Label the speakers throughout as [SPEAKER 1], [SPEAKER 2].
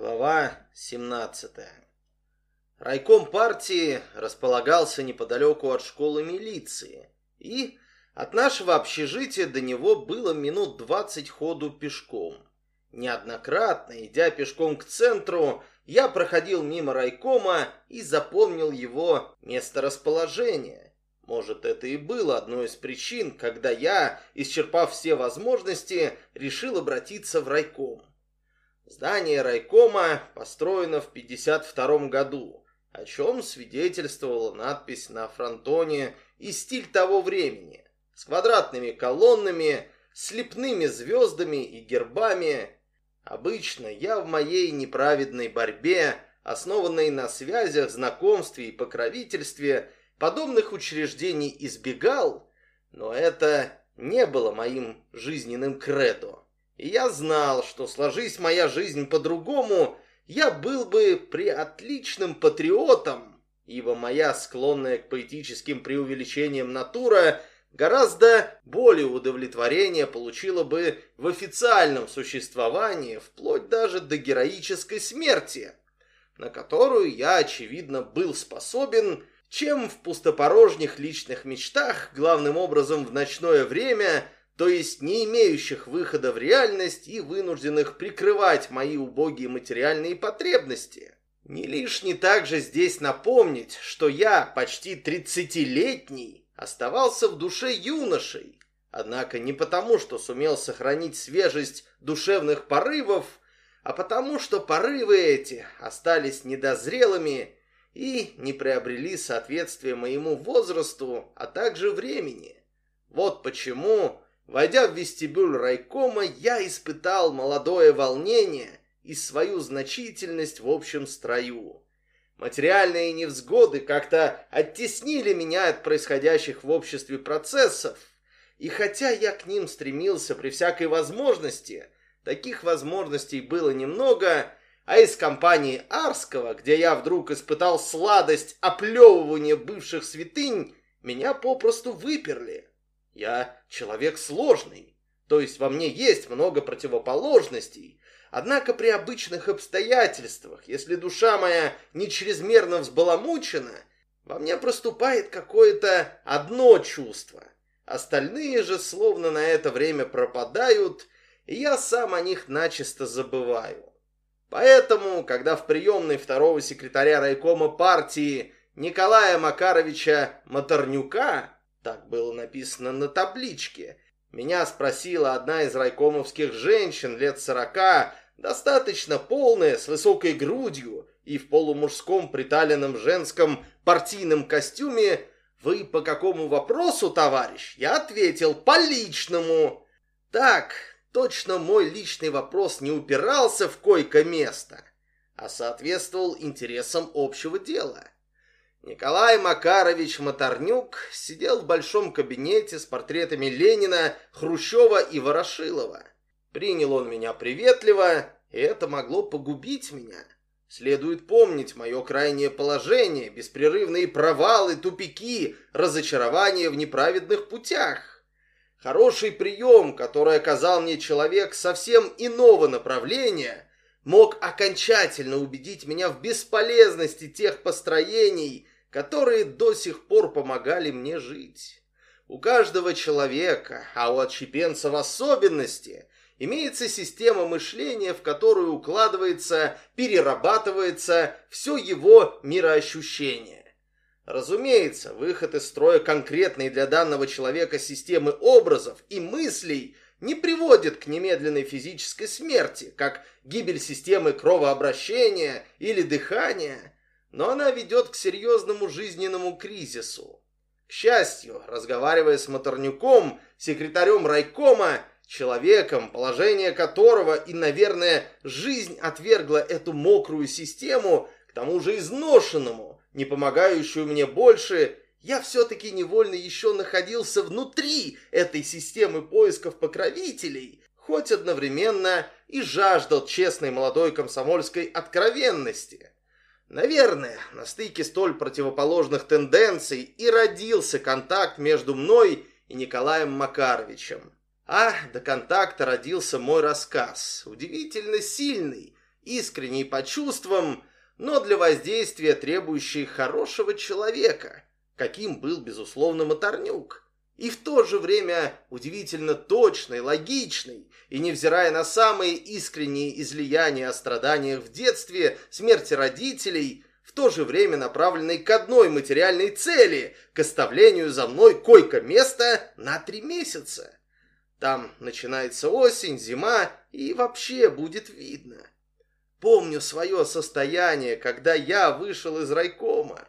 [SPEAKER 1] Глава 17. Райком партии располагался неподалеку от школы милиции, и от нашего общежития до него было минут 20 ходу пешком. Неоднократно, идя пешком к центру, я проходил мимо райкома и запомнил его месторасположение. Может, это и было одной из причин, когда я, исчерпав все возможности, решил обратиться в райком. Здание райкома построено в 52 году, о чем свидетельствовала надпись на фронтоне и стиль того времени, с квадратными колоннами, слепными звездами и гербами. Обычно я в моей неправедной борьбе, основанной на связях, знакомстве и покровительстве, подобных учреждений избегал, но это не было моим жизненным кредо. И я знал, что сложись моя жизнь по-другому, я был бы преотличным патриотом, ибо моя склонная к поэтическим преувеличениям натура гораздо более удовлетворения получила бы в официальном существовании, вплоть даже до героической смерти, на которую я, очевидно, был способен, чем в пустопорожних личных мечтах, главным образом в ночное время – то есть не имеющих выхода в реальность и вынужденных прикрывать мои убогие материальные потребности. Не лишне также здесь напомнить, что я, почти тридцатилетний, оставался в душе юношей, однако не потому, что сумел сохранить свежесть душевных порывов, а потому, что порывы эти остались недозрелыми и не приобрели соответствие моему возрасту, а также времени. Вот почему Войдя в вестибюль райкома, я испытал молодое волнение и свою значительность в общем строю. Материальные невзгоды как-то оттеснили меня от происходящих в обществе процессов, и хотя я к ним стремился при всякой возможности, таких возможностей было немного, а из компании Арского, где я вдруг испытал сладость оплевывания бывших святынь, меня попросту выперли. Я человек сложный, то есть во мне есть много противоположностей, однако при обычных обстоятельствах, если душа моя не чрезмерно взбаламучена, во мне проступает какое-то одно чувство. Остальные же словно на это время пропадают, и я сам о них начисто забываю. Поэтому, когда в приемной второго секретаря райкома партии Николая Макаровича Моторнюка так было написано на табличке. Меня спросила одна из райкомовских женщин лет сорока, достаточно полная, с высокой грудью и в полумужском приталенном женском партийном костюме. «Вы по какому вопросу, товарищ?» Я ответил, «По личному». Так, точно мой личный вопрос не упирался в койко-место, а соответствовал интересам общего дела. Николай Макарович Моторнюк сидел в большом кабинете с портретами Ленина, Хрущева и Ворошилова. Принял он меня приветливо, и это могло погубить меня. Следует помнить мое крайнее положение, беспрерывные провалы, тупики, разочарования в неправедных путях. Хороший прием, который оказал мне человек совсем иного направления, мог окончательно убедить меня в бесполезности тех построений, которые до сих пор помогали мне жить. У каждого человека, а у отщепенца в особенности, имеется система мышления, в которую укладывается, перерабатывается все его мироощущение. Разумеется, выход из строя конкретной для данного человека системы образов и мыслей не приводит к немедленной физической смерти, как гибель системы кровообращения или дыхания – но она ведет к серьезному жизненному кризису. К счастью, разговаривая с Моторнюком, секретарем райкома, человеком, положение которого и, наверное, жизнь отвергла эту мокрую систему, к тому же изношенному, не помогающую мне больше, я все-таки невольно еще находился внутри этой системы поисков покровителей, хоть одновременно и жаждал честной молодой комсомольской откровенности. Наверное, на стыке столь противоположных тенденций и родился контакт между мной и Николаем Макаровичем. А до контакта родился мой рассказ, удивительно сильный искренней по чувствам, но для воздействия требующей хорошего человека, каким был, безусловно, Моторнюк. И в то же время удивительно точный, логичный, и невзирая на самые искренние излияния о страданиях в детстве, смерти родителей, в то же время направленный к одной материальной цели, к оставлению за мной койко-места на три месяца. Там начинается осень, зима, и вообще будет видно. Помню свое состояние, когда я вышел из райкома.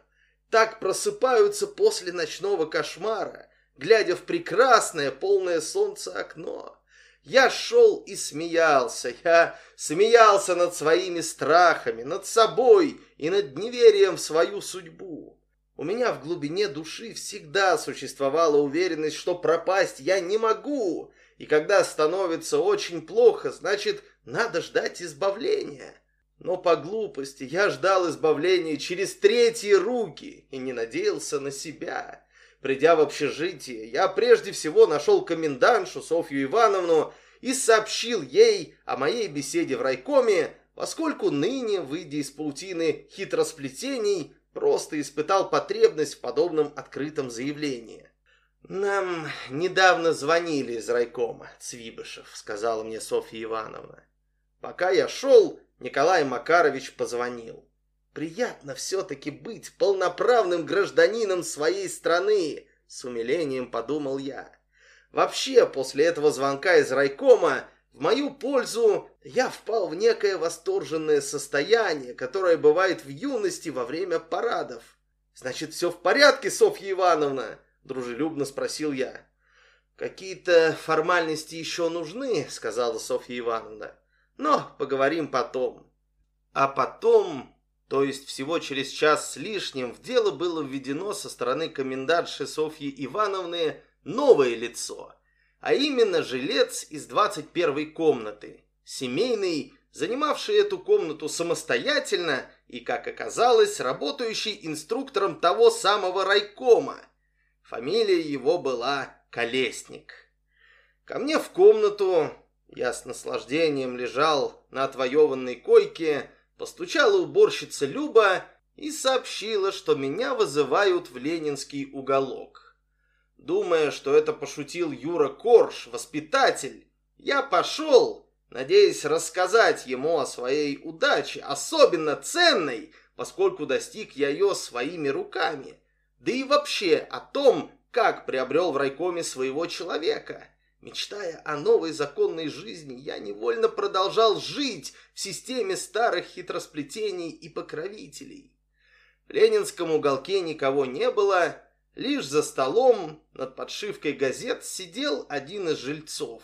[SPEAKER 1] Так просыпаются после ночного кошмара, глядя в прекрасное, полное солнце окно. Я шел и смеялся, я смеялся над своими страхами, над собой и над неверием в свою судьбу. У меня в глубине души всегда существовала уверенность, что пропасть я не могу, и когда становится очень плохо, значит, надо ждать избавления. Но по глупости я ждал избавления через третьи руки и не надеялся на себя. Придя в общежитие, я прежде всего нашел комендантшу Софью Ивановну и сообщил ей о моей беседе в райкоме, поскольку ныне, выйдя из паутины хитросплетений, просто испытал потребность в подобном открытом заявлении. «Нам недавно звонили из райкома, Цвибышев», — сказала мне Софья Ивановна. Пока я шел, Николай Макарович позвонил. «Приятно все-таки быть полноправным гражданином своей страны», — с умилением подумал я. Вообще, после этого звонка из райкома, в мою пользу я впал в некое восторженное состояние, которое бывает в юности во время парадов. «Значит, все в порядке, Софья Ивановна?» Дружелюбно спросил я. «Какие-то формальности еще нужны», — сказала Софья Ивановна. «Но поговорим потом». А потом, то есть всего через час с лишним, в дело было введено со стороны комендантши Софьи Ивановны новое лицо, а именно жилец из 21-й комнаты, семейный, занимавший эту комнату самостоятельно и, как оказалось, работающий инструктором того самого райкома, Фамилия его была Колесник. Ко мне в комнату, я с наслаждением лежал на отвоеванной койке, постучала уборщица Люба и сообщила, что меня вызывают в ленинский уголок. Думая, что это пошутил Юра Корж, воспитатель, я пошел, надеясь рассказать ему о своей удаче, особенно ценной, поскольку достиг я ее своими руками да и вообще о том, как приобрел в райкоме своего человека. Мечтая о новой законной жизни, я невольно продолжал жить в системе старых хитросплетений и покровителей. В ленинском уголке никого не было, лишь за столом над подшивкой газет сидел один из жильцов.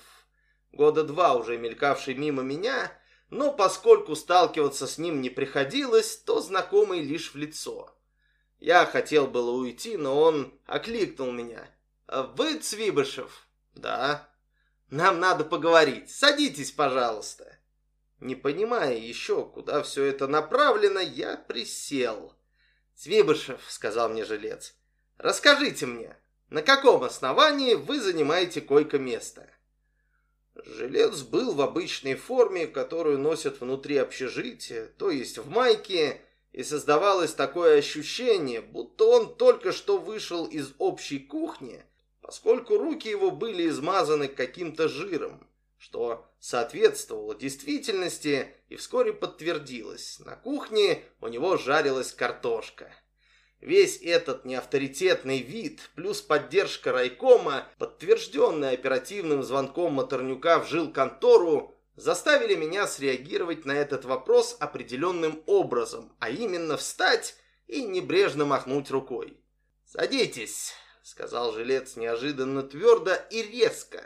[SPEAKER 1] Года два уже мелькавший мимо меня, но поскольку сталкиваться с ним не приходилось, то знакомый лишь в лицо. Я хотел было уйти, но он окликнул меня. «А «Вы Цвибышев?» «Да». «Нам надо поговорить. Садитесь, пожалуйста». Не понимая еще, куда все это направлено, я присел. «Цвибышев», — сказал мне жилец, — «расскажите мне, на каком основании вы занимаете койко-место?» Жилец был в обычной форме, которую носят внутри общежития, то есть в майке и создавалось такое ощущение, будто он только что вышел из общей кухни, поскольку руки его были измазаны каким-то жиром, что соответствовало действительности и вскоре подтвердилось. На кухне у него жарилась картошка. Весь этот неавторитетный вид, плюс поддержка райкома, подтвержденная оперативным звонком Моторнюка в жилконтору, заставили меня среагировать на этот вопрос определенным образом, а именно встать и небрежно махнуть рукой. «Садитесь», — сказал жилец неожиданно твердо и резко.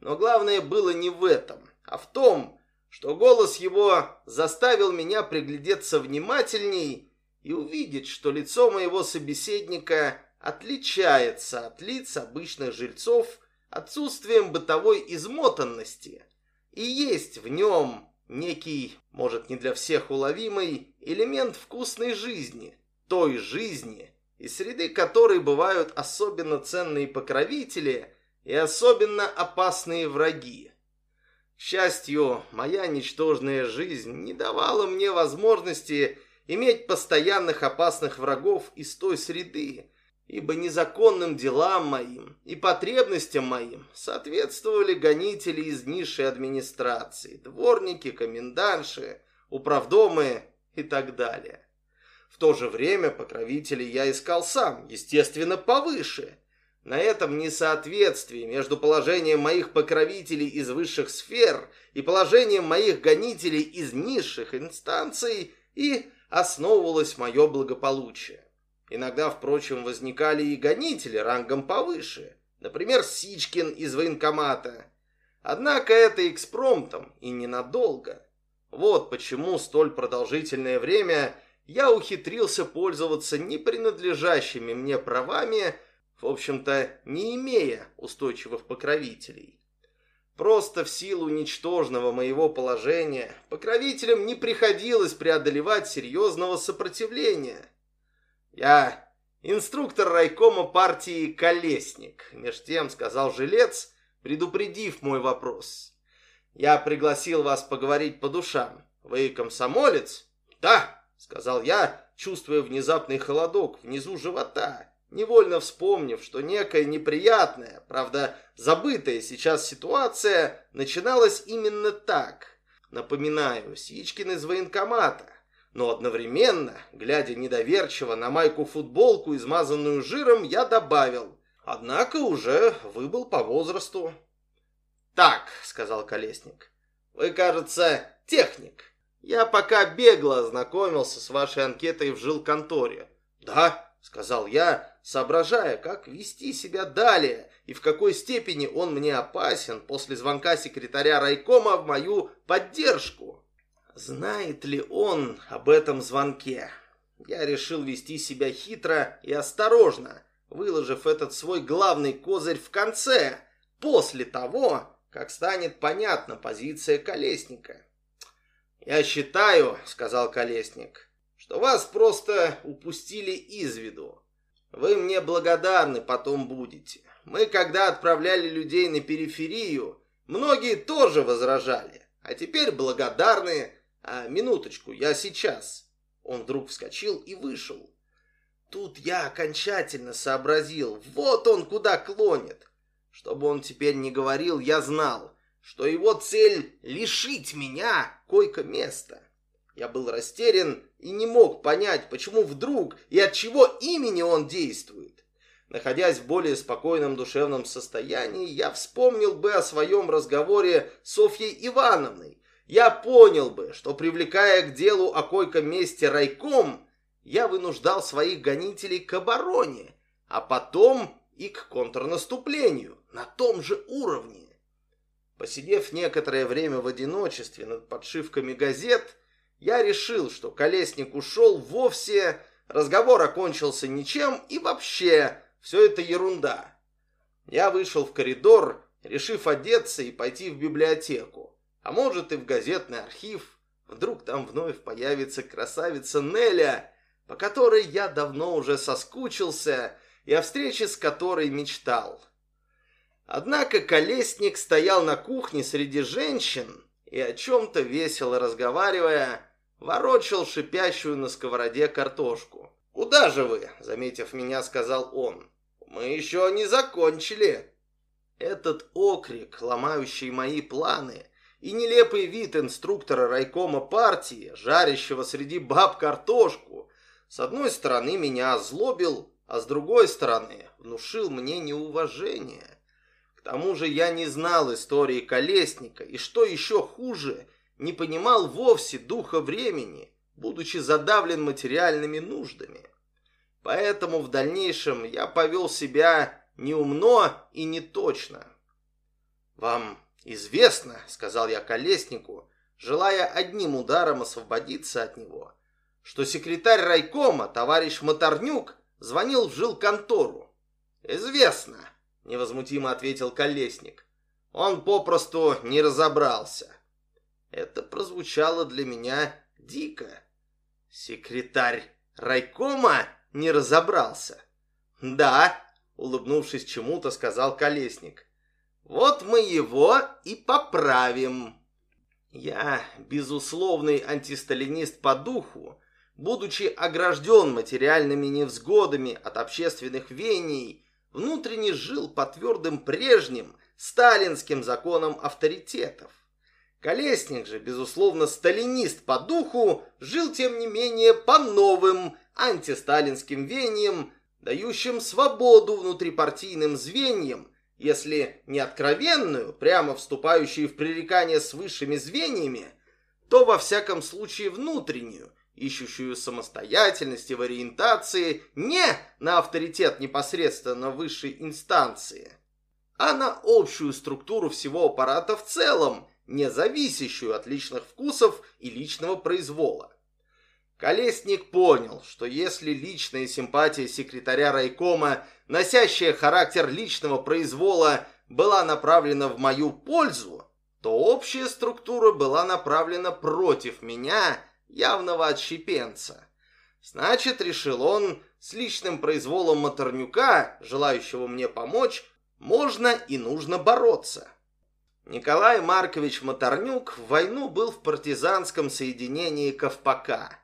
[SPEAKER 1] Но главное было не в этом, а в том, что голос его заставил меня приглядеться внимательней и увидеть, что лицо моего собеседника отличается от лиц обычных жильцов отсутствием бытовой измотанности — и есть в нем некий, может не для всех уловимый, элемент вкусной жизни, той жизни, из среды которой бывают особенно ценные покровители и особенно опасные враги. К счастью, моя ничтожная жизнь не давала мне возможности иметь постоянных опасных врагов из той среды, ибо незаконным делам моим и потребностям моим соответствовали гонители из низшей администрации, дворники, комендантши, управдомы и так далее. В то же время покровителей я искал сам, естественно, повыше. На этом несоответствии между положением моих покровителей из высших сфер и положением моих гонителей из низших инстанций и основывалось мое благополучие. Иногда, впрочем, возникали и гонители рангом повыше, например, Сичкин из военкомата. Однако это экспромтом и ненадолго. Вот почему столь продолжительное время я ухитрился пользоваться непринадлежащими мне правами, в общем-то, не имея устойчивых покровителей. Просто в силу ничтожного моего положения покровителям не приходилось преодолевать серьезного сопротивления – «Я инструктор райкома партии «Колесник», — меж тем сказал жилец, предупредив мой вопрос. «Я пригласил вас поговорить по душам. Вы комсомолец?» «Да», — сказал я, чувствуя внезапный холодок внизу живота, невольно вспомнив, что некая неприятная, правда, забытая сейчас ситуация начиналась именно так. Напоминаю, Сичкин из военкомата но одновременно, глядя недоверчиво на майку-футболку, измазанную жиром, я добавил. Однако уже выбыл по возрасту. «Так», — сказал Колесник, — «вы, кажется, техник. Я пока бегло ознакомился с вашей анкетой в жилконторе». «Да», — сказал я, соображая, как вести себя далее и в какой степени он мне опасен после звонка секретаря райкома в мою поддержку. Знает ли он об этом звонке? Я решил вести себя хитро и осторожно, выложив этот свой главный козырь в конце, после того, как станет понятна позиция Колесника. «Я считаю, — сказал Колесник, — что вас просто упустили из виду. Вы мне благодарны потом будете. Мы, когда отправляли людей на периферию, многие тоже возражали, а теперь благодарны, «А, минуточку, я сейчас!» Он вдруг вскочил и вышел. Тут я окончательно сообразил, вот он куда клонит. Чтобы он теперь не говорил, я знал, что его цель — лишить меня койко-места. Я был растерян и не мог понять, почему вдруг и от чего имени он действует. Находясь в более спокойном душевном состоянии, я вспомнил бы о своем разговоре с Софьей Ивановной, я понял бы, что привлекая к делу о койком месте райком, я вынуждал своих гонителей к обороне, а потом и к контрнаступлению на том же уровне. Посидев некоторое время в одиночестве над подшивками газет, я решил, что колесник ушел вовсе, разговор окончился ничем и вообще все это ерунда. Я вышел в коридор, решив одеться и пойти в библиотеку а может и в газетный архив. Вдруг там вновь появится красавица Неля, по которой я давно уже соскучился и о встрече с которой мечтал. Однако Колесник стоял на кухне среди женщин и о чем-то весело разговаривая, ворочал шипящую на сковороде картошку. «Куда же вы?» — заметив меня, сказал он. «Мы еще не закончили». Этот окрик, ломающий мои планы, и нелепый вид инструктора райкома партии, жарящего среди баб картошку, с одной стороны меня озлобил, а с другой стороны внушил мне неуважение. К тому же я не знал истории Колесника, и что еще хуже, не понимал вовсе духа времени, будучи задавлен материальными нуждами. Поэтому в дальнейшем я повел себя неумно и неточно. Вам «Известно», — сказал я Колеснику, желая одним ударом освободиться от него, что секретарь райкома, товарищ Моторнюк, звонил в жилконтору. «Известно», — невозмутимо ответил Колесник. «Он попросту не разобрался». Это прозвучало для меня дико. Секретарь райкома не разобрался. «Да», — улыбнувшись чему-то, сказал Колесник. Вот мы его и поправим. Я безусловный антисталинист по духу, будучи огражден материальными невзгодами от общественных веяний, внутренне жил по твердым прежним сталинским законам авторитетов. Колесник же, безусловно, сталинист по духу, жил, тем не менее, по новым антисталинским веяниям, дающим свободу внутрипартийным звеньям, если не откровенную, прямо вступающую в пререкание с высшими звеньями, то во всяком случае внутреннюю, ищущую самостоятельности в ориентации не на авторитет непосредственно высшей инстанции, а на общую структуру всего аппарата в целом, не зависящую от личных вкусов и личного произвола. Колесник понял, что если личная симпатия секретаря райкома, носящая характер личного произвола, была направлена в мою пользу, то общая структура была направлена против меня, явного отщепенца. Значит, решил он, с личным произволом Моторнюка, желающего мне помочь, можно и нужно бороться. Николай Маркович Моторнюк в войну был в партизанском соединении Ковпака.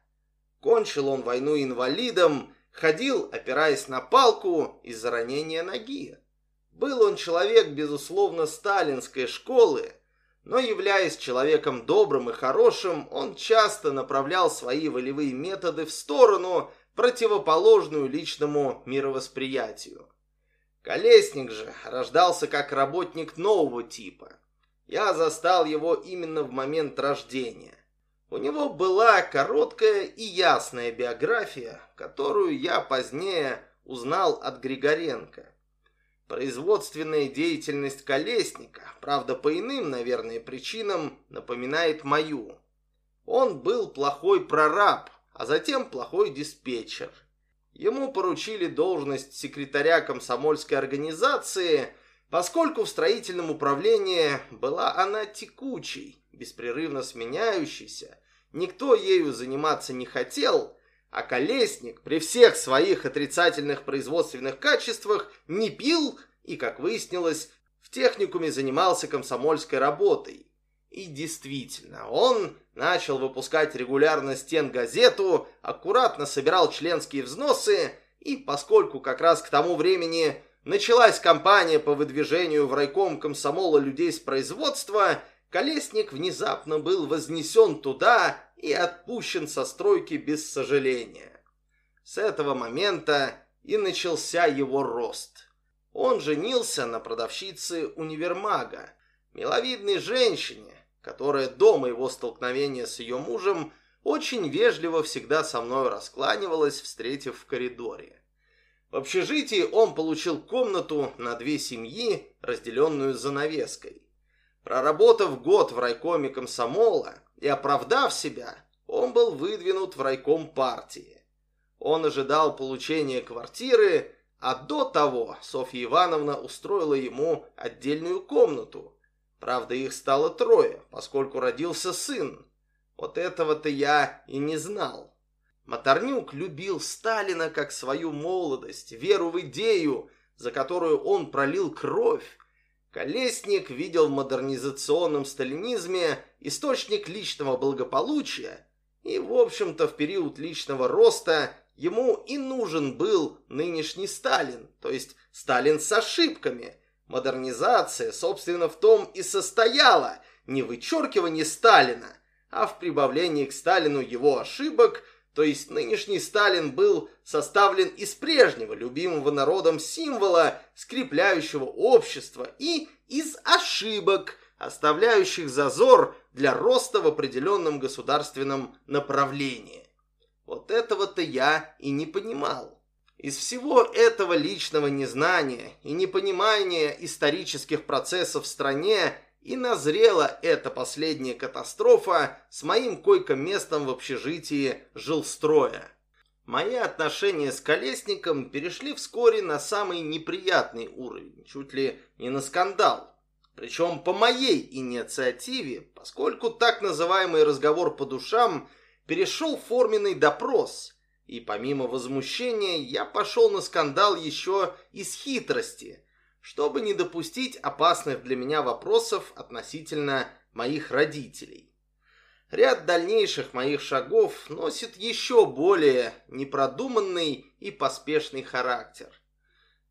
[SPEAKER 1] Кончил он войну инвалидом, ходил, опираясь на палку из-за ранения ноги. Был он человек, безусловно, сталинской школы, но, являясь человеком добрым и хорошим, он часто направлял свои волевые методы в сторону, противоположную личному мировосприятию. Колесник же рождался как работник нового типа. Я застал его именно в момент рождения. У него была короткая и ясная биография, которую я позднее узнал от Григоренко. Производственная деятельность Колесника, правда по иным, наверное, причинам, напоминает мою. Он был плохой прораб, а затем плохой диспетчер. Ему поручили должность секретаря комсомольской организации, поскольку в строительном управлении была она текучей, беспрерывно сменяющейся, никто ею заниматься не хотел, а Колесник при всех своих отрицательных производственных качествах не пил и, как выяснилось, в техникуме занимался комсомольской работой. И действительно, он начал выпускать регулярно стен-газету, аккуратно собирал членские взносы, и поскольку как раз к тому времени началась кампания по выдвижению в райком комсомола людей с производства – Колесник внезапно был вознесен туда и отпущен со стройки без сожаления. С этого момента и начался его рост. Он женился на продавщице универмага, миловидной женщине, которая до моего столкновения с ее мужем очень вежливо всегда со мной раскланивалась, встретив в коридоре. В общежитии он получил комнату на две семьи, разделенную занавеской. Проработав год в райкоме комсомола и оправдав себя, он был выдвинут в райком партии. Он ожидал получения квартиры, а до того Софья Ивановна устроила ему отдельную комнату. Правда, их стало трое, поскольку родился сын. Вот этого-то я и не знал. Моторнюк любил Сталина как свою молодость, веру в идею, за которую он пролил кровь, Колесник видел в модернизационном сталинизме источник личного благополучия, и, в общем-то, в период личного роста ему и нужен был нынешний Сталин, то есть Сталин с ошибками. Модернизация, собственно, в том и состояла, не в вычеркивании Сталина, а в прибавлении к Сталину его ошибок – то есть нынешний Сталин был составлен из прежнего, любимого народом символа, скрепляющего общество, и из ошибок, оставляющих зазор для роста в определенном государственном направлении. Вот этого-то я и не понимал. Из всего этого личного незнания и непонимания исторических процессов в стране и назрела эта последняя катастрофа с моим койко-местом в общежитии жилстроя. Мои отношения с Колесником перешли вскоре на самый неприятный уровень, чуть ли не на скандал. Причем по моей инициативе, поскольку так называемый разговор по душам перешел в форменный допрос, и помимо возмущения я пошел на скандал еще из хитрости – чтобы не допустить опасных для меня вопросов относительно моих родителей. Ряд дальнейших моих шагов носит еще более непродуманный и поспешный характер.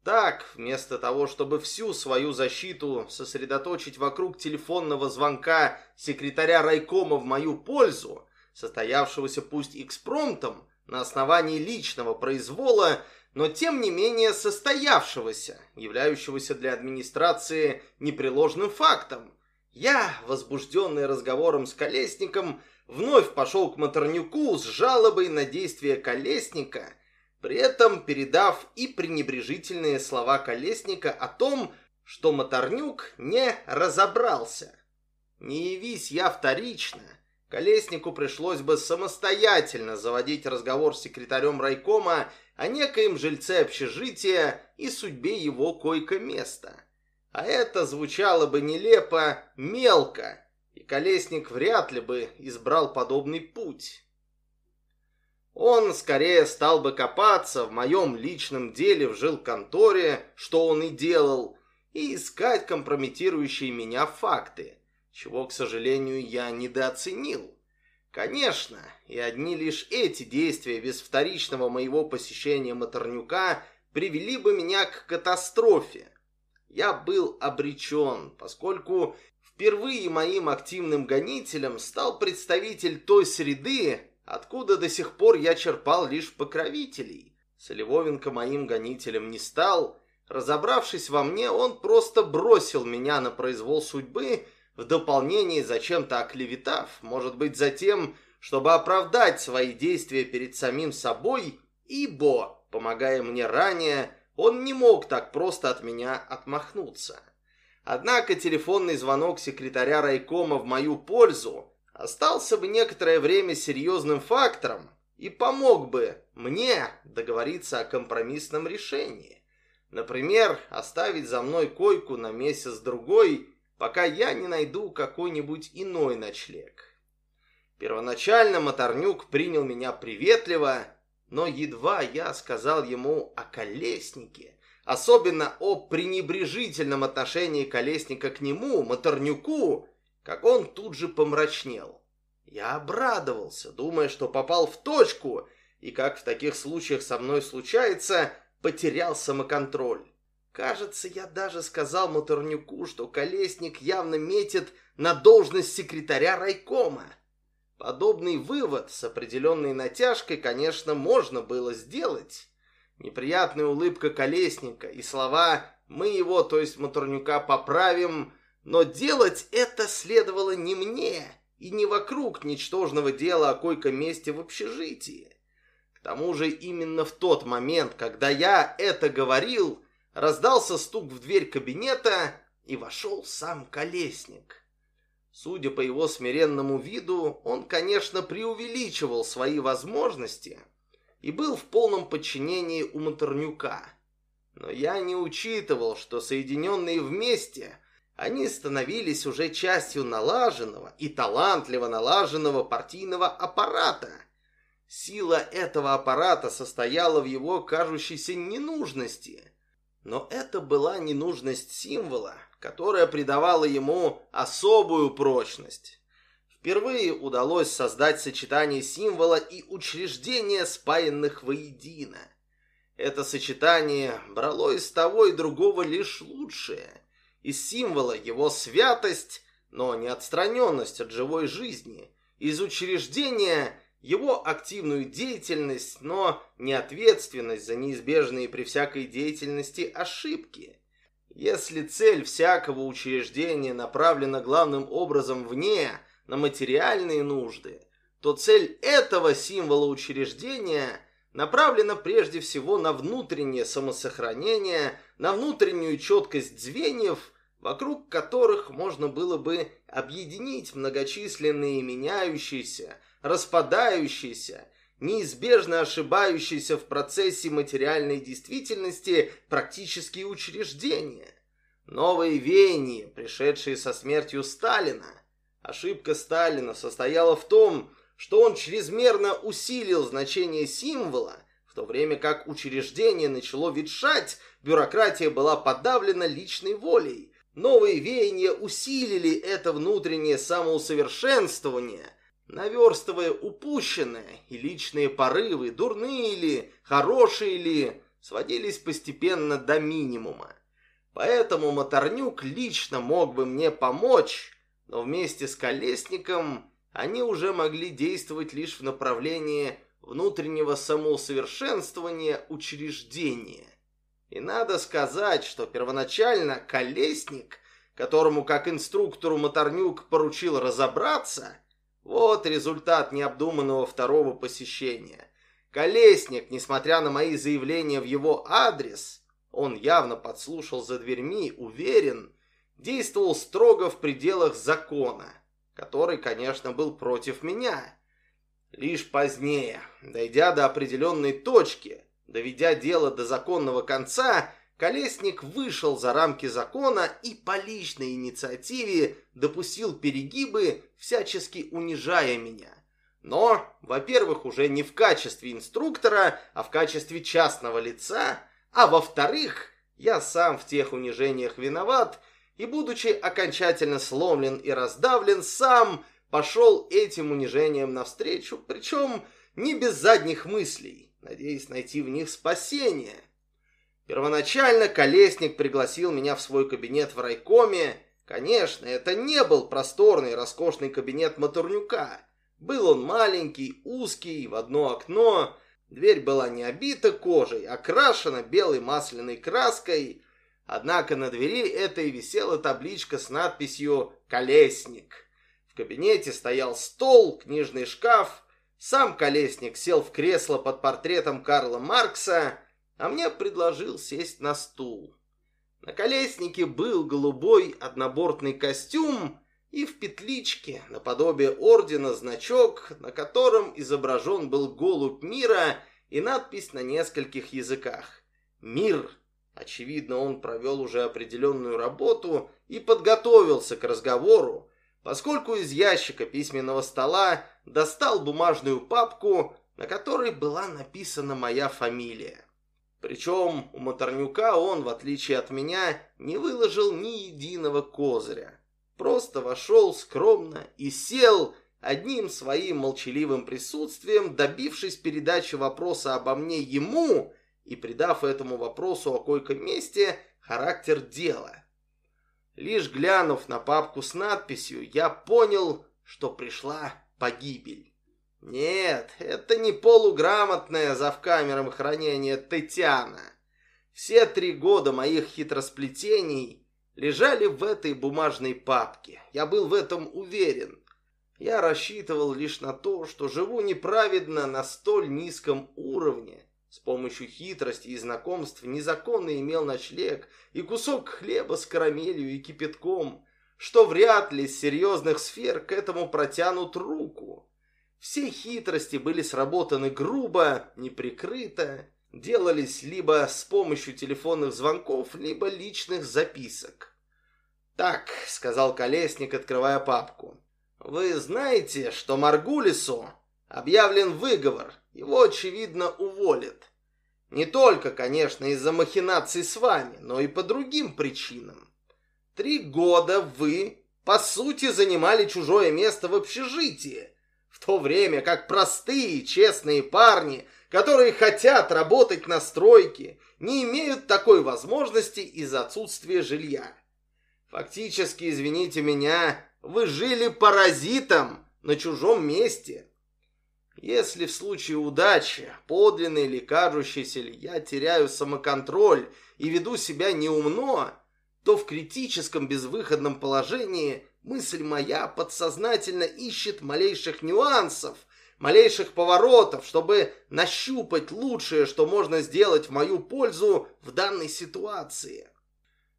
[SPEAKER 1] Так, вместо того, чтобы всю свою защиту сосредоточить вокруг телефонного звонка секретаря райкома в мою пользу, состоявшегося пусть экспромтом, на основании личного произвола, но тем не менее состоявшегося, являющегося для администрации непреложным фактом, я, возбужденный разговором с Колесником, вновь пошел к Моторнюку с жалобой на действия Колесника, при этом передав и пренебрежительные слова Колесника о том, что Моторнюк не разобрался. Не явись я вторично, Колеснику пришлось бы самостоятельно заводить разговор с секретарем райкома о некоем жильце общежития и судьбе его койко-места. А это звучало бы нелепо, мелко, и Колесник вряд ли бы избрал подобный путь. Он скорее стал бы копаться в моем личном деле в жилконторе, что он и делал, и искать компрометирующие меня факты, чего, к сожалению, я недооценил. Конечно, и одни лишь эти действия без вторичного моего посещения Моторнюка привели бы меня к катастрофе, я был обречен, поскольку впервые моим активным гонителем стал представитель той среды, откуда до сих пор я черпал лишь покровителей. Солевовенко моим гонителем не стал. Разобравшись во мне, он просто бросил меня на произвол судьбы, в дополнение зачем-то оклеветав, может быть, затем, чтобы оправдать свои действия перед самим собой, ибо, помогая мне ранее, он не мог так просто от меня отмахнуться. Однако телефонный звонок секретаря райкома в мою пользу остался бы некоторое время серьезным фактором и помог бы мне договориться о компромиссном решении. Например, оставить за мной койку на месяц-другой, пока я не найду какой-нибудь иной ночлег. Первоначально Моторнюк принял меня приветливо но едва я сказал ему о колеснике, особенно о пренебрежительном отношении колесника к нему, моторнюку, как он тут же помрачнел. Я обрадовался, думая, что попал в точку, и, как в таких случаях со мной случается, потерял самоконтроль. Кажется, я даже сказал моторнюку, что колесник явно метит на должность секретаря райкома. Подобный вывод с определенной натяжкой, конечно, можно было сделать. Неприятная улыбка Колесника и слова «мы его, то есть Моторнюка, поправим», но делать это следовало не мне и не вокруг ничтожного дела о койко-месте в общежитии. К тому же именно в тот момент, когда я это говорил, раздался стук в дверь кабинета и вошел сам Колесник. Судя по его смиренному виду, он, конечно, преувеличивал свои возможности и был в полном подчинении у Моторнюка. Но я не учитывал, что соединенные вместе они становились уже частью налаженного и талантливо налаженного партийного аппарата. Сила этого аппарата состояла в его кажущейся ненужности. Но это была ненужность символа, которая придавала ему особую прочность. Впервые удалось создать сочетание символа и учреждения, спаянных воедино. Это сочетание брало из того и другого лишь лучшее. Из символа его святость, но не отстраненность от живой жизни. Из учреждения его активную деятельность, но не ответственность за неизбежные при всякой деятельности ошибки. Если цель всякого учреждения направлена главным образом вне, на материальные нужды, то цель этого символа учреждения направлена прежде всего на внутреннее самосохранение, на внутреннюю четкость звеньев, вокруг которых можно было бы объединить многочисленные меняющиеся, распадающиеся неизбежно ошибающиеся в процессе материальной действительности практические учреждения. Новые веяния, пришедшие со смертью Сталина. Ошибка Сталина состояла в том, что он чрезмерно усилил значение символа, в то время как учреждение начало ветшать, бюрократия была подавлена личной волей. Новые веяния усилили это внутреннее самоусовершенствование, наверстывая упущенное, и личные порывы, дурные ли, хорошие ли, сводились постепенно до минимума. Поэтому Моторнюк лично мог бы мне помочь, но вместе с Колесником они уже могли действовать лишь в направлении внутреннего самоусовершенствования учреждения. И надо сказать, что первоначально Колесник, которому как инструктору Моторнюк поручил разобраться, вот результат необдуманного второго посещения. Колесник, несмотря на мои заявления в его адрес, он явно подслушал за дверьми, уверен, действовал строго в пределах закона, который, конечно, был против меня. Лишь позднее, дойдя до определенной точки, доведя дело до законного конца, Колесник вышел за рамки закона и по личной инициативе допустил перегибы, всячески унижая меня. Но, во-первых, уже не в качестве инструктора, а в качестве частного лица – а во-вторых, я сам в тех унижениях виноват, и, будучи окончательно сломлен и раздавлен, сам пошел этим унижениям навстречу, причем не без задних мыслей, надеясь найти в них спасение. Первоначально Колесник пригласил меня в свой кабинет в райкоме. Конечно, это не был просторный роскошный кабинет Моторнюка. Был он маленький, узкий, в одно окно, Дверь была не обита кожей, а крашена белой масляной краской. Однако на двери этой висела табличка с надписью «Колесник». В кабинете стоял стол, книжный шкаф. Сам Колесник сел в кресло под портретом Карла Маркса, а мне предложил сесть на стул. На Колеснике был голубой однобортный костюм и в петличке, наподобие ордена, значок, на котором изображен был голубь мира и надпись на нескольких языках. «Мир». Очевидно, он провел уже определенную работу и подготовился к разговору, поскольку из ящика письменного стола достал бумажную папку, на которой была написана моя фамилия. Причем у Моторнюка он, в отличие от меня, не выложил ни единого козыря. Просто вошел скромно и сел, одним своим молчаливым присутствием, добившись передачи вопроса обо мне ему и придав этому вопросу о койко-месте характер дела. Лишь глянув на папку с надписью, я понял, что пришла погибель. Нет, это не полуграмотная завкамером хранения Татьяна. Все три года моих хитросплетений лежали в этой бумажной папке. Я был в этом уверен. Я рассчитывал лишь на то, что живу неправедно на столь низком уровне. С помощью хитрости и знакомств незаконно имел ночлег и кусок хлеба с карамелью и кипятком, что вряд ли с серьезных сфер к этому протянут руку. Все хитрости были сработаны грубо, неприкрыто, делались либо с помощью телефонных звонков, либо личных записок. «Так», — сказал Колесник, открывая папку, — «вы знаете, что Маргулису объявлен выговор, его, очевидно, уволят. Не только, конечно, из-за махинаций с вами, но и по другим причинам. Три года вы, по сути, занимали чужое место в общежитии, в то время как простые, честные парни — которые хотят работать на стройке, не имеют такой возможности из-за отсутствия жилья. Фактически, извините меня, вы жили паразитом на чужом месте. Если в случае удачи, подлинной или кажущейся ли, я теряю самоконтроль и веду себя неумно, то в критическом безвыходном положении мысль моя подсознательно ищет малейших нюансов – малейших поворотов, чтобы нащупать лучшее, что можно сделать в мою пользу в данной ситуации.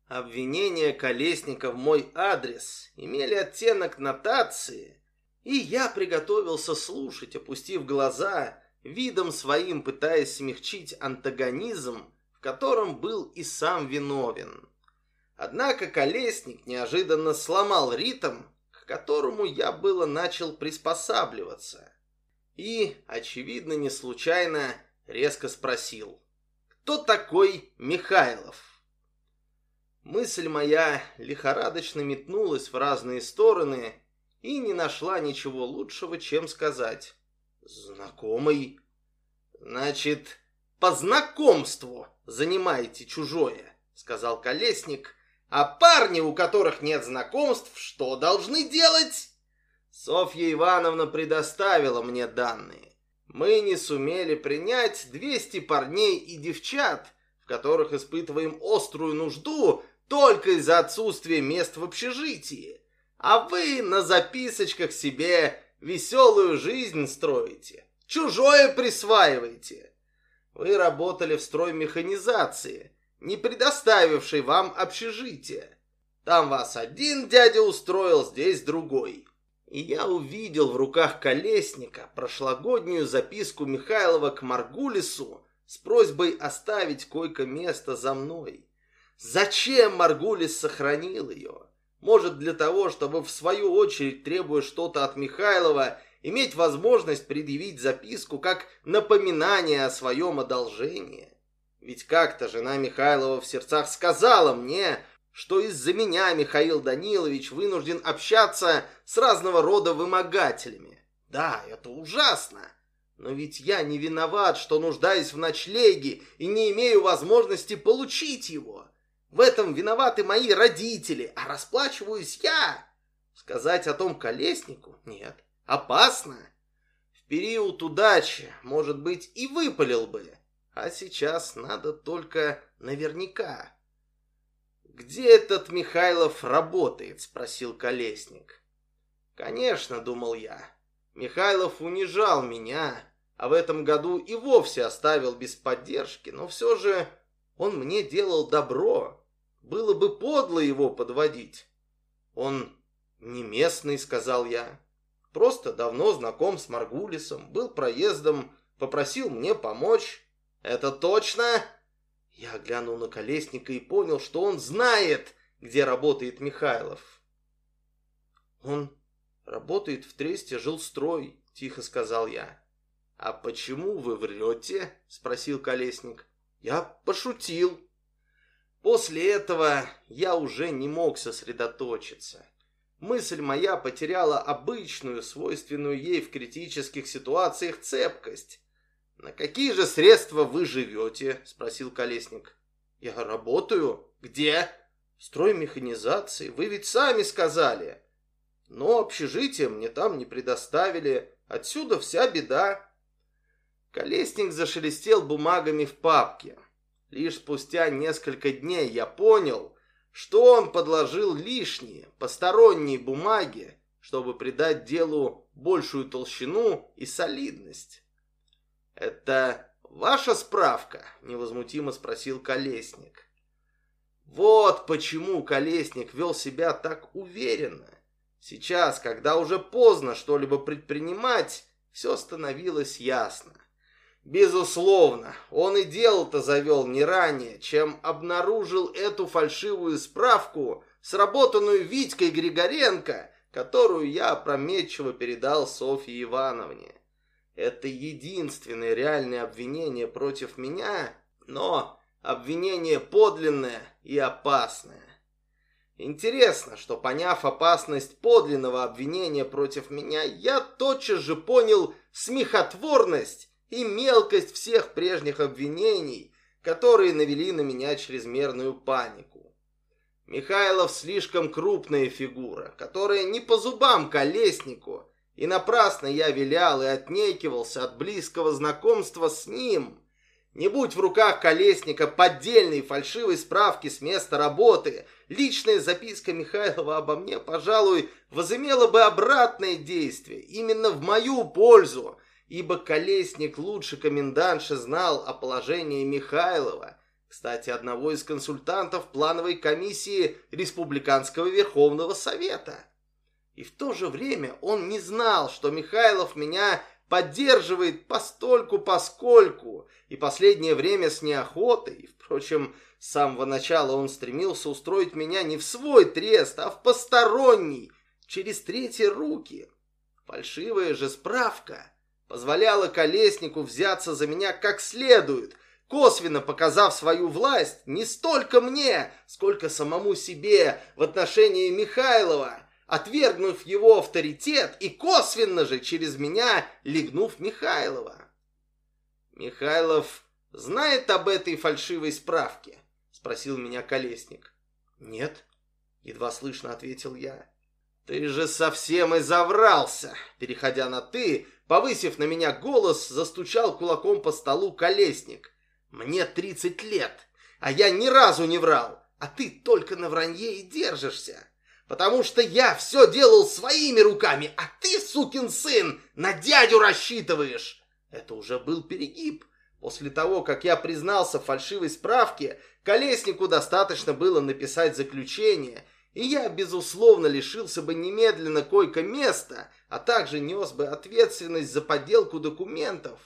[SPEAKER 1] Обвинения Колесника в мой адрес имели оттенок нотации, и я приготовился слушать, опустив глаза, видом своим пытаясь смягчить антагонизм, в котором был и сам виновен. Однако Колесник неожиданно сломал ритм, к которому я было начал приспосабливаться. И, очевидно, не случайно, резко спросил. «Кто такой Михайлов?» Мысль моя лихорадочно метнулась в разные стороны и не нашла ничего лучшего, чем сказать. «Знакомый?» «Значит, по знакомству занимаете чужое», — сказал Колесник. «А парни, у которых нет знакомств, что должны делать?» Софья Ивановна предоставила мне данные. Мы не сумели принять 200 парней и девчат, в которых испытываем острую нужду только из-за отсутствия мест в общежитии. А вы на записочках себе веселую жизнь строите, чужое присваиваете. Вы работали в строймеханизации, не предоставившей вам общежитие. Там вас один дядя устроил, здесь другой. И я увидел в руках Колесника прошлогоднюю записку Михайлова к Маргулису с просьбой оставить койко-место за мной. Зачем Маргулис сохранил ее? Может, для того, чтобы в свою очередь, требуя что-то от Михайлова, иметь возможность предъявить записку как напоминание о своем одолжении. Ведь как-то жена Михайлова в сердцах сказала мне, что из-за меня Михаил Данилович вынужден общаться с разного рода вымогателями. Да, это ужасно. Но ведь я не виноват, что нуждаюсь в ночлеге и не имею возможности получить его. В этом виноваты мои родители, а расплачиваюсь я. Сказать о том колеснику? Нет. Опасно. В период удачи, может быть, и выпалил бы. А сейчас надо только наверняка. «Где этот Михайлов работает?» – спросил Колесник. «Конечно», – думал я. Михайлов унижал меня, а в этом году и вовсе оставил без поддержки, но все же он мне делал добро. Было бы подло его подводить. Он не местный, сказал я. Просто давно знаком с Маргулисом, был проездом, попросил мне помочь. Это точно? Я глянул на Колесника и понял, что он знает, где работает Михайлов. Он работает в тресте жилстрой, тихо сказал я. А почему вы врете? Спросил Колесник. Я пошутил. После этого я уже не мог сосредоточиться. Мысль моя потеряла обычную, свойственную ей в критических ситуациях цепкость. «На какие же средства вы живете?» – спросил Колесник. «Я работаю. Где?» «В строймеханизации. Вы ведь сами сказали». «Но общежитие мне там не предоставили. Отсюда вся беда». Колесник зашелестел бумагами в папке. Лишь спустя несколько дней я понял, что он подложил лишние, посторонние бумаги, чтобы придать делу большую толщину и солидность. «Это ваша справка?» – невозмутимо спросил Колесник. Вот почему Колесник вел себя так уверенно. Сейчас, когда уже поздно что-либо предпринимать, все становилось ясно. Безусловно, он и дело-то завел не ранее, чем обнаружил эту фальшивую справку, сработанную Витькой Григоренко, которую я опрометчиво передал Софье Ивановне. Это единственное реальное обвинение против меня, но обвинение подлинное и опасное. Интересно, что поняв опасность подлинного обвинения против меня, я тотчас же понял смехотворность и мелкость всех прежних обвинений, которые навели на меня чрезмерную панику. Михайлов слишком крупная фигура, которая не по зубам колеснику, и напрасно я вилял и отнекивался от близкого знакомства с ним. Не будь в руках колесника поддельной фальшивой справки с места работы, личная записка Михайлова обо мне, пожалуй, возымела бы обратное действие, именно в мою пользу, ибо Колесник лучше комендантши знал о положении Михайлова, кстати, одного из консультантов плановой комиссии Республиканского Верховного Совета. И в то же время он не знал, что Михайлов меня поддерживает постольку-поскольку, и последнее время с неохотой. Впрочем, с самого начала он стремился устроить меня не в свой трест, а в посторонний, через третьи руки. Фальшивая же справка позволяла Колеснику взяться за меня как следует, косвенно показав свою власть не столько мне, сколько самому себе в отношении Михайлова, отвергнув его авторитет и косвенно же через меня легнув Михайлова. Михайлов знает об этой фальшивой справке? Спросил меня Колесник. Нет, едва слышно ответил я. Ты же совсем и заврался, переходя на «ты», повысив на меня голос, застучал кулаком по столу Колесник. Мне тридцать лет, а я ни разу не врал, а ты только на вранье и держишься. Потому что я все делал своими руками, а ты, сукин сын, на дядю рассчитываешь. Это уже был перегиб. После того, как я признался в фальшивой справке, Колеснику достаточно было написать заключение, и я, безусловно, лишился бы немедленно койко-места, а также нес бы ответственность за подделку документов.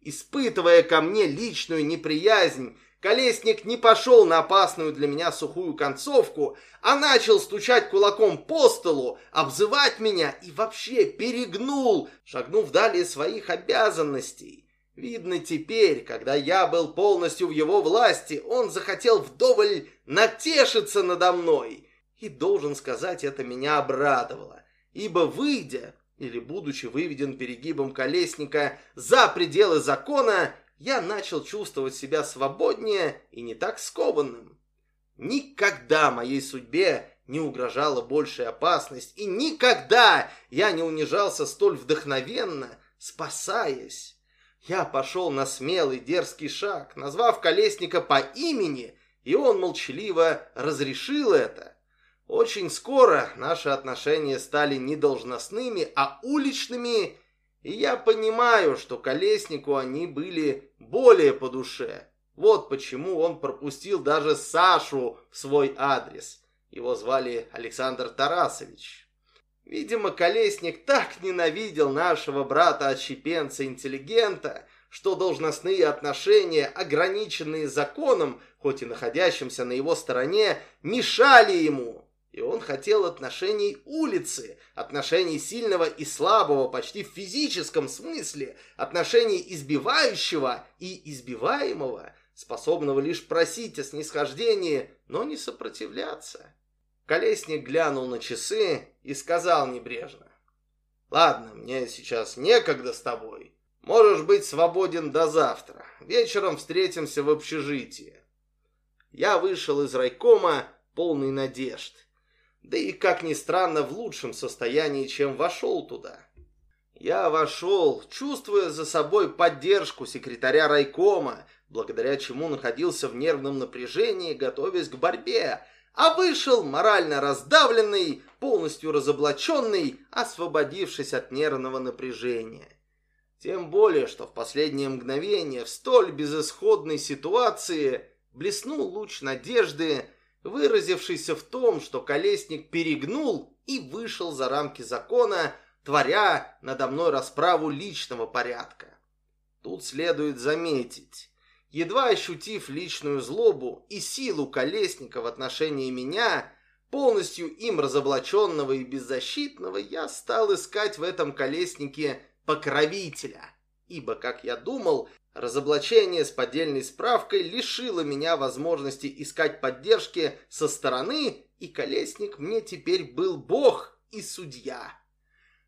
[SPEAKER 1] Испытывая ко мне личную неприязнь, Колесник не пошел на опасную для меня сухую концовку, а начал стучать кулаком по столу, обзывать меня и вообще перегнул, шагнув далее своих обязанностей. Видно теперь, когда я был полностью в его власти, он захотел вдоволь натешиться надо мной. И, должен сказать, это меня обрадовало, ибо, выйдя, или будучи выведен перегибом колесника за пределы закона, я начал чувствовать себя свободнее и не так скованным. Никогда моей судьбе не угрожала большая опасность, и никогда я не унижался столь вдохновенно, спасаясь. Я пошел на смелый дерзкий шаг, назвав Колесника по имени, и он молчаливо разрешил это. Очень скоро наши отношения стали не должностными, а уличными, и я понимаю, что Колеснику они были более по душе. Вот почему он пропустил даже Сашу в свой адрес. Его звали Александр Тарасович. Видимо, Колесник так ненавидел нашего брата-отщепенца-интеллигента, что должностные отношения, ограниченные законом, хоть и находящимся на его стороне, мешали ему. И он хотел отношений улицы, отношений сильного и слабого почти в физическом смысле, отношений избивающего и избиваемого, способного лишь просить о снисхождении, но не сопротивляться. Колесник глянул на часы и сказал небрежно. «Ладно, мне сейчас некогда с тобой. Можешь быть свободен до завтра. Вечером встретимся в общежитии». Я вышел из райкома полный надежд да и, как ни странно, в лучшем состоянии, чем вошел туда. Я вошел, чувствуя за собой поддержку секретаря райкома, благодаря чему находился в нервном напряжении, готовясь к борьбе, а вышел морально раздавленный, полностью разоблаченный, освободившись от нервного напряжения. Тем более, что в последнее мгновение в столь безысходной ситуации блеснул луч надежды, выразившийся в том, что Колесник перегнул и вышел за рамки закона, творя надо мной расправу личного порядка. Тут следует заметить, едва ощутив личную злобу и силу Колесника в отношении меня, полностью им разоблаченного и беззащитного, я стал искать в этом Колеснике покровителя, ибо, как я думал, Разоблачение с поддельной справкой лишило меня возможности искать поддержки со стороны, и Колесник мне теперь был бог и судья.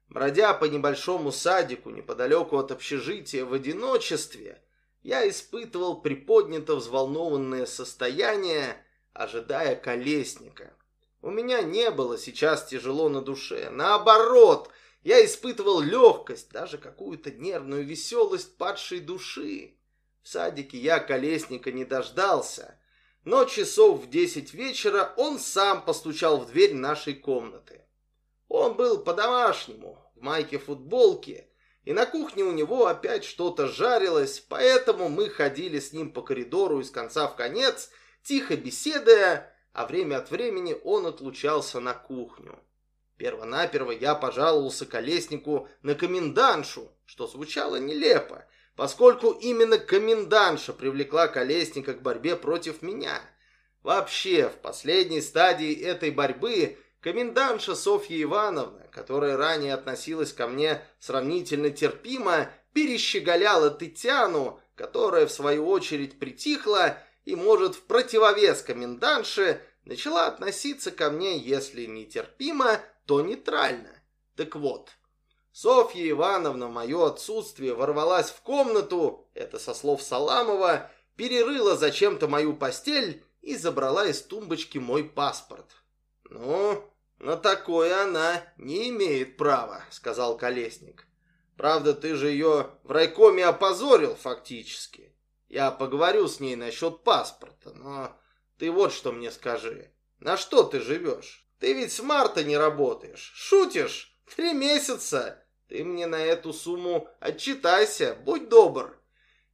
[SPEAKER 1] Бродя по небольшому садику неподалеку от общежития в одиночестве, я испытывал приподнято взволнованное состояние, ожидая Колесника. У меня не было сейчас тяжело на душе. Наоборот, я испытывал легкость, даже какую-то нервную веселость падшей души. В садике я колесника не дождался, но часов в десять вечера он сам постучал в дверь нашей комнаты. Он был по-домашнему, в майке-футболке, и на кухне у него опять что-то жарилось, поэтому мы ходили с ним по коридору из конца в конец, тихо беседуя, а время от времени он отлучался на кухню. Первонаперво я пожаловался Колеснику на комендантшу, что звучало нелепо, поскольку именно комендантша привлекла Колесника к борьбе против меня. Вообще, в последней стадии этой борьбы комендантша Софья Ивановна, которая ранее относилась ко мне сравнительно терпимо, перещеголяла Тытяну, которая, в свою очередь, притихла и, может, в противовес комендантше, начала относиться ко мне, если нетерпимо, то нейтрально. Так вот, Софья Ивановна в мое отсутствие ворвалась в комнату, это со слов Саламова, перерыла зачем-то мою постель и забрала из тумбочки мой паспорт. «Ну, на такое она не имеет права», — сказал Колесник. «Правда, ты же ее в райкоме опозорил фактически. Я поговорю с ней насчет паспорта, но ты вот что мне скажи. На что ты живешь? Ты ведь с марта не работаешь. Шутишь? Три месяца. Ты мне на эту сумму отчитайся, будь добр.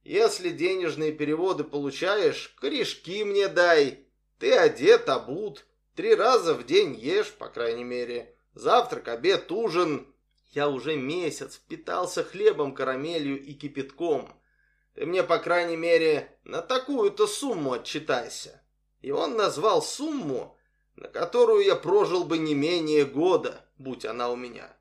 [SPEAKER 1] Если денежные переводы получаешь, корешки мне дай. Ты одет, обут. Три раза в день ешь, по крайней мере. Завтрак, обед, ужин. Я уже месяц питался хлебом, карамелью и кипятком. Ты мне, по крайней мере, на такую-то сумму отчитайся. И он назвал сумму, на которую я прожил бы не менее года, будь она у меня.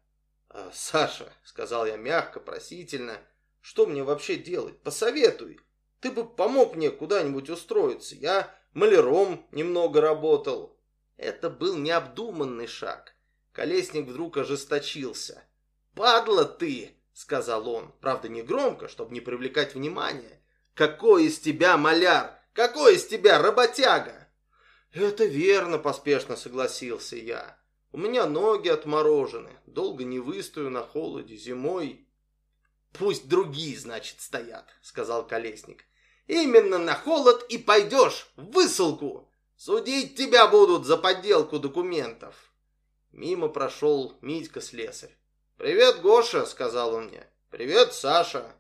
[SPEAKER 1] «А, «Саша», — сказал я мягко, просительно, — что мне вообще делать? Посоветуй. Ты бы помог мне куда-нибудь устроиться. Я маляром немного работал. Это был необдуманный шаг. Колесник вдруг ожесточился. «Падла ты!» — сказал он. Правда, не громко, чтобы не привлекать внимания. «Какой из тебя маляр? Какой из тебя работяга?» «Это верно», — поспешно согласился я. «У меня ноги отморожены. Долго не выстою на холоде зимой». «Пусть другие, значит, стоят», — сказал Колесник. «Именно на холод и пойдешь в высылку. Судить тебя будут за подделку документов». Мимо прошел Митька-слесарь. «Привет, Гоша», — сказал он мне. «Привет, Саша».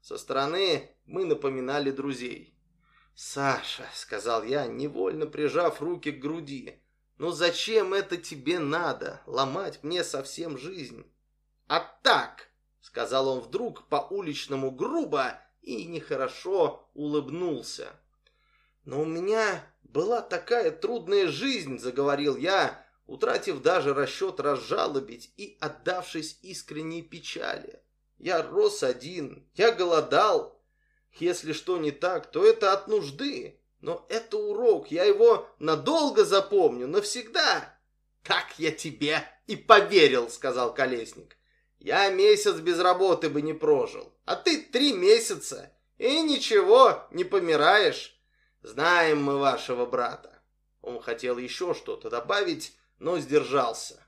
[SPEAKER 1] Со стороны мы напоминали друзей. «Саша», — сказал я, невольно прижав руки к груди, «ну зачем это тебе надо, ломать мне совсем жизнь?» «А так», сказал он вдруг по-уличному грубо и нехорошо улыбнулся. «Но у меня была такая трудная жизнь», — заговорил я, утратив даже расчет разжалобить и отдавшись искренней печали. «Я рос один, я голодал. Если что не так, то это от нужды. Но это урок, я его надолго запомню, навсегда». «Так я тебе и поверил», — сказал Колесник. Я месяц без работы бы не прожил, а ты три месяца, и ничего, не помираешь. Знаем мы вашего брата. Он хотел еще что-то добавить, но сдержался.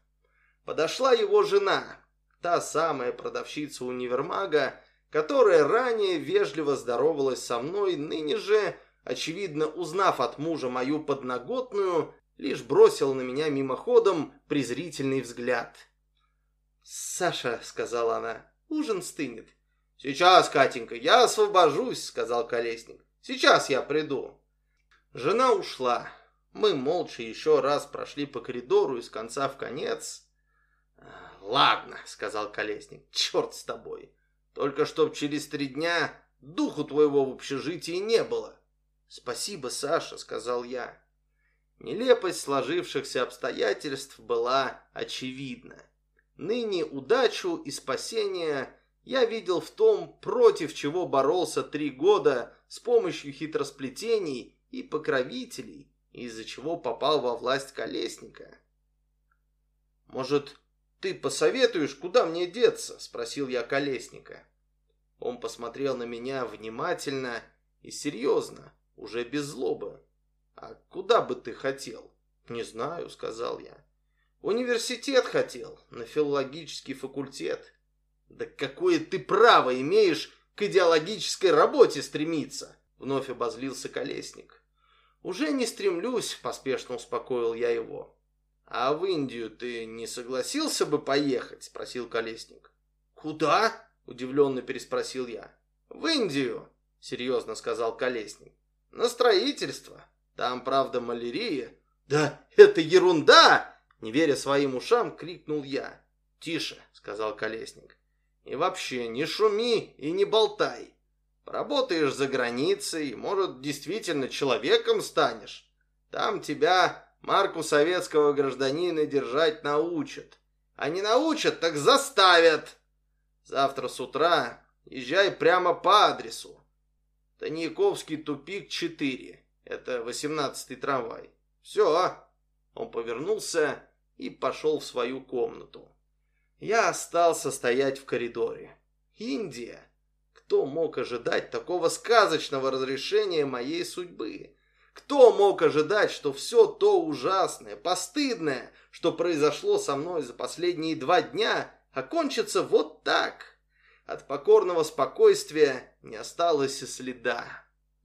[SPEAKER 1] Подошла его жена, та самая продавщица универмага, которая ранее вежливо здоровалась со мной, ныне же, очевидно, узнав от мужа мою подноготную, лишь бросила на меня мимоходом презрительный взгляд. «Саша», — сказала она, — «ужин стынет». «Сейчас, Катенька, я освобожусь», — сказал Колесник. «Сейчас я приду». Жена ушла. Мы молча еще раз прошли по коридору из конца в конец. «Ладно», — сказал Колесник, — «черт с тобой. Только чтоб через три дня духу твоего в общежитии не было». «Спасибо, Саша», — сказал я. Нелепость сложившихся обстоятельств была очевидна. Ныне удачу и спасение я видел в том, против чего боролся три года с помощью хитросплетений и покровителей, из-за чего попал во власть Колесника. «Может, ты посоветуешь, куда мне деться?» – спросил я Колесника. Он посмотрел на меня внимательно и серьезно, уже без злобы. «А куда бы ты хотел?» «Не знаю», – сказал я. Университет хотел, на филологический факультет. Да какое ты право имеешь к идеологической работе стремиться? Вновь обозлился Колесник. Уже не стремлюсь, поспешно успокоил я его. А в Индию ты не согласился бы поехать? Спросил Колесник. Куда? Удивленно переспросил я. В Индию, серьезно сказал Колесник. На строительство. Там, правда, малярия. Да это ерунда! Не веря своим ушам, крикнул я. «Тише», — сказал Колесник. «И вообще, не шуми и не болтай. Поработаешь за границей, может, действительно человеком станешь. Там тебя марку советского гражданина держать научат. А не научат, так заставят. Завтра с утра езжай прямо по адресу. Таньяковский тупик 4. Это 18-й трамвай. Все. Он повернулся и пошел в свою комнату. Я остался стоять в коридоре. Индия. Кто мог ожидать такого сказочного разрешения моей судьбы? Кто мог ожидать, что все то ужасное, постыдное, что произошло со мной за последние два дня, окончится вот так? От покорного спокойствия не осталось и следа.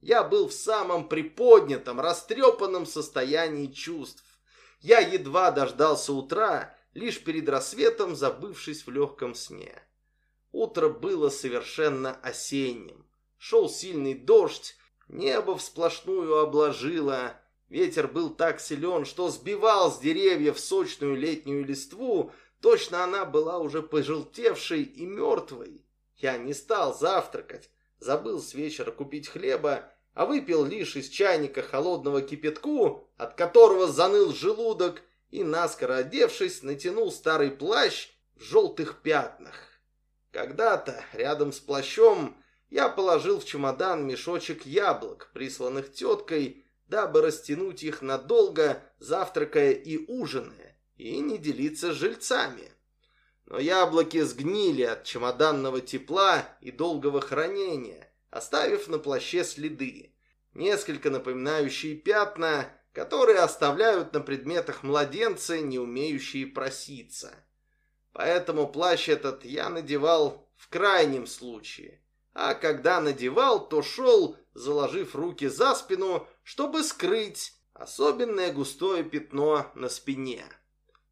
[SPEAKER 1] Я был в самом приподнятом, растрепанном состоянии чувств. Я едва дождался утра, лишь перед рассветом забывшись в легком сне. Утро было совершенно осенним. Шел сильный дождь, Небо всплошную обложило. Ветер был так силен, что сбивал с деревьев сочную летнюю листву. Точно она была уже пожелтевшей и мертвой. Я не стал завтракать. Забыл с вечера купить хлеба, а выпил лишь из чайника холодного кипятку, от которого заныл желудок, и, наскоро одевшись, натянул старый плащ в желтых пятнах. Когда-то рядом с плащом я положил в чемодан мешочек яблок, присланных теткой, дабы растянуть их надолго, завтракая и ужиная, и не делиться с жильцами. Но яблоки сгнили от чемоданного тепла и долгого хранения, оставив на плаще следы, несколько напоминающие пятна, которые оставляют на предметах младенцы, не умеющие проситься. Поэтому плащ этот я надевал в крайнем случае, а когда надевал, то шел, заложив руки за спину, чтобы скрыть особенное густое пятно на спине.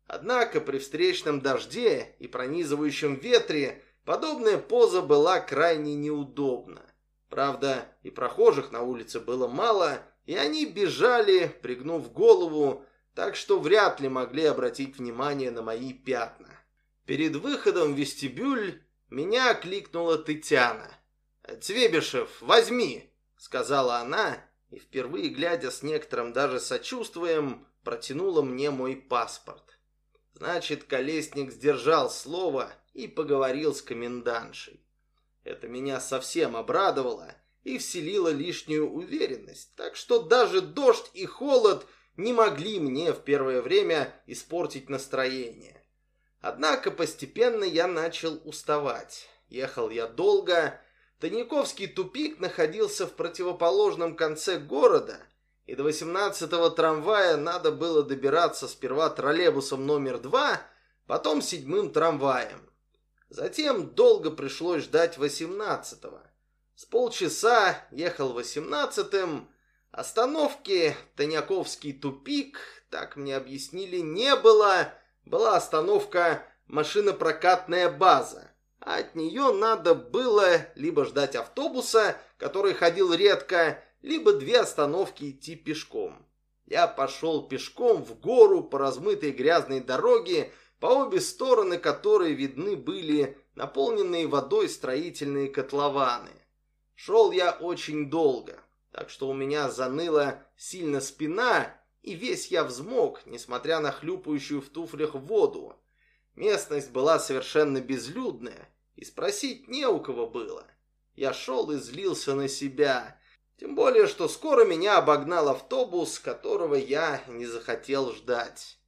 [SPEAKER 1] Однако при встречном дожде и пронизывающем ветре подобная поза была крайне неудобна. Правда, и прохожих на улице было мало, и они бежали, пригнув голову, так что вряд ли могли обратить внимание на мои пятна. Перед выходом в вестибюль меня окликнула Тытяна. «Цвебишев, возьми!» — сказала она, и впервые, глядя с некоторым даже сочувствием, протянула мне мой паспорт. Значит, Колесник сдержал слово и поговорил с комендантшей. Это меня совсем обрадовало и вселило лишнюю уверенность, так что даже дождь и холод не могли мне в первое время испортить настроение. Однако постепенно я начал уставать. Ехал я долго Таниковский тупик находился в противоположном конце города, и до 18-го трамвая надо было добираться сперва троллейбусом номер два, потом седьмым трамваем. Затем долго пришлось ждать 18-го. С полчаса ехал 18-м, остановки Таняковский тупик, так мне объяснили, не было, была остановка машинопрокатная база. От нее надо было либо ждать автобуса, который ходил редко, либо две остановки идти пешком. Я пошел пешком в гору по размытой грязной дороге, по обе стороны которой видны были наполненные водой строительные котлованы. Шел я очень долго, так что у меня заныла сильно спина, и весь я взмок, несмотря на хлюпающую в туфлях воду. Местность была совершенно безлюдная, и спросить не у кого было. Я шел и злился на себя, тем более, что скоро меня обогнал автобус, которого я не захотел ждать.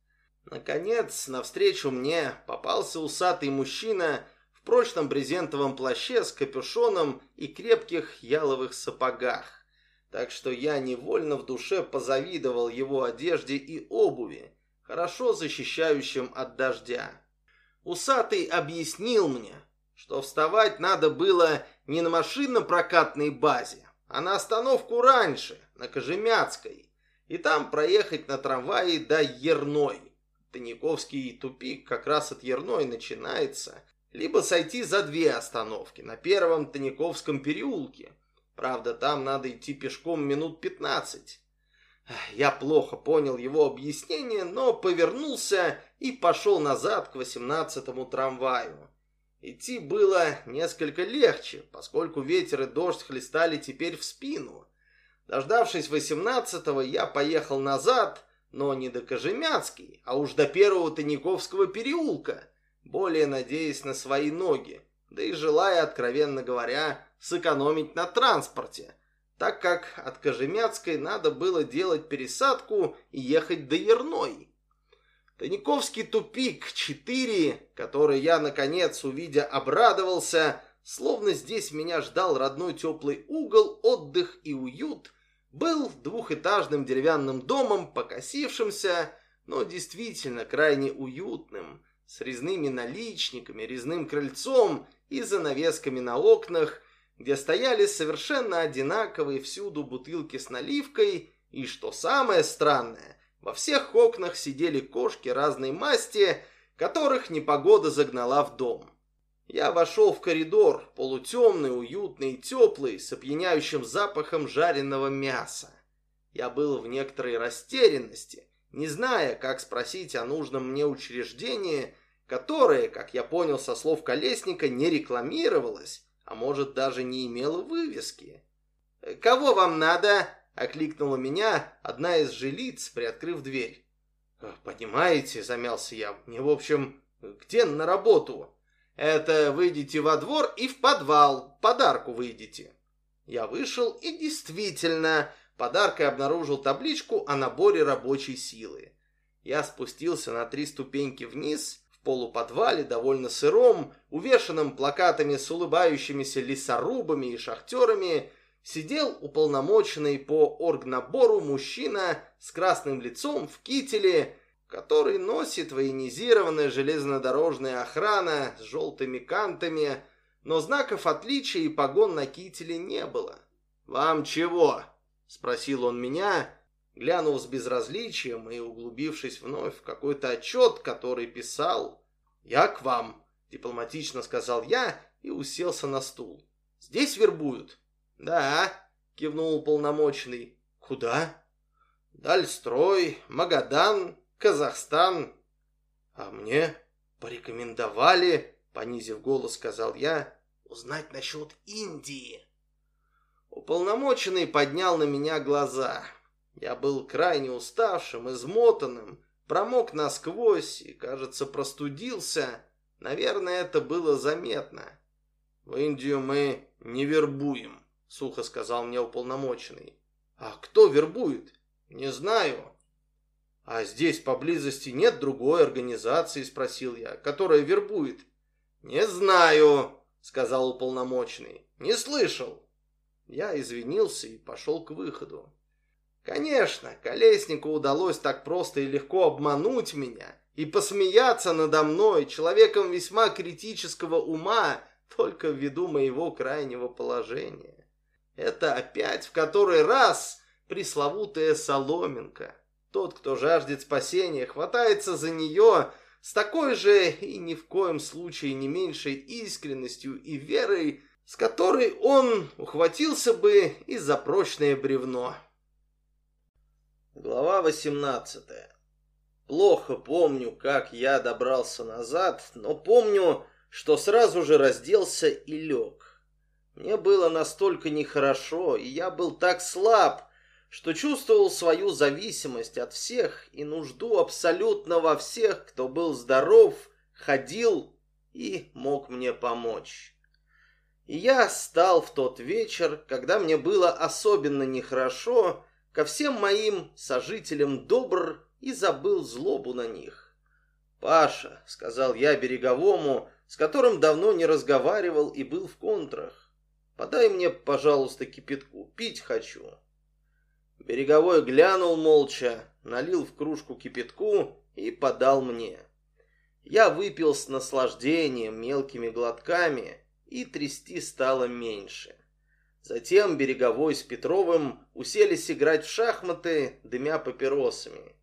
[SPEAKER 1] Наконец, навстречу мне попался усатый мужчина в прочном брезентовом плаще с капюшоном и крепких яловых сапогах. Так что я невольно в душе позавидовал его одежде и обуви, хорошо защищающим от дождя. Усатый объяснил мне, что вставать надо было не на машинно-прокатной базе, а на остановку раньше, на Кожемяцкой, и там проехать на трамвае до Ерной. Таниковский тупик как раз от Ерной начинается, либо сойти за две остановки на первом Таниковском переулке. Правда, там надо идти пешком минут пятнадцать. Я плохо понял его объяснение, но повернулся и пошел назад к восемнадцатому трамваю. Идти было несколько легче, поскольку ветер и дождь хлестали теперь в спину. Дождавшись восемнадцатого, я поехал назад, но не до Кожемяцкой, а уж до первого Таниковского переулка, более надеясь на свои ноги. да и желая, откровенно говоря, сэкономить на транспорте, так как от Кожемяцкой надо было делать пересадку и ехать до Ерной. Таниковский тупик 4, который я, наконец, увидя, обрадовался, словно здесь меня ждал родной теплый угол, отдых и уют, был двухэтажным деревянным домом, покосившимся, но действительно крайне уютным, с резными наличниками, резным крыльцом и занавесками на окнах, где стояли совершенно одинаковые всюду бутылки с наливкой, и, что самое странное, во всех окнах сидели кошки разной масти, которых непогода загнала в дом. Я вошел в коридор, полутемный, уютный теплый, с опьяняющим запахом жареного мяса. Я был в некоторой растерянности, не зная, как спросить о нужном мне учреждении, которое, как я понял со слов Колесника, не рекламировалось, а может даже не имело вывески. «Кого вам надо?» — окликнула меня одна из жилиц, приоткрыв дверь. «Э, «Понимаете», — замялся я, — «мне, в общем, где на работу?» «Это выйдете во двор и в подвал, подарку выйдете». Я вышел и действительно подаркой обнаружил табличку о наборе рабочей силы. Я спустился на три ступеньки вниз, в полуподвале, довольно сыром, увешанном плакатами с улыбающимися лесорубами и шахтерами, сидел уполномоченный по оргнабору мужчина с красным лицом в кителе, который носит военизированная железнодорожная охрана с желтыми кантами, но знаков отличия и погон на кителе не было. «Вам чего?» — спросил он меня, глянув с безразличием и углубившись вновь в какой-то отчет, который писал. «Я к вам», — дипломатично сказал я и уселся на стул. «Здесь вербуют?» «Да», — кивнул уполномоченный. «Куда?» «Дальстрой, Магадан, Казахстан». «А мне порекомендовали», — понизив голос, сказал я, «узнать насчет Индии». Уполномоченный поднял на меня глаза. Я был крайне уставшим, измотанным, промок насквозь и, кажется, простудился. Наверное, это было заметно. В Индию мы не вербуем сухо сказал мне уполномоченный. А кто вербует? Не знаю. А здесь поблизости нет другой организации, спросил я, которая вербует. Не знаю, сказал уполномоченный. Не слышал. Я извинился и пошел к выходу. Конечно, Колеснику удалось так просто и легко обмануть меня и посмеяться надо мной, человеком весьма критического ума, только ввиду моего крайнего положения. Это опять в который раз пресловутая соломинка. Тот, кто жаждет спасения, хватается за нее с такой же и ни в коем случае не меньшей искренностью и верой, с которой он ухватился бы и за прочное бревно. Глава 18 Плохо помню, как я добрался назад, но помню, что сразу же разделся и лег. Мне было настолько нехорошо, и я был так слаб, что чувствовал свою зависимость от всех и нужду абсолютно во всех, кто был здоров, ходил и мог мне помочь. И я стал в тот вечер, когда мне было особенно нехорошо, ко всем моим сожителям добр и забыл злобу на них. «Паша», — сказал я береговому, с которым давно не разговаривал и был в контрах, Подай мне, пожалуйста, кипятку, пить хочу. Береговой глянул молча, налил в кружку кипятку и подал мне. Я выпил с наслаждением мелкими глотками, и трясти стало меньше. Затем Береговой с Петровым уселись играть в шахматы, дымя папиросами.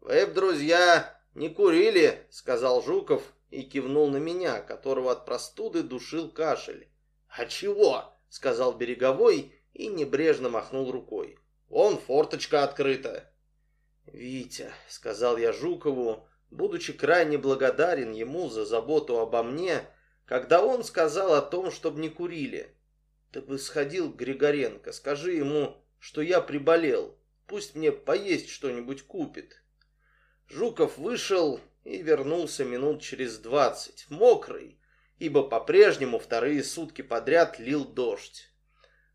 [SPEAKER 1] «Вы б, друзья, не курили», — сказал Жуков и кивнул на меня, которого от простуды душил кашель. «А чего?» — сказал Береговой и небрежно махнул рукой. «Вон форточка открыта». «Витя», — сказал я Жукову, будучи крайне благодарен ему за заботу обо мне, когда он сказал о том, чтобы не курили. «Ты бы сходил к Григоренко, скажи ему, что я приболел, пусть мне поесть что-нибудь купит». Жуков вышел и вернулся минут через двадцать, мокрый, ибо по-прежнему вторые сутки подряд лил дождь.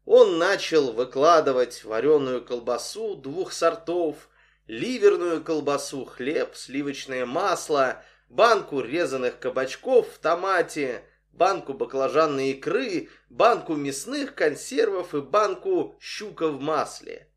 [SPEAKER 1] Он начал выкладывать вареную колбасу двух сортов, ливерную колбасу, хлеб, сливочное масло, банку резаных кабачков в томате, банку баклажанной икры, банку мясных консервов и банку щука в масле.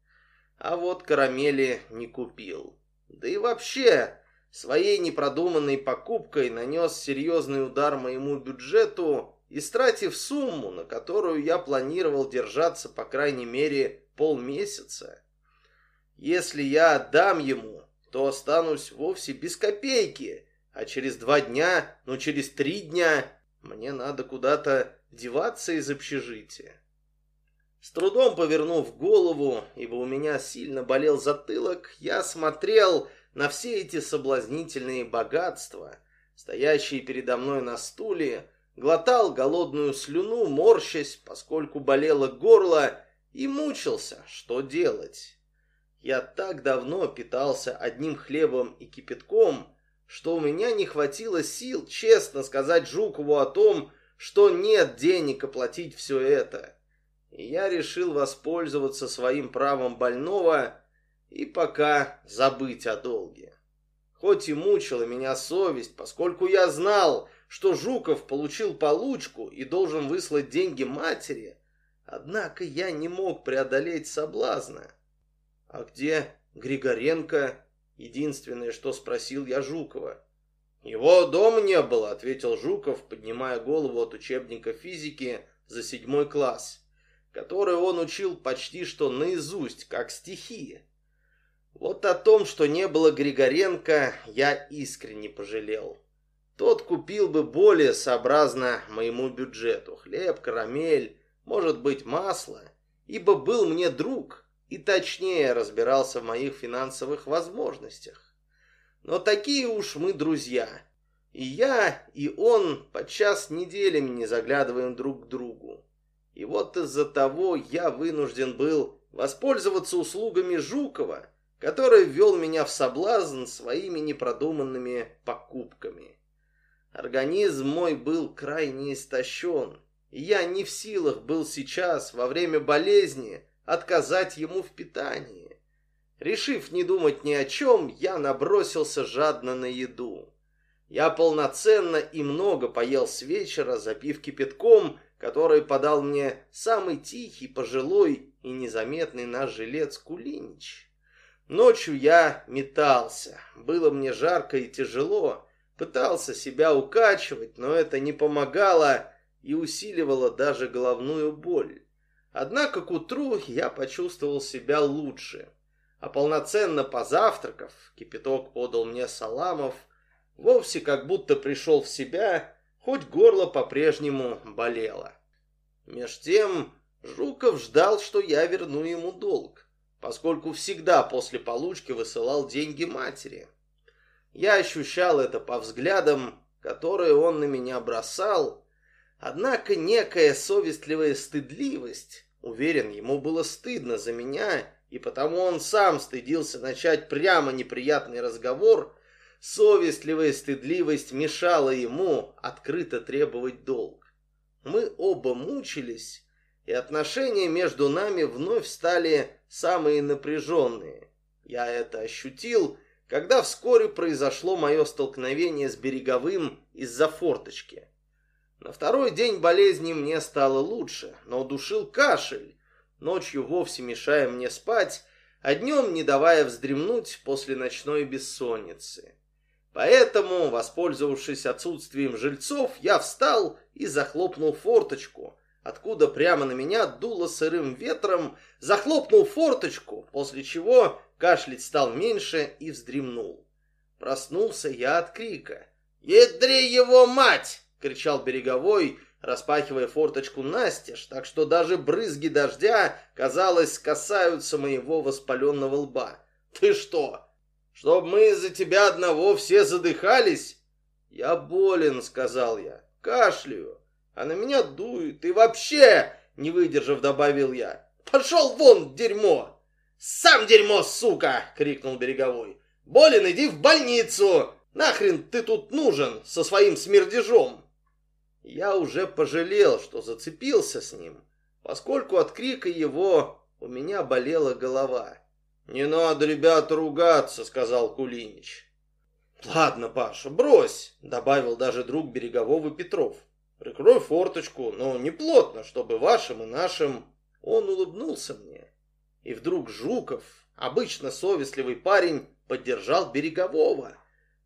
[SPEAKER 1] А вот карамели не купил. Да и вообще, своей непродуманной покупкой нанес серьезный удар моему бюджету, истратив сумму, на которую я планировал держаться по крайней мере полмесяца. Если я отдам ему, то останусь вовсе без копейки, а через два дня, ну через три дня мне надо куда-то деваться из общежития. С трудом повернув голову, ибо у меня сильно болел затылок, я смотрел на все эти соблазнительные богатства, стоящие передо мной на стуле, глотал голодную слюну, морщась, поскольку болело горло, и мучился, что делать. Я так давно питался одним хлебом и кипятком, что у меня не хватило сил честно сказать Жукову о том, что нет денег оплатить все это. И я решил воспользоваться своим правом больного и пока забыть о долге. Хоть и мучила меня совесть, поскольку я знал, что Жуков получил получку и должен выслать деньги матери, однако я не мог преодолеть соблазна. «А где Григоренко?» Единственное, что спросил я Жукова. «Его дома не было», — ответил Жуков, поднимая голову от учебника физики за седьмой класс, который он учил почти что наизусть, как стихи. Вот о том, что не было Григоренко, я искренне пожалел. Тот купил бы более сообразно моему бюджету. Хлеб, карамель, может быть, масло. Ибо был мне друг, и точнее разбирался в моих финансовых возможностях. Но такие уж мы друзья. И я, и он подчас неделями не заглядываем друг к другу. И вот из-за того я вынужден был воспользоваться услугами Жукова, который ввел меня в соблазн своими непродуманными покупками. Организм мой был крайне истощен, и я не в силах был сейчас, во время болезни, отказать ему в питании. Решив не думать ни о чем, я набросился жадно на еду. Я полноценно и много поел с вечера, запив кипятком, который подал мне самый тихий, пожилой и незаметный наш жилец Кулинич. Ночью я метался, было мне жарко и тяжело, пытался себя укачивать, но это не помогало и усиливало даже головную боль. Однако к утру я почувствовал себя лучше. А полноценно позавтракав, кипяток подал мне саламов, вовсе как будто пришел в себя, хоть горло по-прежнему болело. Меж тем Жуков ждал, что я верну ему долг, поскольку всегда после получки высылал деньги матери. Я ощущал это по взглядам, которые он на меня бросал, однако некая совестливая стыдливость Уверен, ему было стыдно за меня, и потому он сам стыдился начать прямо неприятный разговор. Совестливая стыдливость мешала ему открыто требовать долг. Мы оба мучились, и отношения между нами вновь стали самые напряженные. Я это ощутил, когда вскоре произошло мое столкновение с Береговым из-за форточки. На второй день болезни мне стало лучше, но удушил кашель, ночью вовсе мешая мне спать, а днем не давая вздремнуть после ночной бессонницы. Поэтому, воспользовавшись отсутствием жильцов, я встал и захлопнул форточку, откуда прямо на меня дуло сырым ветром, захлопнул форточку, после чего кашлять стал меньше и вздремнул. Проснулся я от крика. «Ядри его мать!» кричал Береговой, распахивая форточку настежь, так что даже брызги дождя, казалось, касаются моего воспаленного лба. «Ты что, чтоб мы из-за тебя одного все задыхались?» «Я болен», — сказал я, — «кашляю, а на меня дует, и вообще...» — не выдержав, добавил я. «Пошел вон, дерьмо!» «Сам дерьмо, сука!» — крикнул Береговой. «Болен, иди в больницу! Нахрен ты тут нужен со своим смердежом?» я уже пожалел, что зацепился с ним, поскольку от крика его у меня болела голова. «Не надо, ребята, ругаться», — сказал Кулинич. «Ладно, Паша, брось», — добавил даже друг Берегового Петров. «Прикрой форточку, но не плотно, чтобы вашим и нашим...» Он улыбнулся мне. И вдруг Жуков, обычно совестливый парень, поддержал Берегового.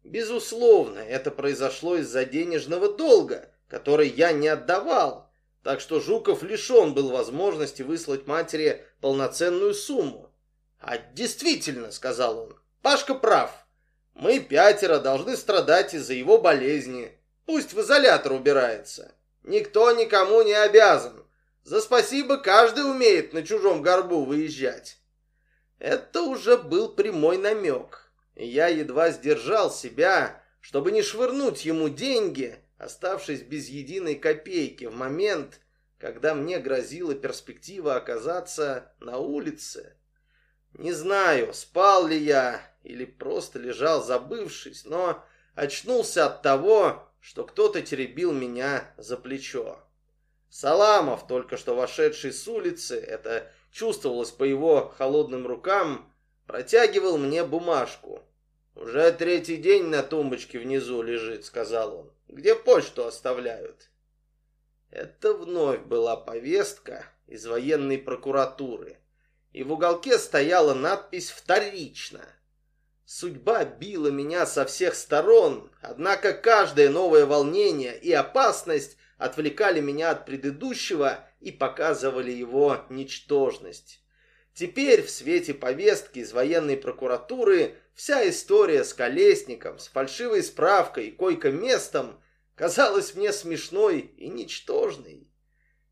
[SPEAKER 1] Безусловно, это произошло из-за денежного долга, который я не отдавал, так что Жуков лишен был возможности выслать матери полноценную сумму. «А действительно», — сказал он, — «Пашка прав. Мы пятеро должны страдать из-за его болезни. Пусть в изолятор убирается. Никто никому не обязан. За спасибо каждый умеет на чужом горбу выезжать». Это уже был прямой намек. Я едва сдержал себя, чтобы не швырнуть ему деньги, оставшись без единой копейки в момент, когда мне грозила перспектива оказаться на улице. Не знаю, спал ли я или просто лежал забывшись, но очнулся от того, что кто-то теребил меня за плечо. Саламов, только что вошедший с улицы, это чувствовалось по его холодным рукам, протягивал мне бумажку. «Уже третий день на тумбочке внизу лежит», — сказал он. «Где почту оставляют?» Это вновь была повестка из военной прокуратуры, и в уголке стояла надпись «Вторично». Судьба била меня со всех сторон, однако каждое новое волнение и опасность отвлекали меня от предыдущего и показывали его ничтожность. Теперь в свете повестки из военной прокуратуры вся история с колесником, с фальшивой справкой и койко-местом казалась мне смешной и ничтожной.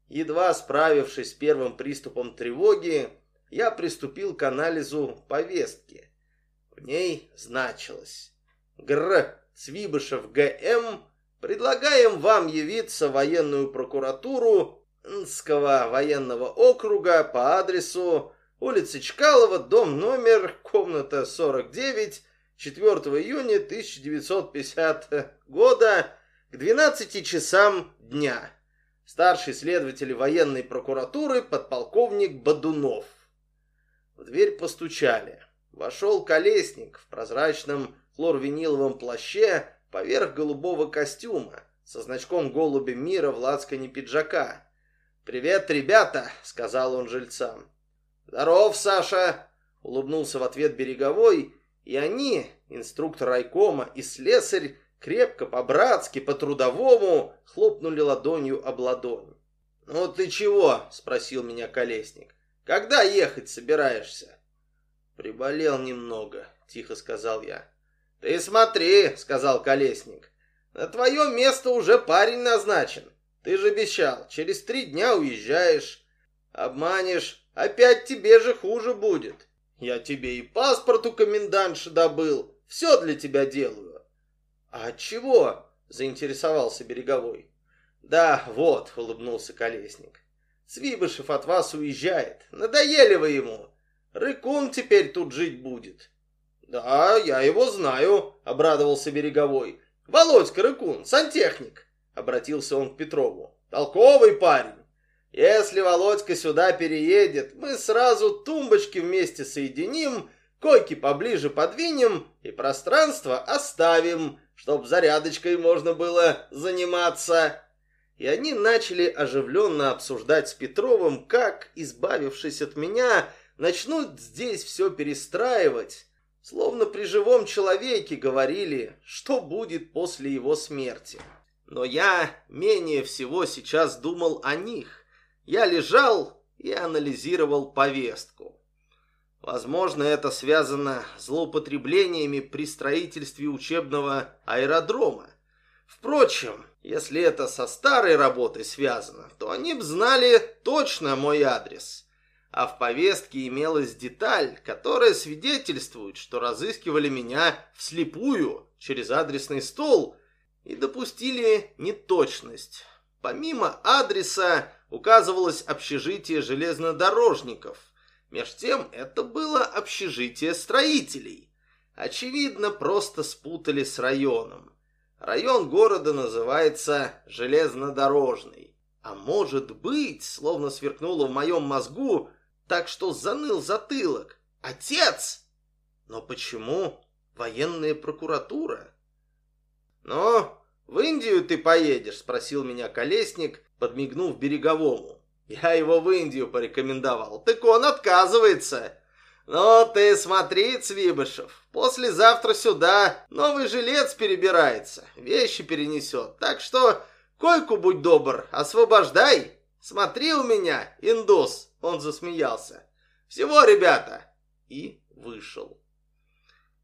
[SPEAKER 1] Едва справившись с первым приступом тревоги, я приступил к анализу повестки. В ней значилось «Гр. Цвибышев Г.М. Предлагаем вам явиться в военную прокуратуру Нского военного округа по адресу улица Чкалова, дом номер, комната 49, 4 июня 1950 года, к 12 часам дня. Старший следователь военной прокуратуры подполковник Бадунов. В дверь постучали. Вошел колесник в прозрачном хлорвиниловом плаще поверх голубого костюма со значком голуби мира в лацкане пиджака. «Привет, ребята!» — сказал он жильцам. «Здоров, Саша!» — улыбнулся в ответ Береговой, и они, инструктор райкома и слесарь, крепко, по-братски, по-трудовому хлопнули ладонью об ладонь. «Ну ты чего?» — спросил меня Колесник. «Когда ехать собираешься?» «Приболел немного», — тихо сказал я. «Ты смотри», — сказал Колесник. «На твое место уже парень назначен. Ты же обещал, через три дня уезжаешь. Обманешь, опять тебе же хуже будет. Я тебе и паспорт у комендантши добыл, все для тебя делаю. А чего? Заинтересовался Береговой. Да, вот, улыбнулся Колесник. Свибышев от вас уезжает. Надоели вы ему. Рыкун теперь тут жить будет. Да, я его знаю, обрадовался Береговой. Володька Рыкун, сантехник. Обратился он к Петрову. Толковый парень. Если Володька сюда переедет, мы сразу тумбочки вместе соединим, койки поближе подвинем и пространство оставим, чтоб зарядочкой можно было заниматься. И они начали оживленно обсуждать с Петровым, как, избавившись от меня, начнут здесь все перестраивать, словно при живом человеке говорили, что будет после его смерти. Но я менее всего сейчас думал о них. Я лежал и анализировал повестку. Возможно, это связано с злоупотреблениями при строительстве учебного аэродрома. Впрочем, если это со старой работой связано, то они б знали точно мой адрес. А в повестке имелась деталь, которая свидетельствует, что разыскивали меня вслепую через адресный стол – и допустили неточность. Помимо адреса указывалось общежитие железнодорожников. Меж тем это было общежитие строителей. Очевидно, просто спутали с районом. Район города называется Железнодорожный. А может быть, словно сверкнуло в моем мозгу, так что заныл затылок. Отец! Но почему военная прокуратура? «Ну, в Индию ты поедешь?» – спросил меня Колесник, подмигнув береговому. Я его в Индию порекомендовал. Так он отказывается. «Ну ты смотри, Цвибышев, послезавтра сюда новый жилец перебирается, вещи перенесет, так что койку будь добр, освобождай. Смотри у меня, индус!» Он засмеялся. «Всего, ребята!» И вышел.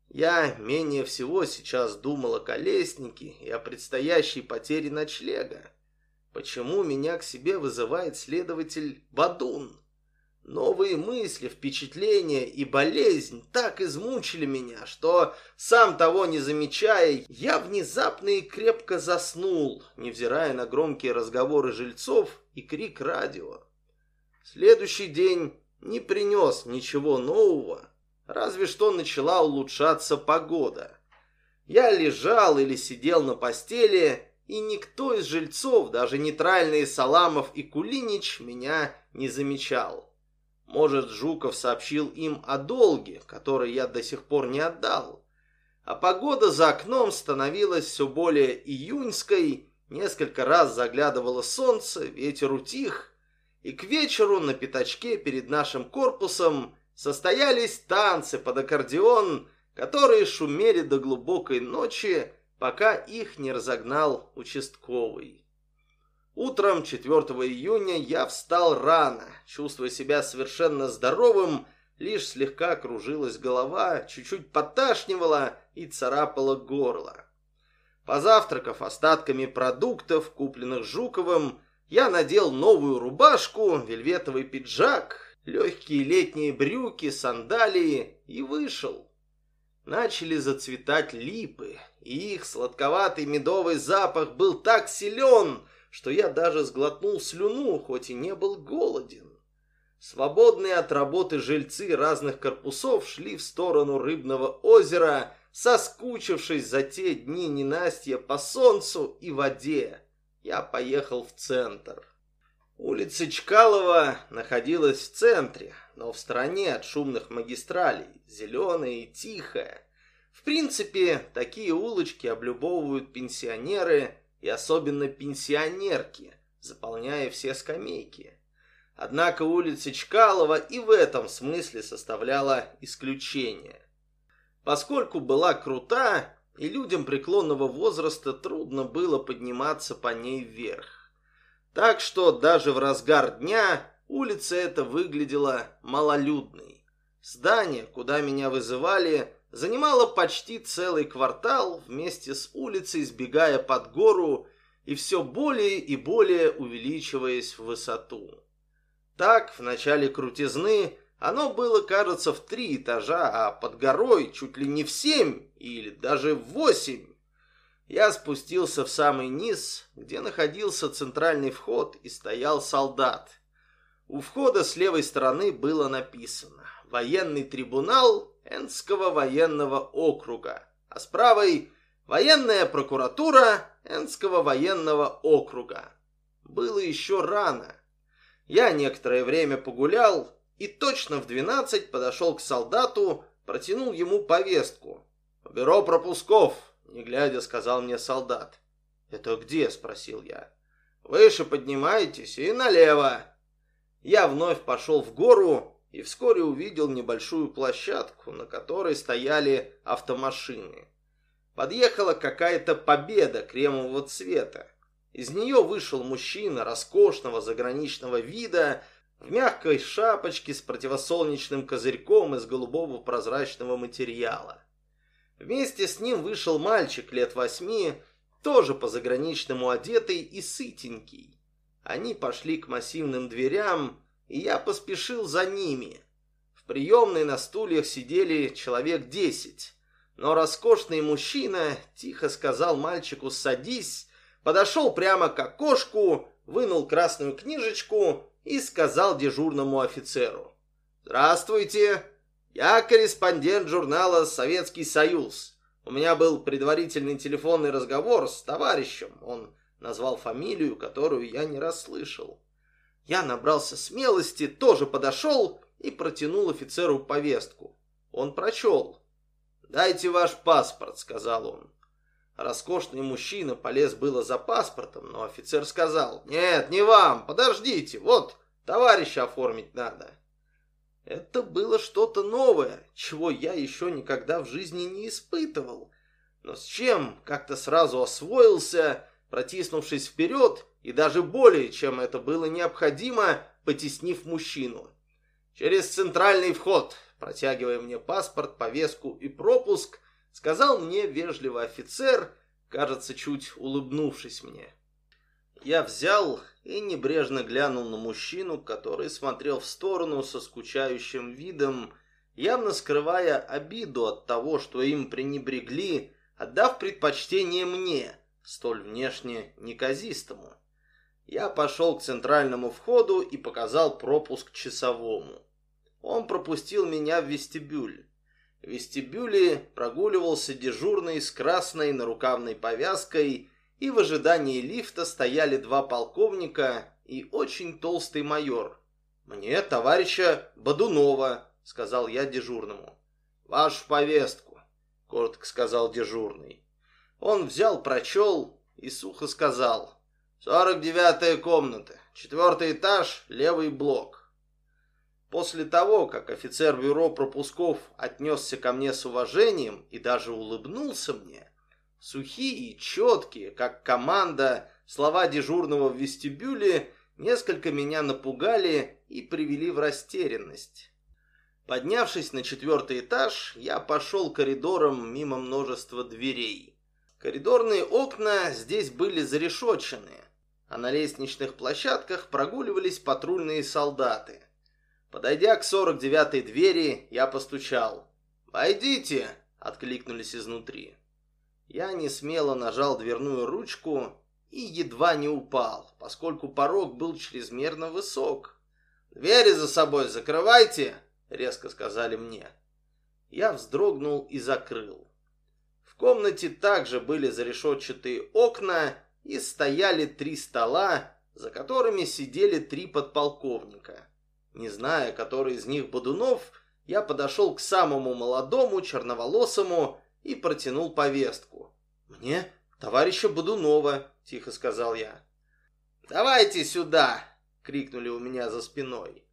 [SPEAKER 1] Я менее всего сейчас думал о колеснике и о предстоящей потере ночлега. Почему меня к себе вызывает следователь Бадун? Новые мысли, впечатления и болезнь так измучили меня, что, сам того не замечая, я внезапно и крепко заснул, невзирая на громкие разговоры жильцов и крик радио. Следующий день не принес ничего нового, разве что начала улучшаться погода. Я лежал или сидел на постели, и никто из жильцов, даже нейтральные Саламов и Кулинич, меня не замечал. Может, Жуков сообщил им о долге, который я до сих пор не отдал. А погода за окном становилась все более июньской, несколько раз заглядывало солнце, ветер утих, и к вечеру на пятачке перед нашим корпусом состоялись танцы под аккордеон, которые шумели до глубокой ночи, пока их не разогнал участковый. Утром 4 июня я встал рано, чувствуя себя совершенно здоровым, лишь слегка кружилась голова, чуть-чуть поташнивала и царапала горло. Позавтракав остатками продуктов, купленных Жуковым, я надел новую рубашку, вельветовый пиджак, легкие летние брюки, сандалии и вышел. Начали зацветать липы, и их сладковатый медовый запах был так силен, что я даже сглотнул слюну, хоть и не был голоден. Свободные от работы жильцы разных корпусов шли в сторону рыбного озера, соскучившись за те дни ненастья по солнцу и воде. Я поехал в центр. Улица Чкалова находилась в центре, но в стороне от шумных магистралей, зеленая и тихая. В принципе, такие улочки облюбовывают пенсионеры и особенно пенсионерки, заполняя все скамейки. Однако улица Чкалова и в этом смысле составляла исключение. Поскольку была крута, и людям преклонного возраста трудно было подниматься по ней вверх. Так что даже в разгар дня улица эта выглядела малолюдной. Здание, куда меня вызывали, занимала почти целый квартал вместе с улицей, сбегая под гору и все более и более увеличиваясь в высоту. Так, в начале крутизны оно было, кажется, в три этажа, а под горой чуть ли не в семь или даже в восемь. Я спустился в самый низ, где находился центральный вход и стоял солдат. У входа с левой стороны было написано «Военный трибунал Энского военного округа, а с правой военная прокуратура Энского военного округа. Было еще рано. Я некоторое время погулял и точно в двенадцать подошел к солдату, протянул ему повестку. «Бюро пропусков», — не глядя сказал мне солдат. «Это где?» — спросил я. «Выше поднимаетесь и налево». Я вновь пошел в гору и вскоре увидел небольшую площадку, на которой стояли автомашины. Подъехала какая-то победа кремового цвета. Из нее вышел мужчина роскошного заграничного вида в мягкой шапочке с противосолнечным козырьком из голубого прозрачного материала. Вместе с ним вышел мальчик лет восьми, тоже по-заграничному одетый и сытенький. Они пошли к массивным дверям, и я поспешил за ними. В приемной на стульях сидели человек десять, но роскошный мужчина тихо сказал мальчику «садись», подошел прямо к окошку, вынул красную книжечку и сказал дежурному офицеру «Здравствуйте, я корреспондент журнала «Советский Союз». У меня был предварительный телефонный разговор с товарищем. Он назвал фамилию, которую я не расслышал. Я набрался смелости, тоже подошел и протянул офицеру повестку. Он прочел. «Дайте ваш паспорт», — сказал он. Роскошный мужчина полез было за паспортом, но офицер сказал, «Нет, не вам, подождите, вот, товарища оформить надо». Это было что-то новое, чего я еще никогда в жизни не испытывал. Но с чем как-то сразу освоился, протиснувшись вперед, и даже более, чем это было необходимо, потеснив мужчину. Через центральный вход, протягивая мне паспорт, повестку и пропуск, сказал мне вежливый офицер, кажется, чуть улыбнувшись мне. Я взял и небрежно глянул на мужчину, который смотрел в сторону со скучающим видом, явно скрывая обиду от того, что им пренебрегли, отдав предпочтение мне, столь внешне неказистому. Я пошел к центральному входу и показал пропуск часовому. Он пропустил меня в вестибюль. В вестибюле прогуливался дежурный с красной нарукавной повязкой, и в ожидании лифта стояли два полковника и очень толстый майор. «Мне, товарища Бодунова», — сказал я дежурному. «Вашу повестку», — коротко сказал дежурный. Он взял, прочел и сухо сказал. «Сорок девятая комната, четвертый этаж, левый блок». После того, как офицер бюро пропусков отнесся ко мне с уважением и даже улыбнулся мне, сухие и четкие, как команда, слова дежурного в вестибюле несколько меня напугали и привели в растерянность. Поднявшись на четвертый этаж, я пошел коридором мимо множества дверей. Коридорные окна здесь были зарешочены, а на лестничных площадках прогуливались патрульные солдаты – Подойдя к сорок девятой двери, я постучал. «Войдите!» — откликнулись изнутри. Я не смело нажал дверную ручку и едва не упал, поскольку порог был чрезмерно высок. «Двери за собой закрывайте!» — резко сказали мне. Я вздрогнул и закрыл. В комнате также были зарешетчатые окна и стояли три стола, за которыми сидели три подполковника. Не зная, который из них Бодунов, я подошел к самому молодому, черноволосому и протянул повестку. «Мне товарища Бодунова», — тихо сказал я. «Давайте сюда!» — крикнули у меня за спиной.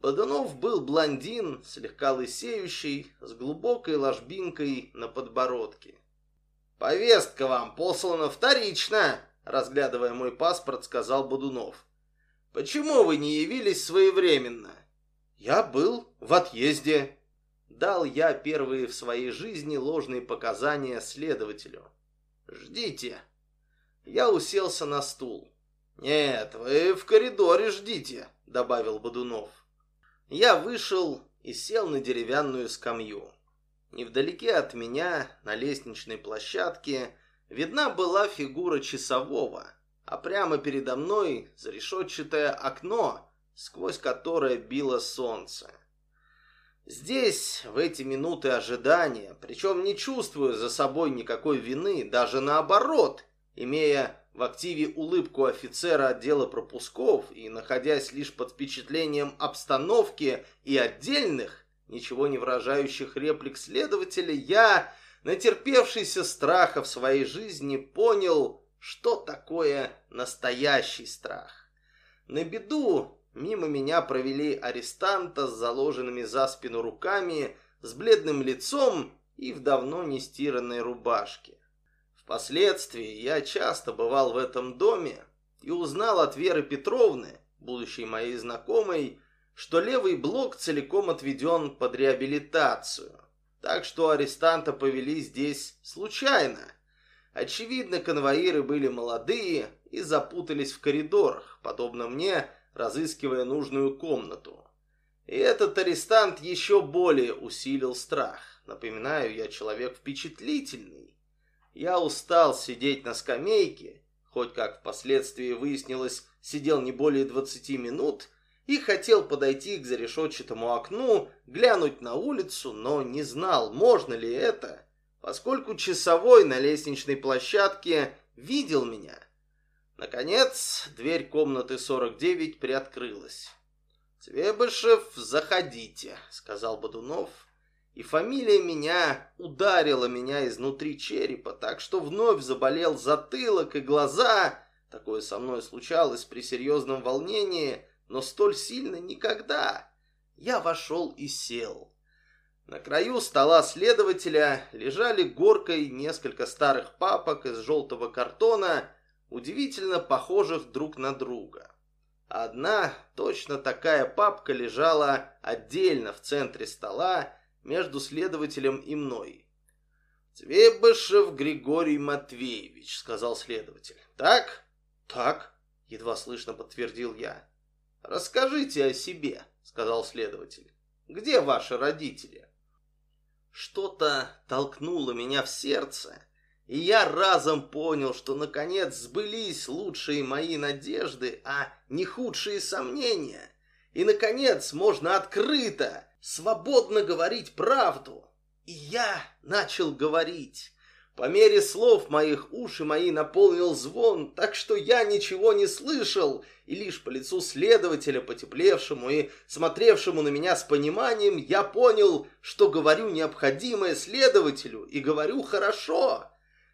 [SPEAKER 1] Бодунов был блондин, слегка лысеющий, с глубокой ложбинкой на подбородке. «Повестка вам послана вторично!» — разглядывая мой паспорт, сказал Бодунов. Почему вы не явились своевременно? Я был в отъезде. Дал я первые в своей жизни ложные показания следователю. Ждите. Я уселся на стул. Нет, вы в коридоре ждите, добавил Бодунов. Я вышел и сел на деревянную скамью. Невдалеке от меня, на лестничной площадке, видна была фигура часового, а прямо передо мной зарешетчатое окно, сквозь которое било солнце. Здесь, в эти минуты ожидания, причем не чувствуя за собой никакой вины, даже наоборот, имея в активе улыбку офицера отдела пропусков и находясь лишь под впечатлением обстановки и отдельных, ничего не выражающих реплик следователя, я, натерпевшийся страха в своей жизни, понял, что такое настоящий страх. На беду мимо меня провели арестанта с заложенными за спину руками, с бледным лицом и в давно не стиранной рубашке. Впоследствии я часто бывал в этом доме и узнал от Веры Петровны, будущей моей знакомой, что левый блок целиком отведен под реабилитацию. Так что арестанта повели здесь случайно, Очевидно, конвоиры были молодые и запутались в коридорах, подобно мне, разыскивая нужную комнату. И этот арестант еще более усилил страх. Напоминаю, я человек впечатлительный. Я устал сидеть на скамейке, хоть, как впоследствии выяснилось, сидел не более 20 минут, и хотел подойти к зарешетчатому окну, глянуть на улицу, но не знал, можно ли это, поскольку часовой на лестничной площадке видел меня. Наконец, дверь комнаты 49 приоткрылась. «Цвебышев, заходите», — сказал Бодунов, и фамилия меня ударила меня изнутри черепа, так что вновь заболел затылок и глаза. Такое со мной случалось при серьезном волнении, но столь сильно никогда. Я вошел и сел. На краю стола следователя лежали горкой несколько старых папок из желтого картона, удивительно похожих друг на друга. Одна, точно такая папка, лежала отдельно в центре стола между следователем и мной. «Цвебышев Григорий Матвеевич», — сказал следователь. «Так?» «Так», — едва слышно подтвердил я. «Расскажите о себе», — сказал следователь. «Где ваши родители?» Что-то толкнуло меня в сердце, и я разом понял, что наконец сбылись лучшие мои надежды, а не худшие сомнения. И, наконец, можно открыто, свободно говорить правду. И я начал говорить. По мере слов моих уши мои наполнил звон, так что я ничего не слышал, и лишь по лицу следователя, потеплевшему и смотревшему на меня с пониманием, я понял, что говорю необходимое следователю и говорю хорошо.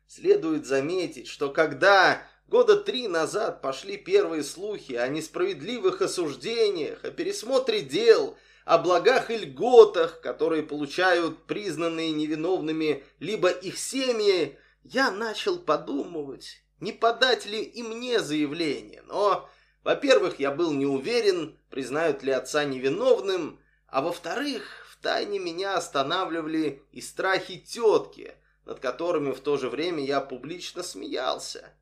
[SPEAKER 1] Следует заметить, что когда года три назад пошли первые слухи о несправедливых осуждениях, о пересмотре дел – о благах и льготах, которые получают признанные невиновными либо их семьи, я начал подумывать, не подать ли и мне заявление. Но, во-первых, я был не уверен, признают ли отца невиновным, а во-вторых, втайне меня останавливали и страхи тетки, над которыми в то же время я публично смеялся.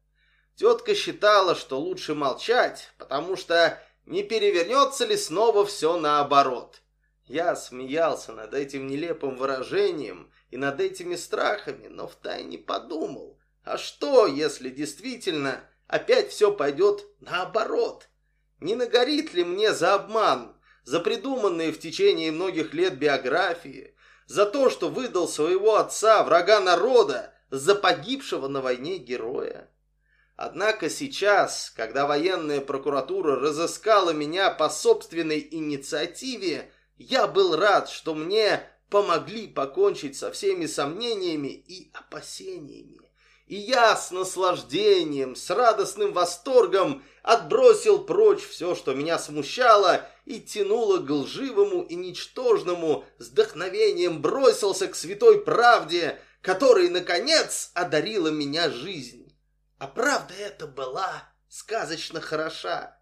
[SPEAKER 1] Тетка считала, что лучше молчать, потому что не перевернется ли снова все наоборот? Я смеялся над этим нелепым выражением и над этими страхами, но втайне подумал, а что, если действительно опять все пойдет наоборот? Не нагорит ли мне за обман, за придуманные в течение многих лет биографии, за то, что выдал своего отца, врага народа, за погибшего на войне героя? Однако сейчас, когда военная прокуратура разыскала меня по собственной инициативе, я был рад, что мне помогли покончить со всеми сомнениями и опасениями. И я с наслаждением, с радостным восторгом отбросил прочь все, что меня смущало, и тянуло к лживому и ничтожному, с вдохновением бросился к святой правде, которой, наконец, одарила меня жизнь. А правда это была сказочно хороша.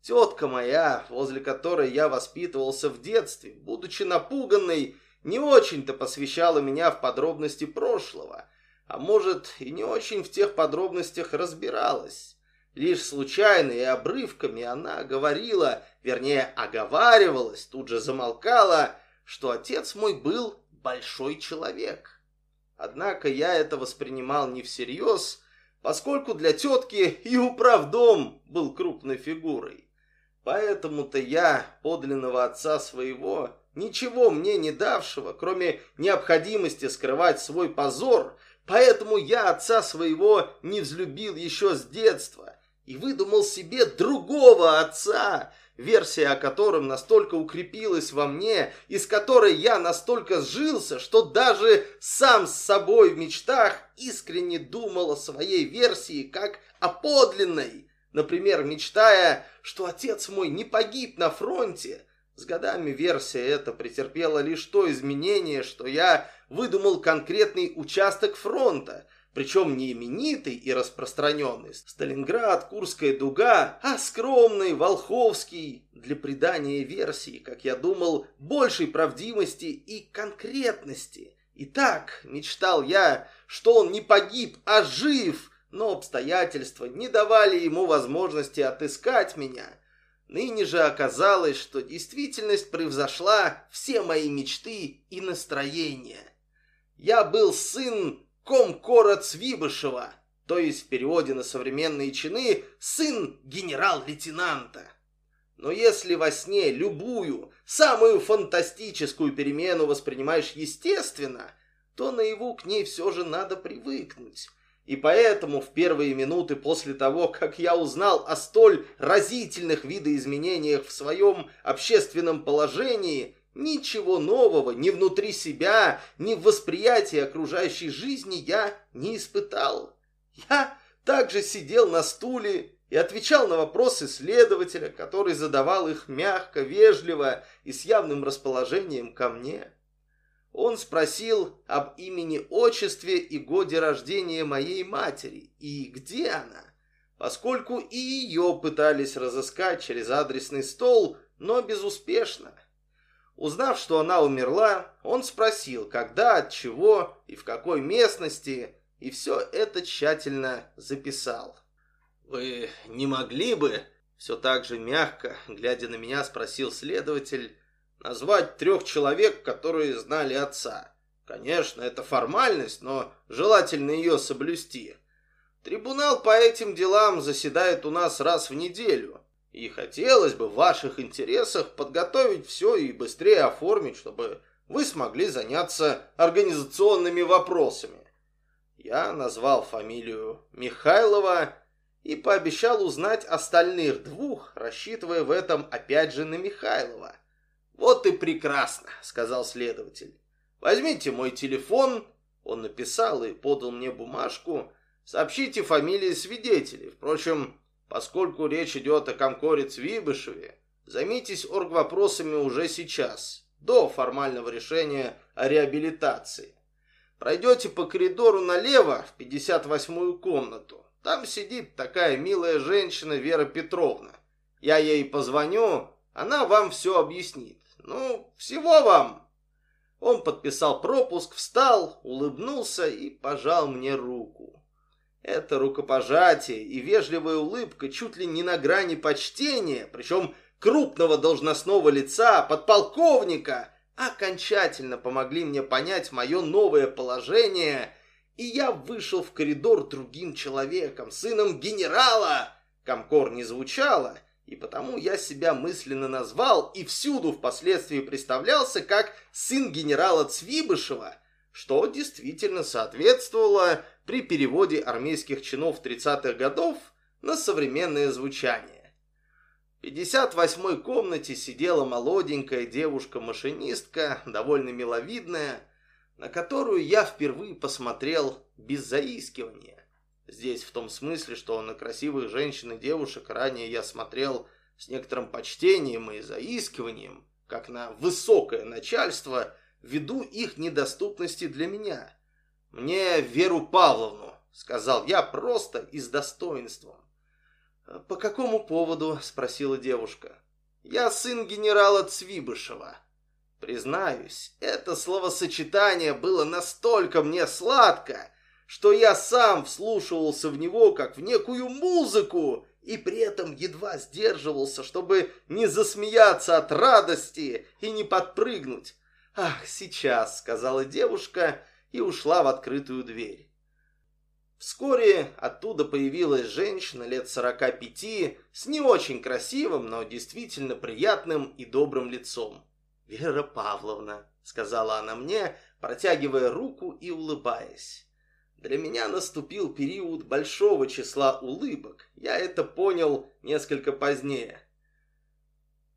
[SPEAKER 1] Тетка моя, возле которой я воспитывался в детстве, будучи напуганной, не очень-то посвящала меня в подробности прошлого, а может и не очень в тех подробностях разбиралась. Лишь случайно и обрывками она говорила, вернее оговаривалась, тут же замолкала, что отец мой был большой человек. Однако я это воспринимал не всерьез, поскольку для тетки и управдом был крупной фигурой. Поэтому-то я, подлинного отца своего, ничего мне не давшего, кроме необходимости скрывать свой позор, поэтому я отца своего не взлюбил еще с детства и выдумал себе другого отца, версия о котором настолько укрепилась во мне, и с которой я настолько сжился, что даже сам с собой в мечтах искренне думал о своей версии как о подлинной. Например, мечтая, что отец мой не погиб на фронте. С годами версия эта претерпела лишь то изменение, что я выдумал конкретный участок фронта – причем не именитый и распространенный Сталинград, Курская дуга, а скромный, Волховский, для придания версии, как я думал, большей правдивости и конкретности. И так мечтал я, что он не погиб, а жив, но обстоятельства не давали ему возможности отыскать меня. Ныне же оказалось, что действительность превзошла все мои мечты и настроения. Я был сын комкора Цвибышева, то есть в переводе на современные чины сын генерал-лейтенанта. Но если во сне любую, самую фантастическую перемену воспринимаешь естественно, то наяву к ней все же надо привыкнуть. И поэтому в первые минуты после того, как я узнал о столь разительных видоизменениях в своем общественном положении, ничего нового ни внутри себя, ни в восприятии окружающей жизни я не испытал. Я также сидел на стуле и отвечал на вопросы следователя, который задавал их мягко, вежливо и с явным расположением ко мне. Он спросил об имени, отчестве и годе рождения моей матери и где она, поскольку и ее пытались разыскать через адресный стол, но безуспешно. Узнав, что она умерла, он спросил, когда, от чего и в какой местности, и все это тщательно записал. «Вы не могли бы...» Все так же мягко, глядя на меня, спросил следователь, назвать трех человек, которые знали отца. Конечно, это формальность, но желательно ее соблюсти. Трибунал по этим делам заседает у нас раз в неделю, и хотелось бы в ваших интересах подготовить все и быстрее оформить, чтобы вы смогли заняться организационными вопросами. Я назвал фамилию Михайлова и пообещал узнать остальных двух, рассчитывая в этом опять же на Михайлова. «Вот и прекрасно», — сказал следователь. «Возьмите мой телефон». Он написал и подал мне бумажку. «Сообщите фамилии свидетелей. Впрочем, поскольку речь идет о комкоре Цвибышеве, займитесь оргвопросами уже сейчас, до формального решения о реабилитации. Пройдете по коридору налево в 58-ю комнату. Там сидит такая милая женщина Вера Петровна. Я ей позвоню, она вам все объяснит. Ну, всего вам!» Он подписал пропуск, встал, улыбнулся и пожал мне руку. Это рукопожатие и вежливая улыбка чуть ли не на грани почтения, причем крупного должностного лица, подполковника, окончательно помогли мне понять мое новое положение и я вышел в коридор другим человеком, сыном генерала. Комкор не звучало, и потому я себя мысленно назвал и всюду впоследствии представлялся как сын генерала Цвибышева, что действительно соответствовало при переводе армейских чинов 30-х годов на современное звучание. В 58-й комнате сидела молоденькая девушка-машинистка, довольно миловидная, на которую я впервые посмотрел без заискивания. Здесь в том смысле, что на красивых женщин и девушек ранее я смотрел с некоторым почтением и заискиванием, как на высокое начальство, ввиду их недоступности для меня. «Мне Веру Павловну», — сказал я просто и с достоинством. «По какому поводу?» — спросила девушка. «Я сын генерала Цвибышева». Признаюсь, это словосочетание было настолько мне сладко, что я сам вслушивался в него, как в некую музыку, и при этом едва сдерживался, чтобы не засмеяться от радости и не подпрыгнуть. «Ах, сейчас», — сказала девушка и ушла в открытую дверь. Вскоре оттуда появилась женщина лет сорока пяти с не очень красивым, но действительно приятным и добрым лицом. «Вера Павловна», — сказала она мне, протягивая руку и улыбаясь. Для меня наступил период большого числа улыбок. Я это понял несколько позднее.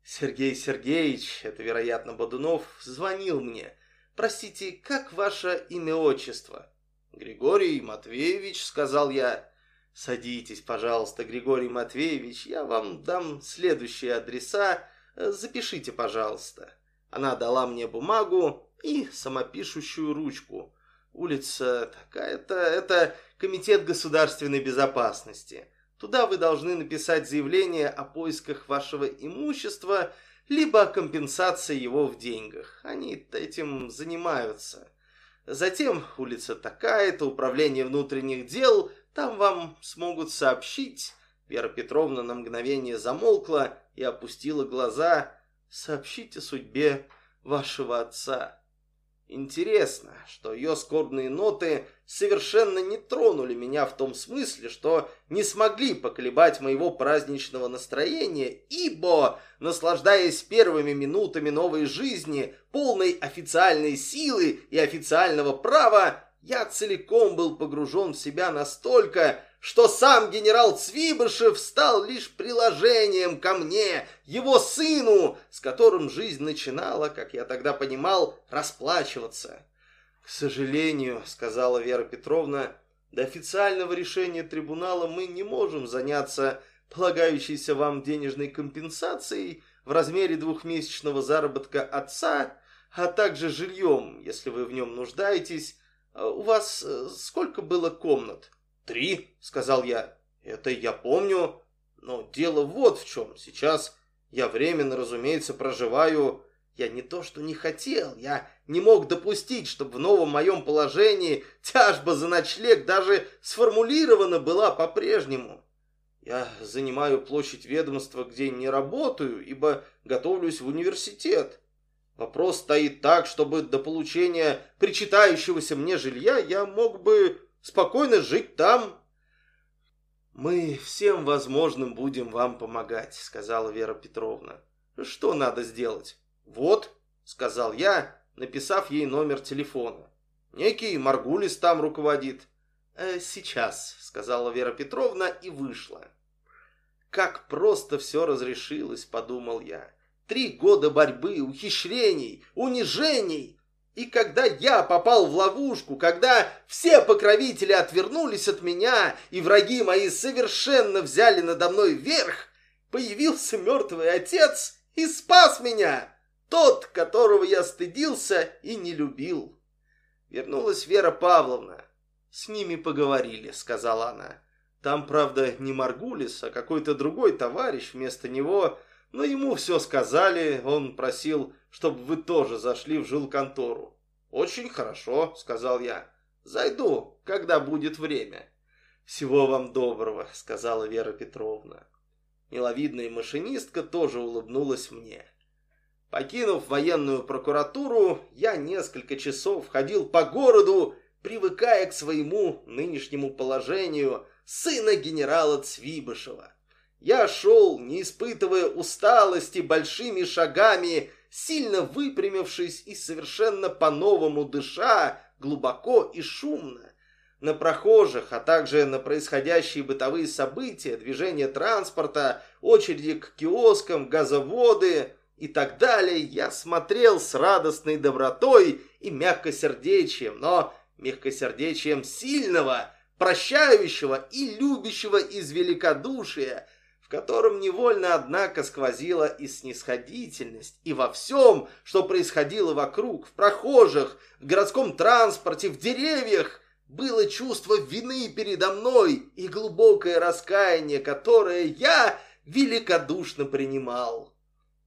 [SPEAKER 1] Сергей Сергеевич, это, вероятно, Бодунов, звонил мне. Простите, как ваше имя-отчество? Григорий Матвеевич, сказал я. Садитесь, пожалуйста, Григорий Матвеевич, я вам дам следующие адреса. Запишите, пожалуйста. Она дала мне бумагу и самопишущую ручку. Улица такая-то, это Комитет государственной безопасности. Туда вы должны написать заявление о поисках вашего имущества, либо о компенсации его в деньгах. Они этим занимаются. Затем улица такая-то, управление внутренних дел, там вам смогут сообщить. Вера Петровна на мгновение замолкла и опустила глаза. Сообщите судьбе вашего отца. Интересно, что ее скорбные ноты совершенно не тронули меня в том смысле, что не смогли поколебать моего праздничного настроения, ибо, наслаждаясь первыми минутами новой жизни, полной официальной силы и официального права, я целиком был погружен в себя настолько, что сам генерал Цвибышев стал лишь приложением ко мне, его сыну, с которым жизнь начинала, как я тогда понимал, расплачиваться. «К сожалению», — сказала Вера Петровна, — «до официального решения трибунала мы не можем заняться полагающейся вам денежной компенсацией в размере двухмесячного заработка отца, а также жильем, если вы в нем нуждаетесь. У вас э, сколько было комнат?» «Три», — сказал я. «Это я помню. Но дело вот в чем. Сейчас я временно, разумеется, проживаю... Я не то что не хотел, я не мог допустить, чтобы в новом моем положении тяжба за ночлег даже сформулирована была по-прежнему. Я занимаю площадь ведомства, где не работаю, ибо готовлюсь в университет. Вопрос стоит так, чтобы до получения причитающегося мне жилья я мог бы спокойно жить там. Мы всем возможным будем вам помогать, сказала Вера Петровна. Что надо сделать? Вот, сказал я, написав ей номер телефона. Некий Маргулис там руководит. «Э, «Сейчас», — сказала Вера Петровна и вышла. «Как просто все разрешилось», — подумал я. «Три года борьбы, ухищрений, унижений, и когда я попал в ловушку, когда все покровители отвернулись от меня, и враги мои совершенно взяли надо мной верх, появился мертвый отец и спас меня, тот, которого я стыдился и не любил. Вернулась Вера Павловна. «С ними поговорили», — сказала она. «Там, правда, не Маргулис, а какой-то другой товарищ вместо него, но ему все сказали, он просил чтобы вы тоже зашли в жилконтору. Очень хорошо, сказал я. Зайду, когда будет время. Всего вам доброго, сказала Вера Петровна. Миловидная машинистка тоже улыбнулась мне. Покинув военную прокуратуру, я несколько часов ходил по городу, привыкая к своему нынешнему положению сына генерала Цвибышева. Я шел, не испытывая усталости, большими шагами, сильно выпрямившись и совершенно по-новому дыша, глубоко и шумно. На прохожих, а также на происходящие бытовые события, движение транспорта, очереди к киоскам, газоводы и так далее, я смотрел с радостной добротой и мягкосердечием, но мягкосердечием сильного, прощающего и любящего из великодушия, котором невольно, однако, сквозила и снисходительность, и во всем, что происходило вокруг, в прохожих, в городском транспорте, в деревьях, было чувство вины передо мной и глубокое раскаяние, которое я великодушно принимал.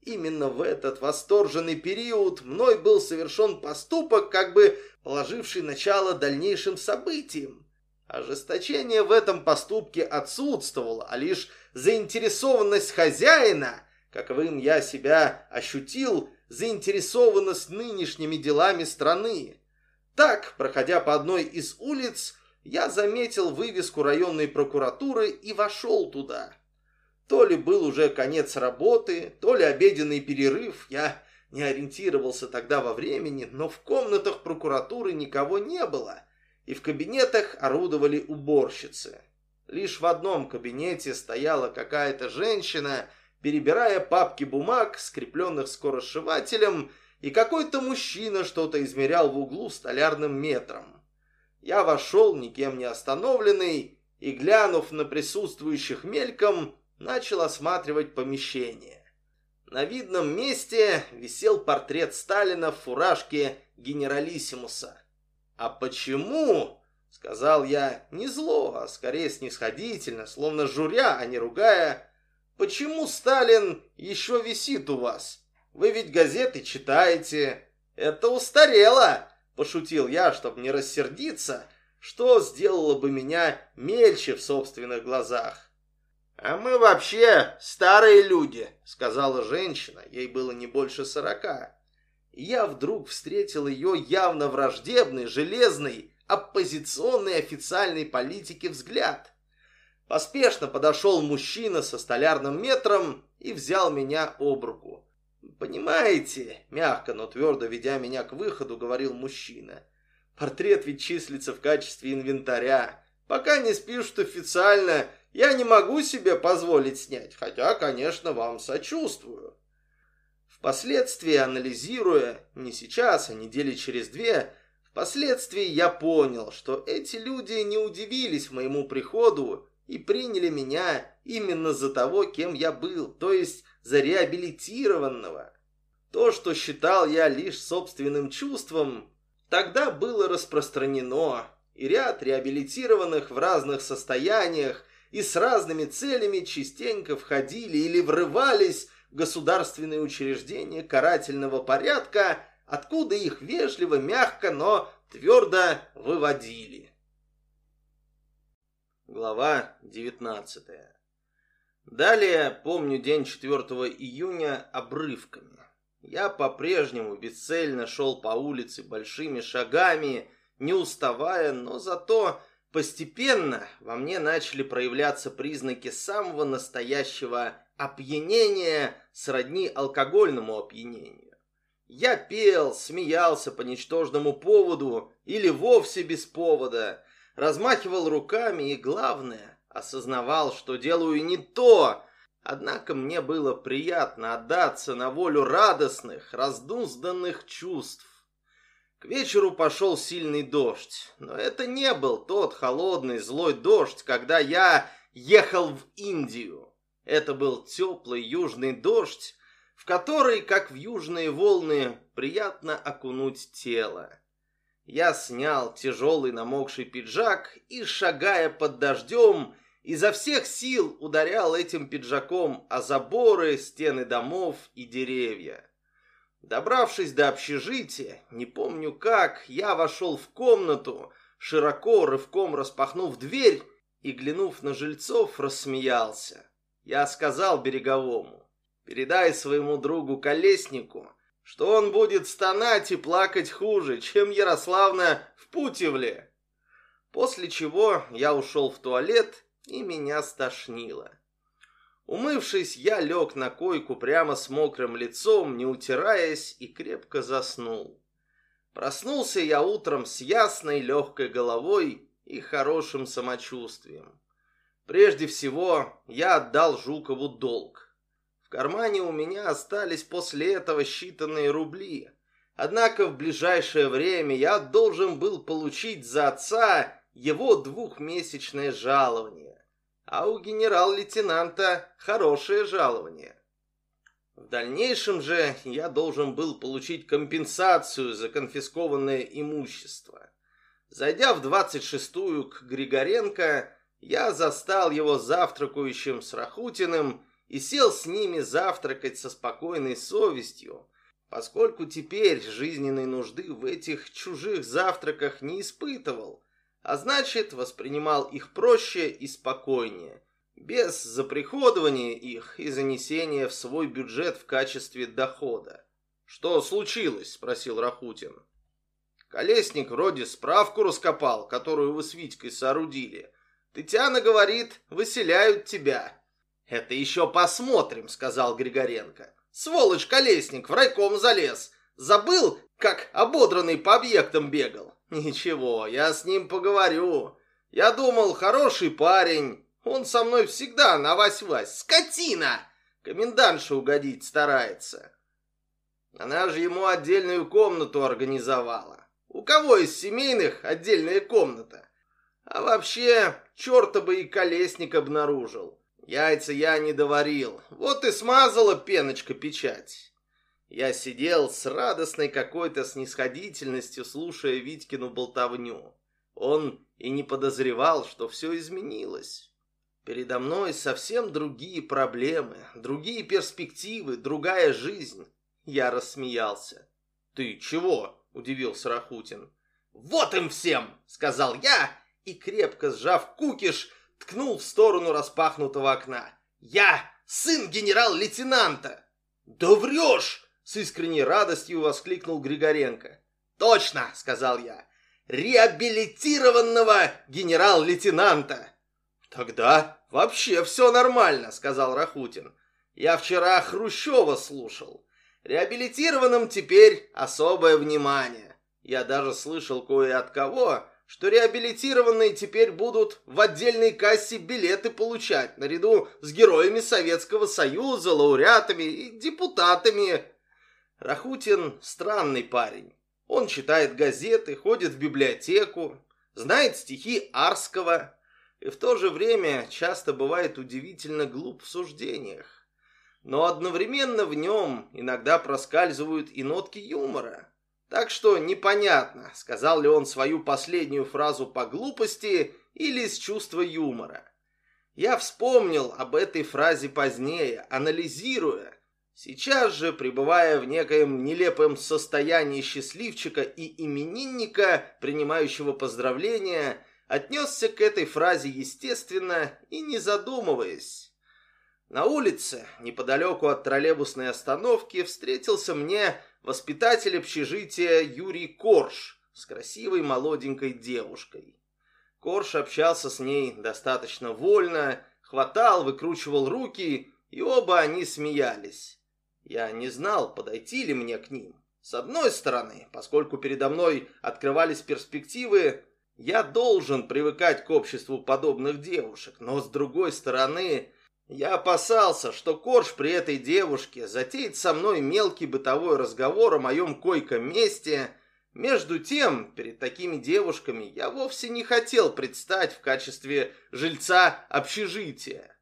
[SPEAKER 1] Именно в этот восторженный период мной был совершен поступок, как бы положивший начало дальнейшим событиям. Ожесточение в этом поступке отсутствовало, а лишь заинтересованность хозяина, каковым я себя ощутил, заинтересованность нынешними делами страны. Так, проходя по одной из улиц, я заметил вывеску районной прокуратуры и вошел туда. То ли был уже конец работы, то ли обеденный перерыв, я не ориентировался тогда во времени, но в комнатах прокуратуры никого не было, и в кабинетах орудовали уборщицы. Лишь в одном кабинете стояла какая-то женщина, перебирая папки бумаг, скрепленных скоросшивателем, и какой-то мужчина что-то измерял в углу столярным метром. Я вошел, никем не остановленный, и, глянув на присутствующих мельком, начал осматривать помещение. На видном месте висел портрет Сталина в фуражке генералиссимуса. А почему Сказал я не зло, а скорее снисходительно, словно журя, а не ругая. Почему Сталин еще висит у вас? Вы ведь газеты читаете. Это устарело, пошутил я, чтобы не рассердиться, что сделало бы меня мельче в собственных глазах. «А мы вообще старые люди», — сказала женщина, ей было не больше сорока. и я вдруг встретил ее явно враждебный, железный, оппозиционный официальной политике взгляд. Поспешно подошел мужчина со столярным метром и взял меня об руку. «Понимаете», — мягко, но твердо ведя меня к выходу, говорил мужчина, «портрет ведь числится в качестве инвентаря. Пока не спишут официально, я не могу себе позволить снять, хотя, конечно, вам сочувствую». Впоследствии, анализируя, не сейчас, а недели через две, впоследствии я понял, что эти люди не удивились моему приходу и приняли меня именно за того, кем я был, то есть за реабилитированного. То, что считал я лишь собственным чувством, тогда было распространено, и ряд реабилитированных в разных состояниях и с разными целями частенько входили или врывались в государственные учреждения карательного порядка, откуда их вежливо, мягко, но твердо выводили. Глава 19. Далее помню день 4 июня обрывками. Я по-прежнему бесцельно шел по улице большими шагами, не уставая, но зато постепенно во мне начали проявляться признаки самого настоящего опьянения сродни алкогольному опьянению. Я пел, смеялся по ничтожному поводу или вовсе без повода, размахивал руками и, главное, осознавал, что делаю не то. Однако мне было приятно отдаться на волю радостных, раздузданных чувств. К вечеру пошел сильный дождь, но это не был тот холодный злой дождь, когда я ехал в Индию. Это был теплый южный дождь, в который, как в южные волны, приятно окунуть тело. Я снял тяжелый намокший пиджак и, шагая под дождем, изо всех сил ударял этим пиджаком о заборы, стены домов и деревья. Добравшись до общежития, не помню как, я вошел в комнату, широко рывком распахнув дверь и, глянув на жильцов, рассмеялся. Я сказал Береговому, передай своему другу Колеснику, что он будет стонать и плакать хуже, чем Ярославна в Путевле. После чего я ушел в туалет, и меня стошнило. Умывшись, я лег на койку прямо с мокрым лицом, не утираясь, и крепко заснул. Проснулся я утром с ясной легкой головой и хорошим самочувствием. Прежде всего, я отдал Жукову долг кармане у меня остались после этого считанные рубли. Однако в ближайшее время я должен был получить за отца его двухмесячное жалование. А у генерал-лейтенанта хорошее жалование. В дальнейшем же я должен был получить компенсацию за конфискованное имущество. Зайдя в 26-ю к Григоренко, я застал его завтракающим с Рахутиным и сел с ними завтракать со спокойной совестью, поскольку теперь жизненной нужды в этих чужих завтраках не испытывал, а значит, воспринимал их проще и спокойнее, без заприходования их и занесения в свой бюджет в качестве дохода. «Что случилось?» – спросил Рахутин. Колесник вроде справку раскопал, которую вы с Витькой соорудили. Татьяна говорит, выселяют тебя. «Это еще посмотрим», — сказал Григоренко. «Сволочь колесник в райком залез. Забыл, как ободранный по объектам бегал? Ничего, я с ним поговорю. Я думал, хороший парень. Он со мной всегда на вась-вась. Скотина! Комендантша угодить старается. Она же ему отдельную комнату организовала. У кого из семейных отдельная комната? А вообще, черта бы и колесник обнаружил. Яйца я не доварил, вот и смазала пеночка печать. Я сидел с радостной какой-то снисходительностью, слушая Витькину болтовню. Он и не подозревал, что все изменилось. Передо мной совсем другие проблемы, другие перспективы, другая жизнь. Я рассмеялся. «Ты чего?» – удивился Рахутин. «Вот им всем!» – сказал я, и, крепко сжав кукиш, ткнул в сторону распахнутого окна. «Я сын генерал-лейтенанта!» «Да врешь!» С искренней радостью воскликнул Григоренко. «Точно!» — сказал я. «Реабилитированного генерал-лейтенанта!» «Тогда вообще все нормально», — сказал Рахутин. «Я вчера Хрущева слушал. Реабилитированным теперь особое внимание. Я даже слышал кое от кого, что реабилитированные теперь будут в отдельной кассе билеты получать наряду с героями Советского Союза, лауреатами и депутатами. Рахутин странный парень. Он читает газеты, ходит в библиотеку, знает стихи Арского и в то же время часто бывает удивительно глуп в суждениях. Но одновременно в нем иногда проскальзывают и нотки юмора. Так что непонятно, сказал ли он свою последнюю фразу по глупости или с чувства юмора. Я вспомнил об этой фразе позднее, анализируя, Сейчас же, пребывая в некоем нелепом состоянии счастливчика и именинника, принимающего поздравления, отнесся к этой фразе естественно и не задумываясь. На улице, неподалеку от троллейбусной остановки, встретился мне воспитатель общежития Юрий Корж с красивой молоденькой девушкой. Корж общался с ней достаточно вольно, хватал, выкручивал руки, и оба они смеялись. Я не знал, подойти ли мне к ним. С одной стороны, поскольку передо мной открывались перспективы, я должен привыкать к обществу подобных девушек, но с другой стороны, я опасался, что Корж при этой девушке затеет со мной мелкий бытовой разговор о моем койком месте. Между тем, перед такими девушками я вовсе не хотел предстать в качестве жильца общежития.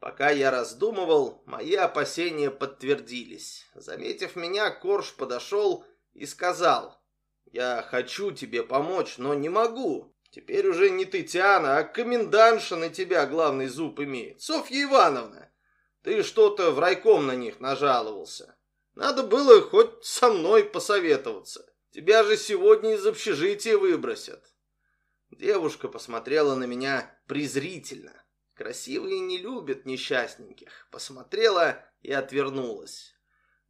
[SPEAKER 1] Пока я раздумывал, мои опасения подтвердились. Заметив меня, Корж подошел и сказал, «Я хочу тебе помочь, но не могу. Теперь уже не ты, Тиана, а комендантша на тебя главный зуб имеет, Софья Ивановна. Ты что-то в райком на них нажаловался. Надо было хоть со мной посоветоваться. Тебя же сегодня из общежития выбросят». Девушка посмотрела на меня презрительно. Красивые не любят несчастненьких. Посмотрела и отвернулась.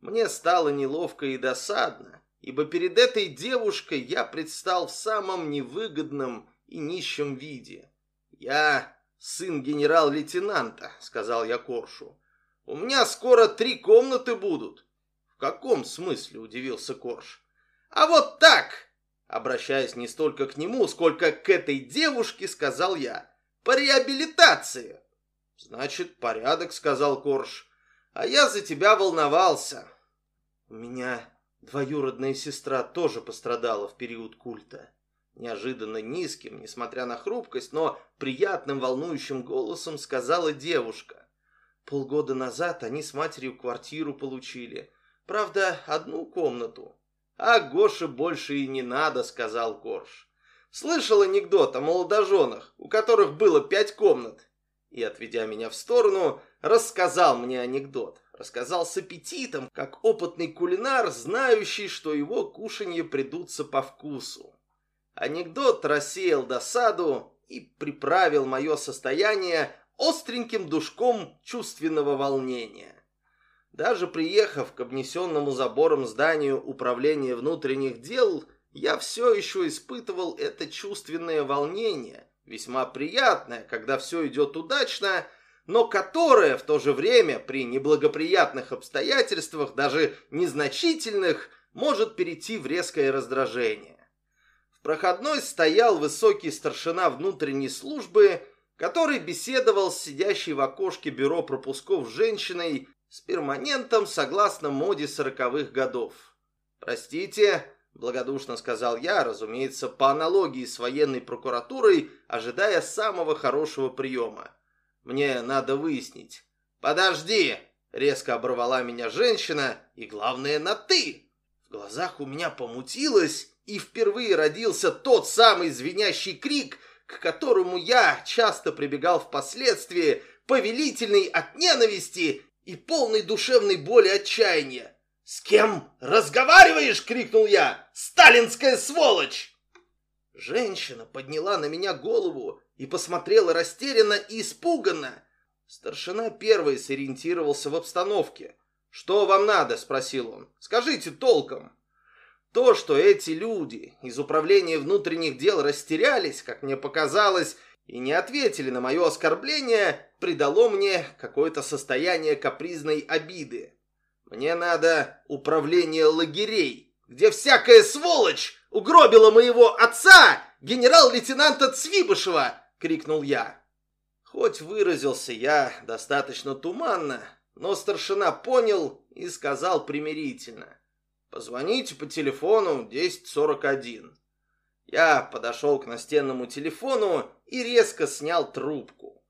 [SPEAKER 1] Мне стало неловко и досадно, ибо перед этой девушкой я предстал в самом невыгодном и нищем виде. «Я сын генерал-лейтенанта», — сказал я Коршу. «У меня скоро три комнаты будут». «В каком смысле?» — удивился Корж. «А вот так!» Обращаясь не столько к нему, сколько к этой девушке, сказал я по реабилитации. Значит, порядок, сказал Корж. А я за тебя волновался. У меня двоюродная сестра тоже пострадала в период культа. Неожиданно низким, несмотря на хрупкость, но приятным волнующим голосом сказала девушка. Полгода назад они с матерью квартиру получили. Правда, одну комнату. А Гоше больше и не надо, сказал Корж. Слышал анекдот о молодоженах, у которых было пять комнат. И, отведя меня в сторону, рассказал мне анекдот. Рассказал с аппетитом, как опытный кулинар, знающий, что его кушанье придутся по вкусу. Анекдот рассеял досаду и приправил мое состояние остреньким душком чувственного волнения. Даже приехав к обнесенному забором зданию управления внутренних дел, я все еще испытывал это чувственное волнение, весьма приятное, когда все идет удачно, но которое в то же время при неблагоприятных обстоятельствах, даже незначительных, может перейти в резкое раздражение. Проходной стоял высокий старшина внутренней службы, который беседовал с сидящей в окошке бюро пропусков женщиной с перманентом согласно моде сороковых годов. «Простите», Благодушно сказал я, разумеется, по аналогии с военной прокуратурой, ожидая самого хорошего приема. Мне надо выяснить. «Подожди!» — резко оборвала меня женщина, и главное, на «ты». В глазах у меня помутилось, и впервые родился тот самый звенящий крик, к которому я часто прибегал впоследствии, повелительный от ненависти и полный душевной боли отчаяния. «С кем разговариваешь?» — крикнул я. «Сталинская сволочь!» Женщина подняла на меня голову и посмотрела растерянно и испуганно. Старшина первый сориентировался в обстановке. «Что вам надо?» – спросил он. «Скажите толком». То, что эти люди из Управления внутренних дел растерялись, как мне показалось, и не ответили на мое оскорбление, придало мне какое-то состояние капризной обиды. Мне надо управление лагерей, где всякая сволочь угробила моего отца, генерал-лейтенанта Цвибышева, крикнул я. Хоть выразился я достаточно туманно, но старшина понял и сказал примирительно. Позвоните по телефону 1041. Я подошел к настенному телефону и резко снял трубку.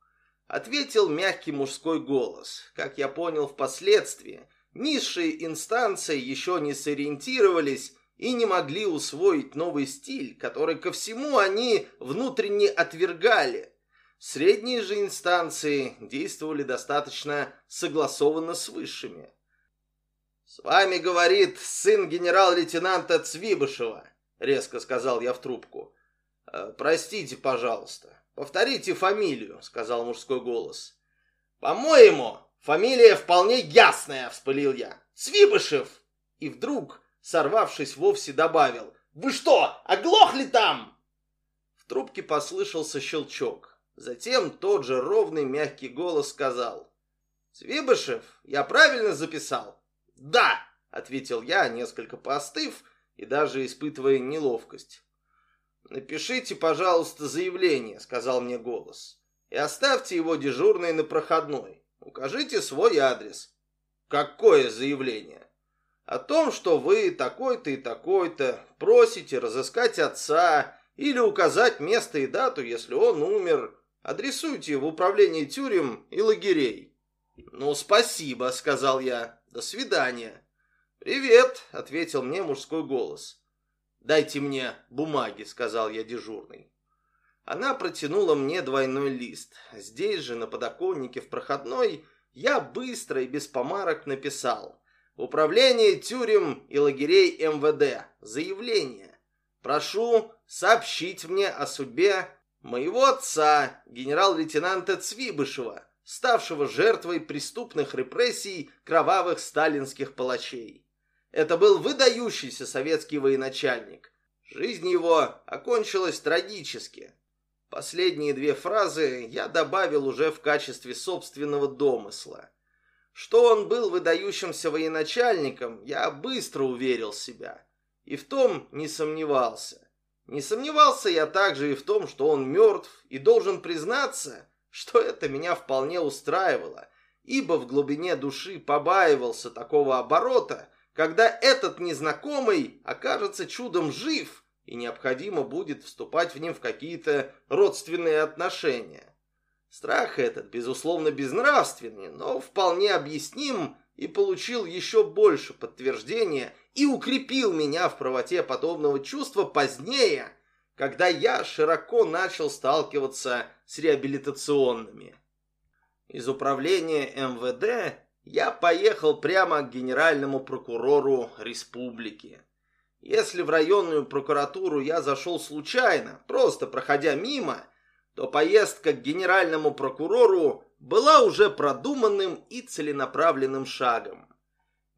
[SPEAKER 1] Ответил мягкий мужской голос. Как я понял впоследствии, низшие инстанции еще не сориентировались и не могли усвоить новый стиль, который ко всему они внутренне отвергали. Средние же инстанции действовали достаточно согласованно с высшими. «С вами, — говорит, — сын генерал-лейтенанта Цвибышева», — резко сказал я в трубку. «Э, «Простите, пожалуйста. Повторите фамилию», — сказал мужской голос. «По-моему, фамилия вполне ясная», — вспылил я. «Цвибышев!» И вдруг, сорвавшись вовсе, добавил. «Вы что, оглохли там?» В трубке послышался щелчок. Затем тот же ровный мягкий голос сказал. «Цвибышев, я правильно записал?» «Да!» — ответил я, несколько поостыв и даже испытывая неловкость. «Напишите, пожалуйста, заявление», — сказал мне голос. «И оставьте его дежурной на проходной. Укажите свой адрес». «Какое заявление?» «О том, что вы такой-то и такой-то просите разыскать отца или указать место и дату, если он умер. Адресуйте в управление тюрем и лагерей». «Ну, спасибо», — сказал я. До свидания. Привет, ответил мне мужской голос. Дайте мне бумаги, сказал я дежурный. Она протянула мне двойной лист. Здесь же, на подоконнике в проходной, я быстро и без помарок написал. Управление тюрем и лагерей МВД. Заявление. Прошу сообщить мне о судьбе моего отца, генерал-лейтенанта Цвибышева, ставшего жертвой преступных репрессий кровавых сталинских палачей. Это был выдающийся советский военачальник. Жизнь его окончилась трагически. Последние две фразы я добавил уже в качестве собственного домысла. Что он был выдающимся военачальником, я быстро уверил себя. И в том не сомневался. Не сомневался я также и в том, что он мертв, и должен признаться, что это меня вполне устраивало, ибо в глубине души побаивался такого оборота, когда этот незнакомый окажется чудом жив и необходимо будет вступать в ним в какие-то родственные отношения. Страх этот, безусловно, безнравственный, но вполне объясним и получил еще больше подтверждения и укрепил меня в правоте подобного чувства позднее, когда я широко начал сталкиваться с реабилитационными. Из управления МВД я поехал прямо к генеральному прокурору республики. Если в районную прокуратуру я зашел случайно, просто проходя мимо, то поездка к генеральному прокурору была уже продуманным и целенаправленным шагом.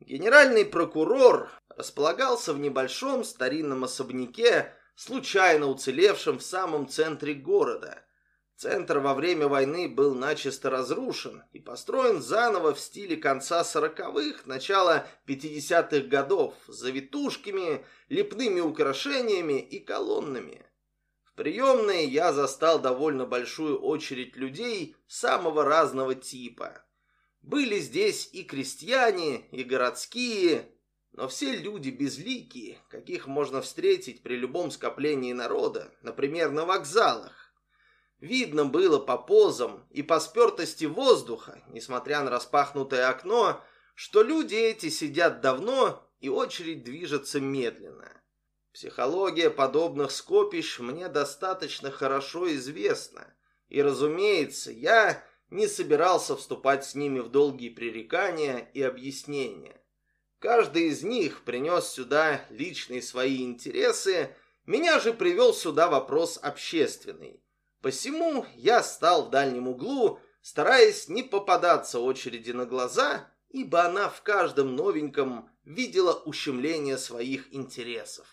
[SPEAKER 1] Генеральный прокурор располагался в небольшом старинном особняке случайно уцелевшим в самом центре города. Центр во время войны был начисто разрушен и построен заново в стиле конца сороковых, начала пятидесятых годов с завитушками, лепными украшениями и колоннами. В приемной я застал довольно большую очередь людей самого разного типа. Были здесь и крестьяне, и городские, но все люди безликие, каких можно встретить при любом скоплении народа, например, на вокзалах. Видно было по позам и по спертости воздуха, несмотря на распахнутое окно, что люди эти сидят давно и очередь движется медленно. Психология подобных скопищ мне достаточно хорошо известна, и, разумеется, я не собирался вступать с ними в долгие пререкания и объяснения. Каждый из них принес сюда личные свои интересы, меня же привел сюда вопрос общественный. Посему я стал в дальнем углу, стараясь не попадаться очереди на глаза ибо она в каждом новеньком видела ущемление своих интересов.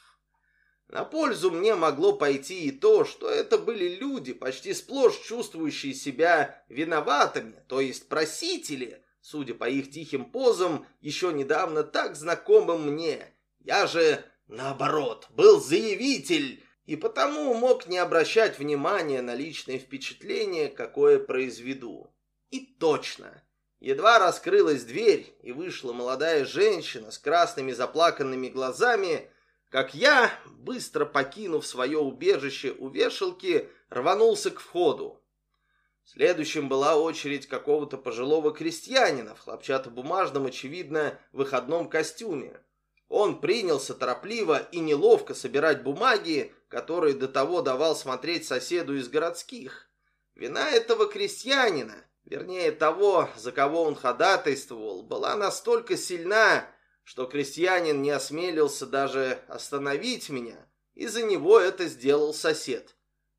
[SPEAKER 1] На пользу мне могло пойти и то, что это были люди, почти сплошь чувствующие себя виноватыми, то есть просители, судя по их тихим позам, еще недавно так знакомым мне. Я же, наоборот, был заявитель и потому мог не обращать внимания на личное впечатление, какое произведу. И точно. Едва раскрылась дверь, и вышла молодая женщина с красными заплаканными глазами, как я, быстро покинув свое убежище у вешалки, рванулся к входу. Следующим была очередь какого-то пожилого крестьянина в хлопчатобумажном, очевидно, выходном костюме. Он принялся торопливо и неловко собирать бумаги, которые до того давал смотреть соседу из городских. Вина этого крестьянина, вернее того, за кого он ходатайствовал, была настолько сильна, что крестьянин не осмелился даже остановить меня, и за него это сделал сосед.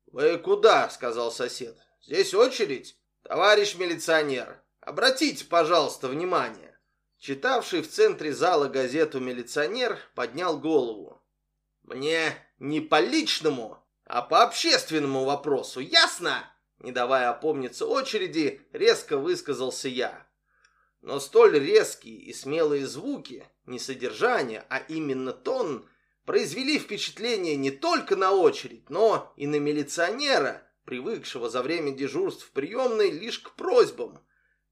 [SPEAKER 1] «Вы куда?» — сказал сосед. «Здесь очередь? Товарищ милиционер, обратите, пожалуйста, внимание». Читавший в центре зала газету милиционер поднял голову. «Мне не по личному, а по общественному вопросу, ясно?» Не давая опомниться очереди, резко высказался я. Но столь резкие и смелые звуки не содержание, а именно тон, произвели впечатление не только на очередь, но и на милиционера, привыкшего за время дежурств в приемной лишь к просьбам.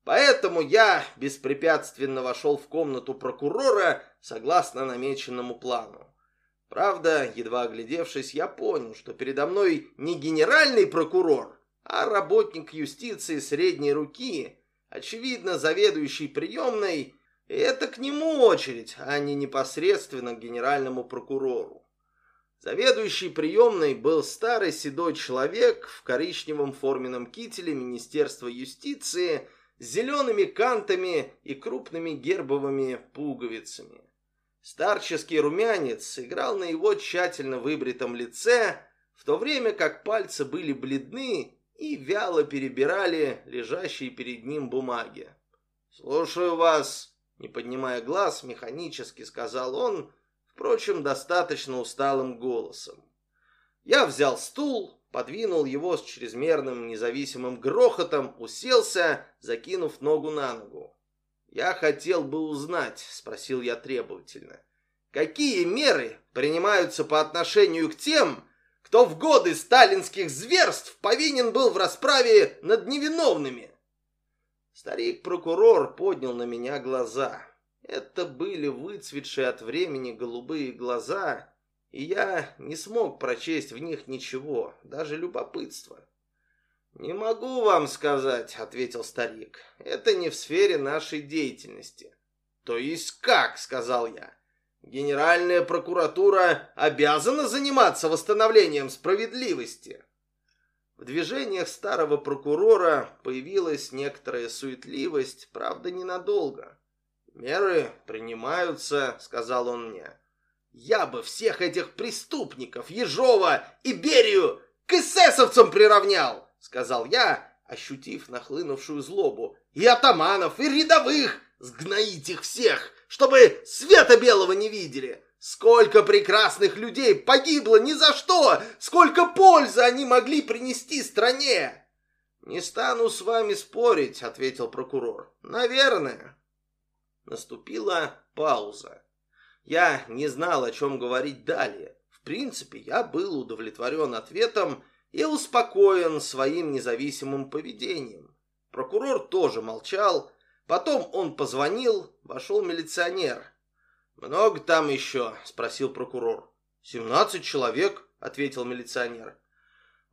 [SPEAKER 1] Поэтому я беспрепятственно вошел в комнату прокурора согласно намеченному плану. Правда, едва оглядевшись, я понял, что передо мной не генеральный прокурор, а работник юстиции средней руки, очевидно, заведующий приемной это к нему очередь, а не непосредственно к генеральному прокурору. Заведующий приемной был старый седой человек в коричневом форменном кителе Министерства юстиции с зелеными кантами и крупными гербовыми пуговицами. Старческий румянец играл на его тщательно выбритом лице, в то время как пальцы были бледны и вяло перебирали лежащие перед ним бумаги. «Слушаю вас», не поднимая глаз, механически сказал он, впрочем, достаточно усталым голосом. Я взял стул, подвинул его с чрезмерным независимым грохотом, уселся, закинув ногу на ногу. «Я хотел бы узнать», — спросил я требовательно, «какие меры принимаются по отношению к тем, кто в годы сталинских зверств повинен был в расправе над невиновными?» Старик-прокурор поднял на меня глаза. Это были выцветшие от времени голубые глаза, и я не смог прочесть в них ничего, даже любопытство. «Не могу вам сказать», — ответил старик. «Это не в сфере нашей деятельности». «То есть как?» — сказал я. «Генеральная прокуратура обязана заниматься восстановлением справедливости». В движениях старого прокурора появилась некоторая суетливость, правда, ненадолго. «Меры принимаются», — сказал он мне. «Я бы всех этих преступников, Ежова и Берию, к эсэсовцам приравнял», — сказал я, ощутив нахлынувшую злобу. «И атаманов, и рядовых! Сгноить их всех, чтобы света белого не видели! Сколько прекрасных людей погибло ни за что! Сколько пользы они могли принести стране!» «Не стану с вами спорить», — ответил прокурор. «Наверное». Наступила пауза. Я не знал, о чем говорить далее. В принципе, я был удовлетворен ответом и успокоен своим независимым поведением. Прокурор тоже молчал. Потом он позвонил, вошел милиционер — «Много там еще?» — спросил прокурор. «Семнадцать человек», — ответил милиционер.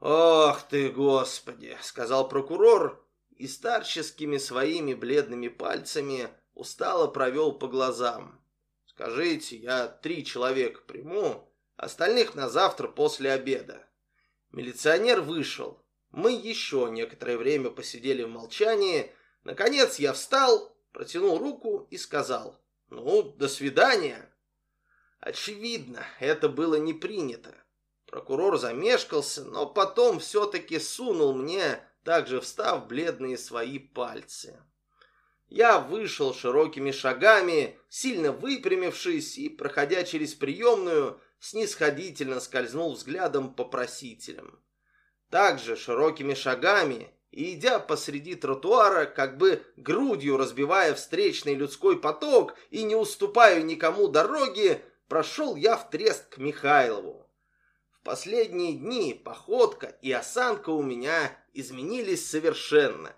[SPEAKER 1] «Ох ты, Господи!» — сказал прокурор и старческими своими бледными пальцами устало провел по глазам. «Скажите, я три человека приму, остальных на завтра после обеда». Милиционер вышел. Мы еще некоторое время посидели в молчании. Наконец я встал, протянул руку и сказал «Ну, до свидания». Очевидно, это было не принято. Прокурор замешкался, но потом все-таки сунул мне, также встав, бледные свои пальцы. Я вышел широкими шагами, сильно выпрямившись и, проходя через приемную, снисходительно скользнул взглядом по просителям. Также широкими шагами и, идя посреди тротуара, как бы грудью разбивая встречный людской поток и не уступая никому дороги, прошел я в трест к Михайлову. В последние дни походка и осанка у меня изменились совершенно.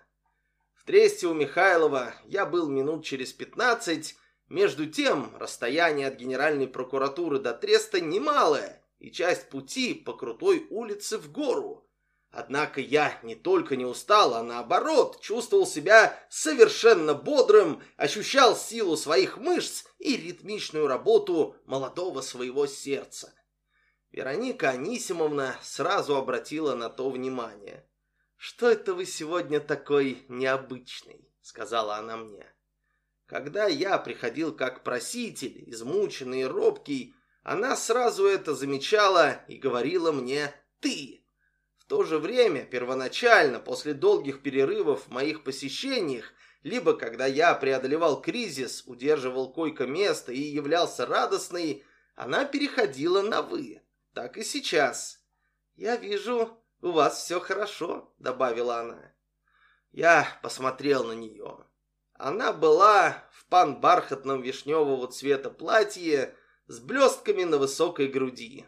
[SPEAKER 1] В у Михайлова я был минут через пятнадцать, между тем расстояние от Генеральной прокуратуры до треста немалое, и часть пути по крутой улице в гору. Однако я не только не устал, а наоборот, чувствовал себя совершенно бодрым, ощущал силу своих мышц и ритмичную работу молодого своего сердца. Вероника Анисимовна сразу обратила на то внимание. «Что это вы сегодня такой необычный?» — сказала она мне. Когда я приходил как проситель, измученный и робкий, она сразу это замечала и говорила мне «ты». В то же время, первоначально, после долгих перерывов в моих посещениях, либо когда я преодолевал кризис, удерживал койко-место и являлся радостной, она переходила на «вы». Так и сейчас. «Я вижу, у вас все хорошо», — добавила она. Я посмотрел на нее. Она была в пан-бархатном вишневого цвета платье с блестками на высокой груди.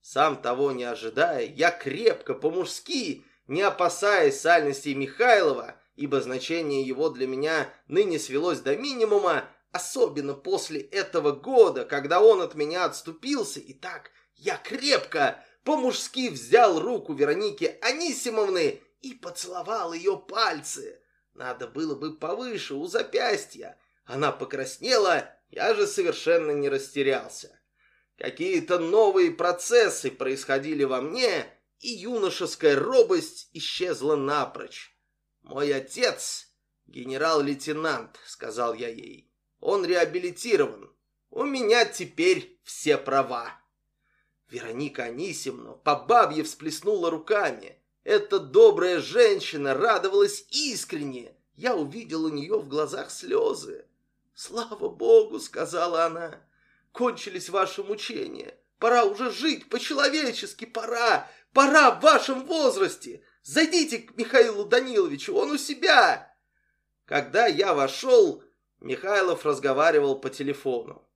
[SPEAKER 1] Сам того не ожидая, я крепко, по-мужски, не опасаясь сальности Михайлова, ибо значение его для меня ныне свелось до минимума, особенно после этого года, когда он от меня отступился, и так я крепко, по-мужски взял руку Вероники Анисимовны и поцеловал ее пальцы. Надо было бы повыше, у запястья. Она покраснела, я же совершенно не растерялся. Какие-то новые процессы происходили во мне, и юношеская робость исчезла напрочь. «Мой отец — генерал-лейтенант», — сказал я ей. «Он реабилитирован. У меня теперь все права». Вероника Анисимовна по бабье всплеснула руками. Эта добрая женщина радовалась искренне. Я увидел у нее в глазах слезы. «Слава Богу!» — сказала она кончились ваши мучения. Пора уже жить по-человечески, пора, пора в вашем возрасте. Зайдите к Михаилу Даниловичу, он у себя. Когда я вошел, Михайлов разговаривал по телефону.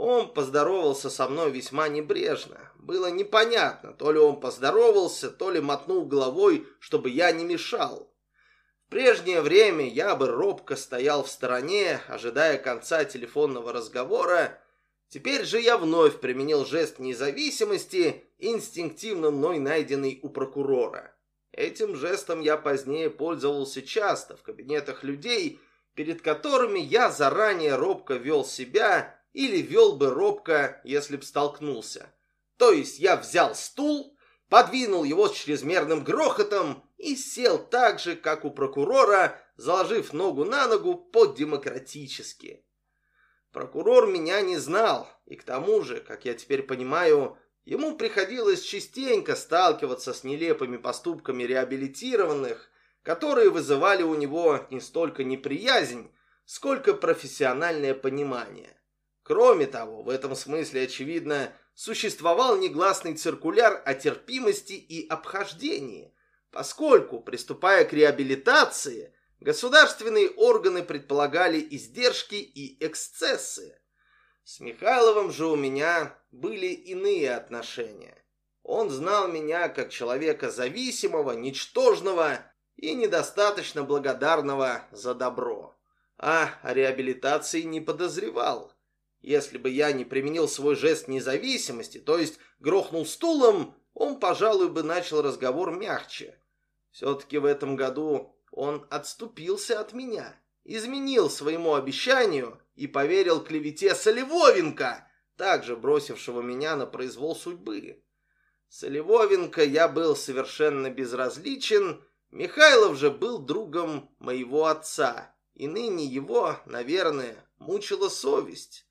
[SPEAKER 1] Он поздоровался со мной весьма небрежно. Было непонятно, то ли он поздоровался, то ли мотнул головой, чтобы я не мешал. В прежнее время я бы робко стоял в стороне, ожидая конца телефонного разговора, Теперь же я вновь применил жест независимости, инстинктивно мной найденный у прокурора. Этим жестом я позднее пользовался часто в кабинетах людей, перед которыми я заранее робко вел себя или вел бы робко, если б столкнулся. То есть я взял стул, подвинул его с чрезмерным грохотом и сел так же, как у прокурора, заложив ногу на ногу по-демократически. Прокурор меня не знал, и к тому же, как я теперь понимаю, ему приходилось частенько сталкиваться с нелепыми поступками реабилитированных, которые вызывали у него не столько неприязнь, сколько профессиональное понимание. Кроме того, в этом смысле, очевидно, существовал негласный циркуляр о терпимости и обхождении, поскольку, приступая к реабилитации, Государственные органы предполагали издержки и эксцессы. С Михайловым же у меня были иные отношения. Он знал меня как человека зависимого, ничтожного и недостаточно благодарного за добро. А о реабилитации не подозревал. Если бы я не применил свой жест независимости, то есть грохнул стулом, он, пожалуй, бы начал разговор мягче. Все-таки в этом году он отступился от меня, изменил своему обещанию и поверил клевете Солевовенко, также бросившего меня на произвол судьбы. Солевовенко я был совершенно безразличен, Михайлов же был другом моего отца, и ныне его, наверное, мучила совесть.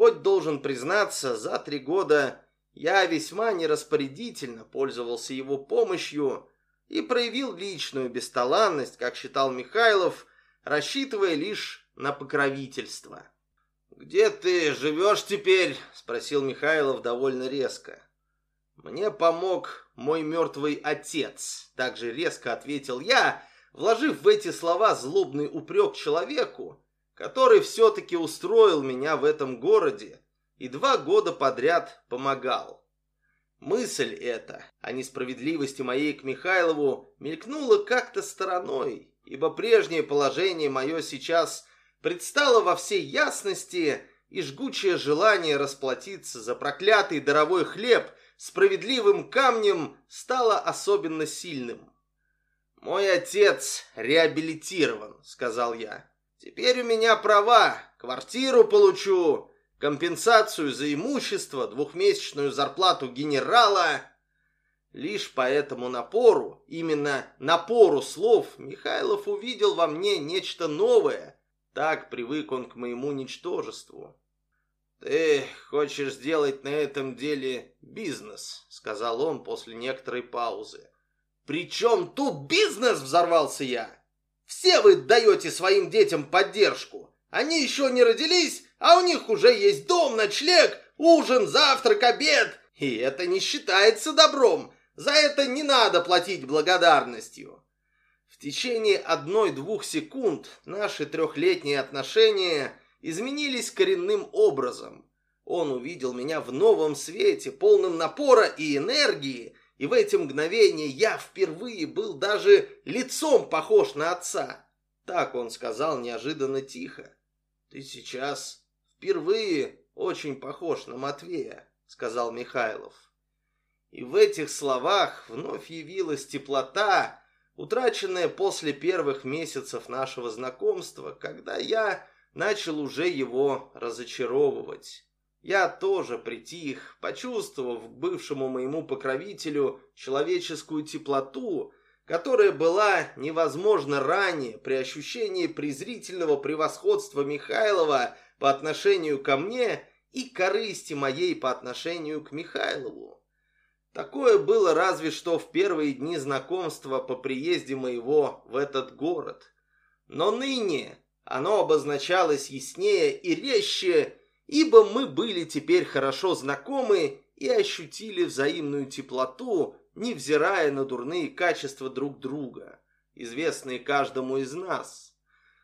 [SPEAKER 1] Хоть должен признаться, за три года я весьма нераспорядительно пользовался его помощью, и проявил личную бесталанность, как считал Михайлов, рассчитывая лишь на покровительство. «Где ты живешь теперь?» — спросил Михайлов довольно резко. «Мне помог мой мертвый отец», — также резко ответил я, вложив в эти слова злобный упрек человеку, который все-таки устроил меня в этом городе и два года подряд помогал. Мысль эта о несправедливости моей к Михайлову мелькнула как-то стороной, ибо прежнее положение мое сейчас предстало во всей ясности, и жгучее желание расплатиться за проклятый даровой хлеб справедливым камнем стало особенно сильным. «Мой отец реабилитирован», — сказал я. «Теперь у меня права, квартиру получу, компенсацию за имущество, двухмесячную зарплату генерала». Лишь по этому напору, именно напору слов, Михайлов увидел во мне нечто новое. Так привык он к моему ничтожеству. «Ты хочешь сделать на этом деле бизнес», — сказал он после некоторой паузы. «При чем тут бизнес?» — взорвался я. «Все вы даете своим детям поддержку. Они еще не родились, а у них уже есть дом, ночлег, ужин, завтрак, обед. И это не считается добром. За это не надо платить благодарностью». В течение одной-двух секунд наши трехлетние отношения изменились коренным образом. Он увидел меня в новом свете, полном напора и энергии, и в эти мгновения я впервые был даже лицом похож на отца. Так он сказал неожиданно тихо. «Ты сейчас впервые очень похож на Матвея», — сказал Михайлов. И в этих словах вновь явилась теплота, утраченная после первых месяцев нашего знакомства, когда я начал уже его разочаровывать. Я тоже притих, почувствовав к бывшему моему покровителю человеческую теплоту, которая была невозможна ранее при ощущении презрительного превосходства Михайлова по отношению ко мне и корысти моей по отношению к Михайлову. Такое было разве что в первые дни знакомства по приезде моего в этот город. Но ныне оно обозначалось яснее и резче, ибо мы были теперь хорошо знакомы и ощутили взаимную теплоту, невзирая на дурные качества друг друга, известные каждому из нас.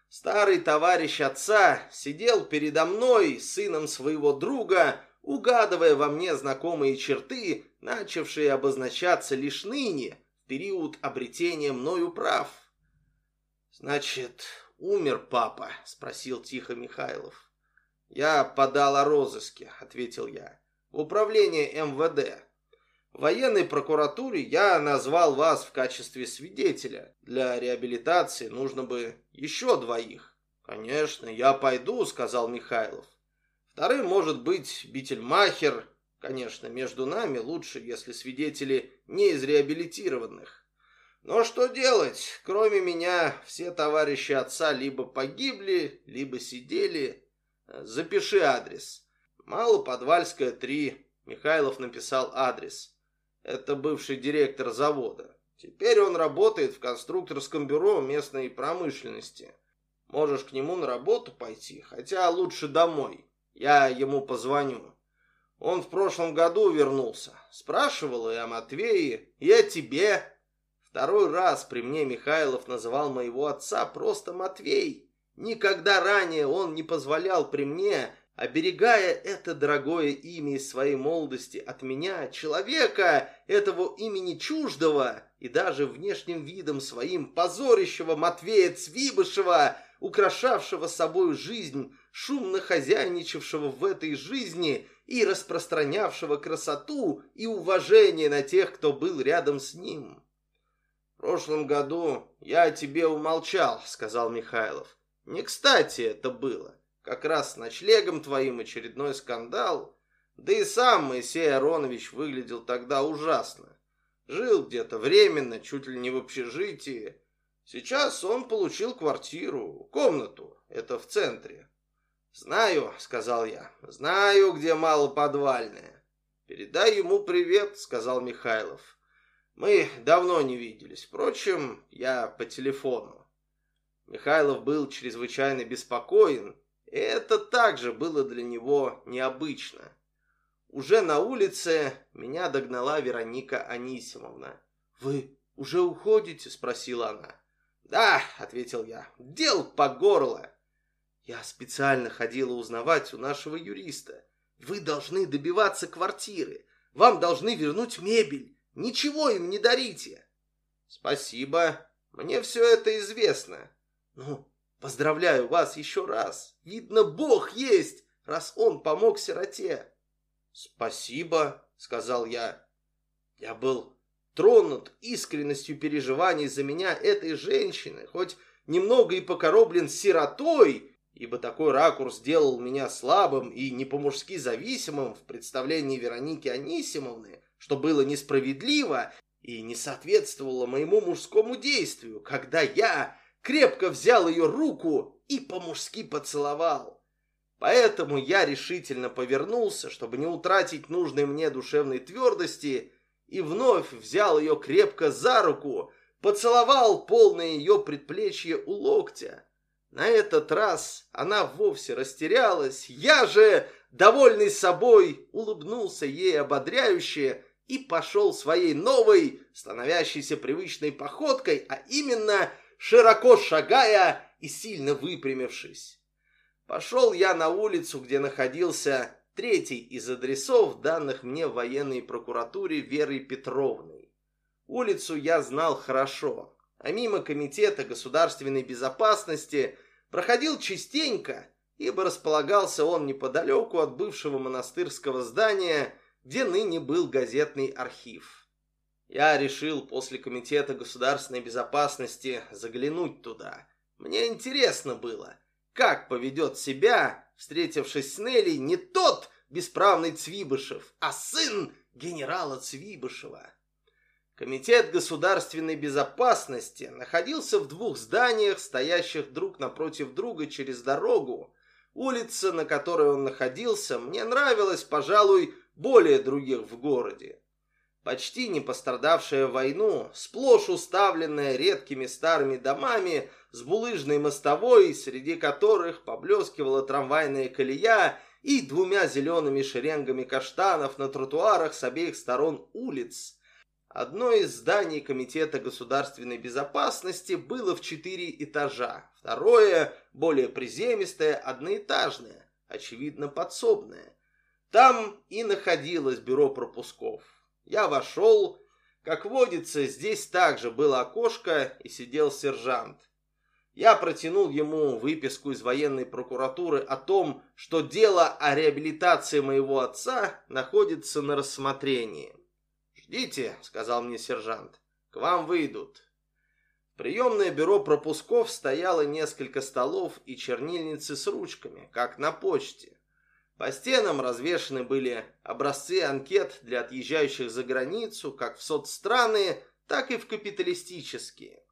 [SPEAKER 1] Старый товарищ отца сидел передо мной, сыном своего друга, угадывая во мне знакомые черты, начавшие обозначаться лишь ныне, в период обретения мною прав. «Значит, умер папа?» — спросил тихо Михайлов. «Я подал о розыске», — ответил я. «В управление МВД. В военной прокуратуре я назвал вас в качестве свидетеля. Для реабилитации нужно бы еще двоих». «Конечно, я пойду», — сказал Михайлов. «Вторым может быть Бительмахер. Конечно, между нами лучше, если свидетели не из реабилитированных. Но что делать? Кроме меня, все товарищи отца либо погибли, либо сидели. Запиши адрес. Малоподвальская, 3. Михайлов написал адрес. Это бывший директор завода. Теперь он работает в конструкторском бюро местной промышленности. Можешь к нему на работу пойти, хотя лучше домой. Я ему позвоню. Он в прошлом году вернулся. Спрашивал и о Матвее, и о тебе. Второй раз при мне Михайлов называл моего отца просто Матвей. Никогда ранее он не позволял при мне, оберегая это дорогое имя из своей молодости от меня, человека, этого имени чуждого и даже внешним видом своим позорящего Матвея Цвибышева, украшавшего собою жизнь, шумно хозяйничавшего в этой жизни и распространявшего красоту и уважение на тех, кто был рядом с ним. «В прошлом году я о тебе умолчал», — сказал Михайлов. «Не кстати это было. Как раз с ночлегом твоим очередной скандал. Да и сам Моисей Аронович выглядел тогда ужасно. Жил где-то временно, чуть ли не в общежитии. Сейчас он получил квартиру, комнату, это в центре. «Знаю», — сказал я, — «знаю, где малоподвальная». «Передай ему привет», — сказал Михайлов. Мы давно не виделись. Впрочем, я по телефону. Михайлов был чрезвычайно беспокоен, и это также было для него необычно. Уже на улице меня догнала Вероника Анисимовна. «Вы уже уходите?» – спросила она. «Да», — ответил я, — «дел по горло». «Я специально ходила узнавать у нашего юриста. Вы должны добиваться квартиры. Вам должны вернуть мебель. Ничего им не дарите». «Спасибо. Мне все это известно». «Ну, поздравляю вас еще раз. Видно, Бог есть, раз он помог сироте». «Спасибо», — сказал я. Я был тронут искренностью переживаний за меня этой женщины, хоть немного и покороблен сиротой, ибо такой ракурс сделал меня слабым и не по-мужски зависимым в представлении Вероники Анисимовны, что было несправедливо и не соответствовало моему мужскому действию, когда я крепко взял ее руку и по-мужски поцеловал. Поэтому я решительно повернулся, чтобы не утратить нужной мне душевной твердости, и вновь взял ее крепко за руку, поцеловал полное ее предплечье у локтя. На этот раз она вовсе растерялась, я же, довольный собой, улыбнулся ей ободряюще и пошел своей новой, становящейся привычной походкой, а именно широко шагая и сильно выпрямившись. Пошел я на улицу, где находился третий из адресов, данных мне в военной прокуратуре Верой Петровной. Улицу я знал хорошо, а мимо Комитета государственной безопасности проходил частенько, ибо располагался он неподалеку от бывшего монастырского здания, где ныне был газетный архив. Я решил после Комитета государственной безопасности заглянуть туда. Мне интересно было, как поведет себя встретившись с Нелли, не тот бесправный Цвибышев, а сын генерала Цвибышева. Комитет государственной безопасности находился в двух зданиях, стоящих друг напротив друга через дорогу. Улица, на которой он находился, мне нравилась, пожалуй, более других в городе. Почти не пострадавшая в войну, сплошь уставленная редкими старыми домами, с булыжной мостовой, среди которых поблескивала трамвайная колея и двумя зелеными шеренгами каштанов на тротуарах с обеих сторон улиц. Одно из зданий Комитета государственной безопасности было в четыре этажа, второе, более приземистое, одноэтажное, очевидно подсобное. Там и находилось бюро пропусков. Я вошел, как водится, здесь также было окошко и сидел сержант. Я протянул ему выписку из военной прокуратуры о том, что дело о реабилитации моего отца находится на рассмотрении. «Ждите», — сказал мне сержант, — «к вам выйдут». Приемное бюро пропусков стояло несколько столов и чернильницы с ручками, как на почте. По стенам развешаны были образцы анкет для отъезжающих за границу, как в соцстраны, так и в капиталистические.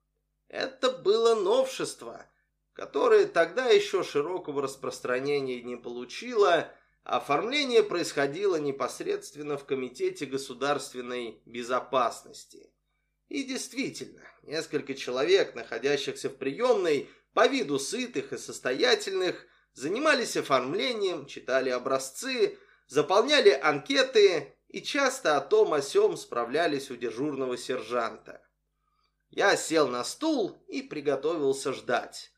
[SPEAKER 1] Это было новшество, которое тогда еще широкого распространения не получило, оформление происходило непосредственно в Комитете государственной безопасности. И действительно, несколько человек, находящихся в приемной, по виду сытых и состоятельных, занимались оформлением, читали образцы, заполняли анкеты и часто о том о сём справлялись у дежурного сержанта. Я сел на стул и приготовился ждать.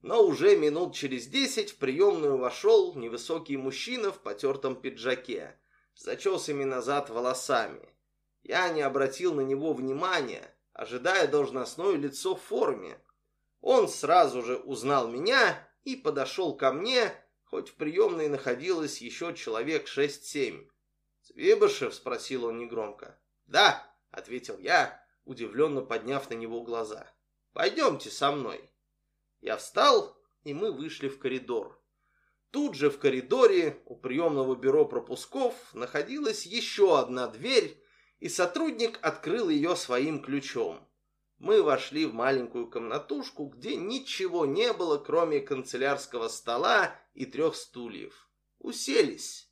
[SPEAKER 1] Но уже минут через десять в приемную вошел невысокий мужчина в потертом пиджаке, с зачесами назад волосами. Я не обратил на него внимания, ожидая должностное лицо в форме. Он сразу же узнал меня и подошел ко мне, хоть в приемной находилось еще человек шесть-семь. «Цвибышев?» — спросил он негромко. «Да», — ответил я, удивленно подняв на него глаза. «Пойдемте со мной». Я встал, и мы вышли в коридор. Тут же в коридоре у приемного бюро пропусков находилась еще одна дверь, и сотрудник открыл ее своим ключом. Мы вошли в маленькую комнатушку, где ничего не было, кроме канцелярского стола и трех стульев. Уселись.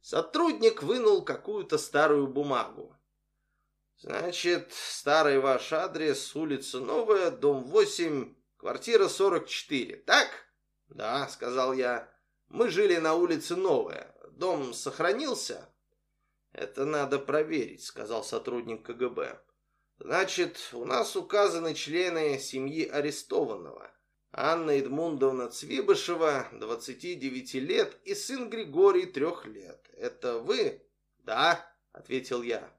[SPEAKER 1] Сотрудник вынул какую-то старую бумагу. Значит, старый ваш адрес, улица Новая, дом 8, Квартира 44, так? Да, сказал я. Мы жили на улице Новая. Дом сохранился? Это надо проверить, сказал сотрудник КГБ. Значит, у нас указаны члены семьи арестованного. Анна Эдмундовна Цвибышева, 29 лет, и сын Григорий, 3 лет. Это вы? Да, ответил я.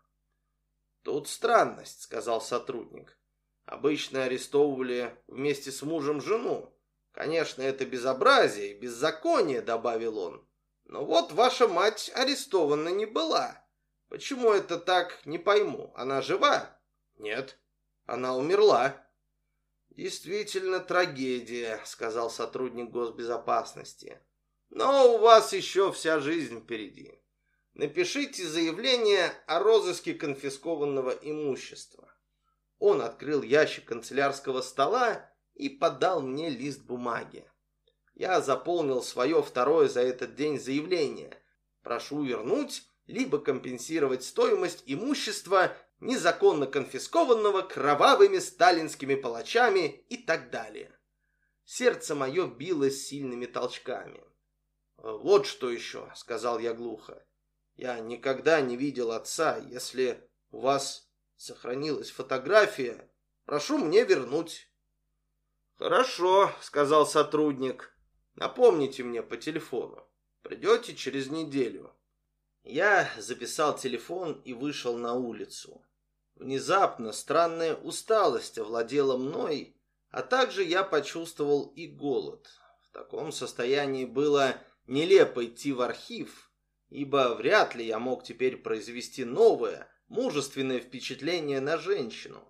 [SPEAKER 1] Тут странность, сказал сотрудник. Обычно арестовывали вместе с мужем жену. Конечно, это безобразие и беззаконие, добавил он. Но вот ваша мать арестована не была. Почему это так, не пойму. Она жива? Нет, она умерла. «Действительно трагедия», — сказал сотрудник госбезопасности. «Но у вас еще вся жизнь впереди. Напишите заявление о розыске конфискованного имущества». Он открыл ящик канцелярского стола и подал мне лист бумаги. Я заполнил свое второе за этот день заявление. Прошу вернуть, либо компенсировать стоимость имущества незаконно конфискованного кровавыми сталинскими палачами и так далее. Сердце мое билось сильными толчками. «Вот что еще», — сказал я глухо. «Я никогда не видел отца. Если у вас сохранилась фотография, прошу мне вернуть». «Хорошо», — сказал сотрудник. «Напомните мне по телефону. Придете через неделю». Я записал телефон и вышел на улицу. Внезапно странная усталость овладела мной, а также я почувствовал и голод. В таком состоянии было нелепо идти в архив, ибо вряд ли я мог теперь произвести новое, мужественное впечатление на женщину.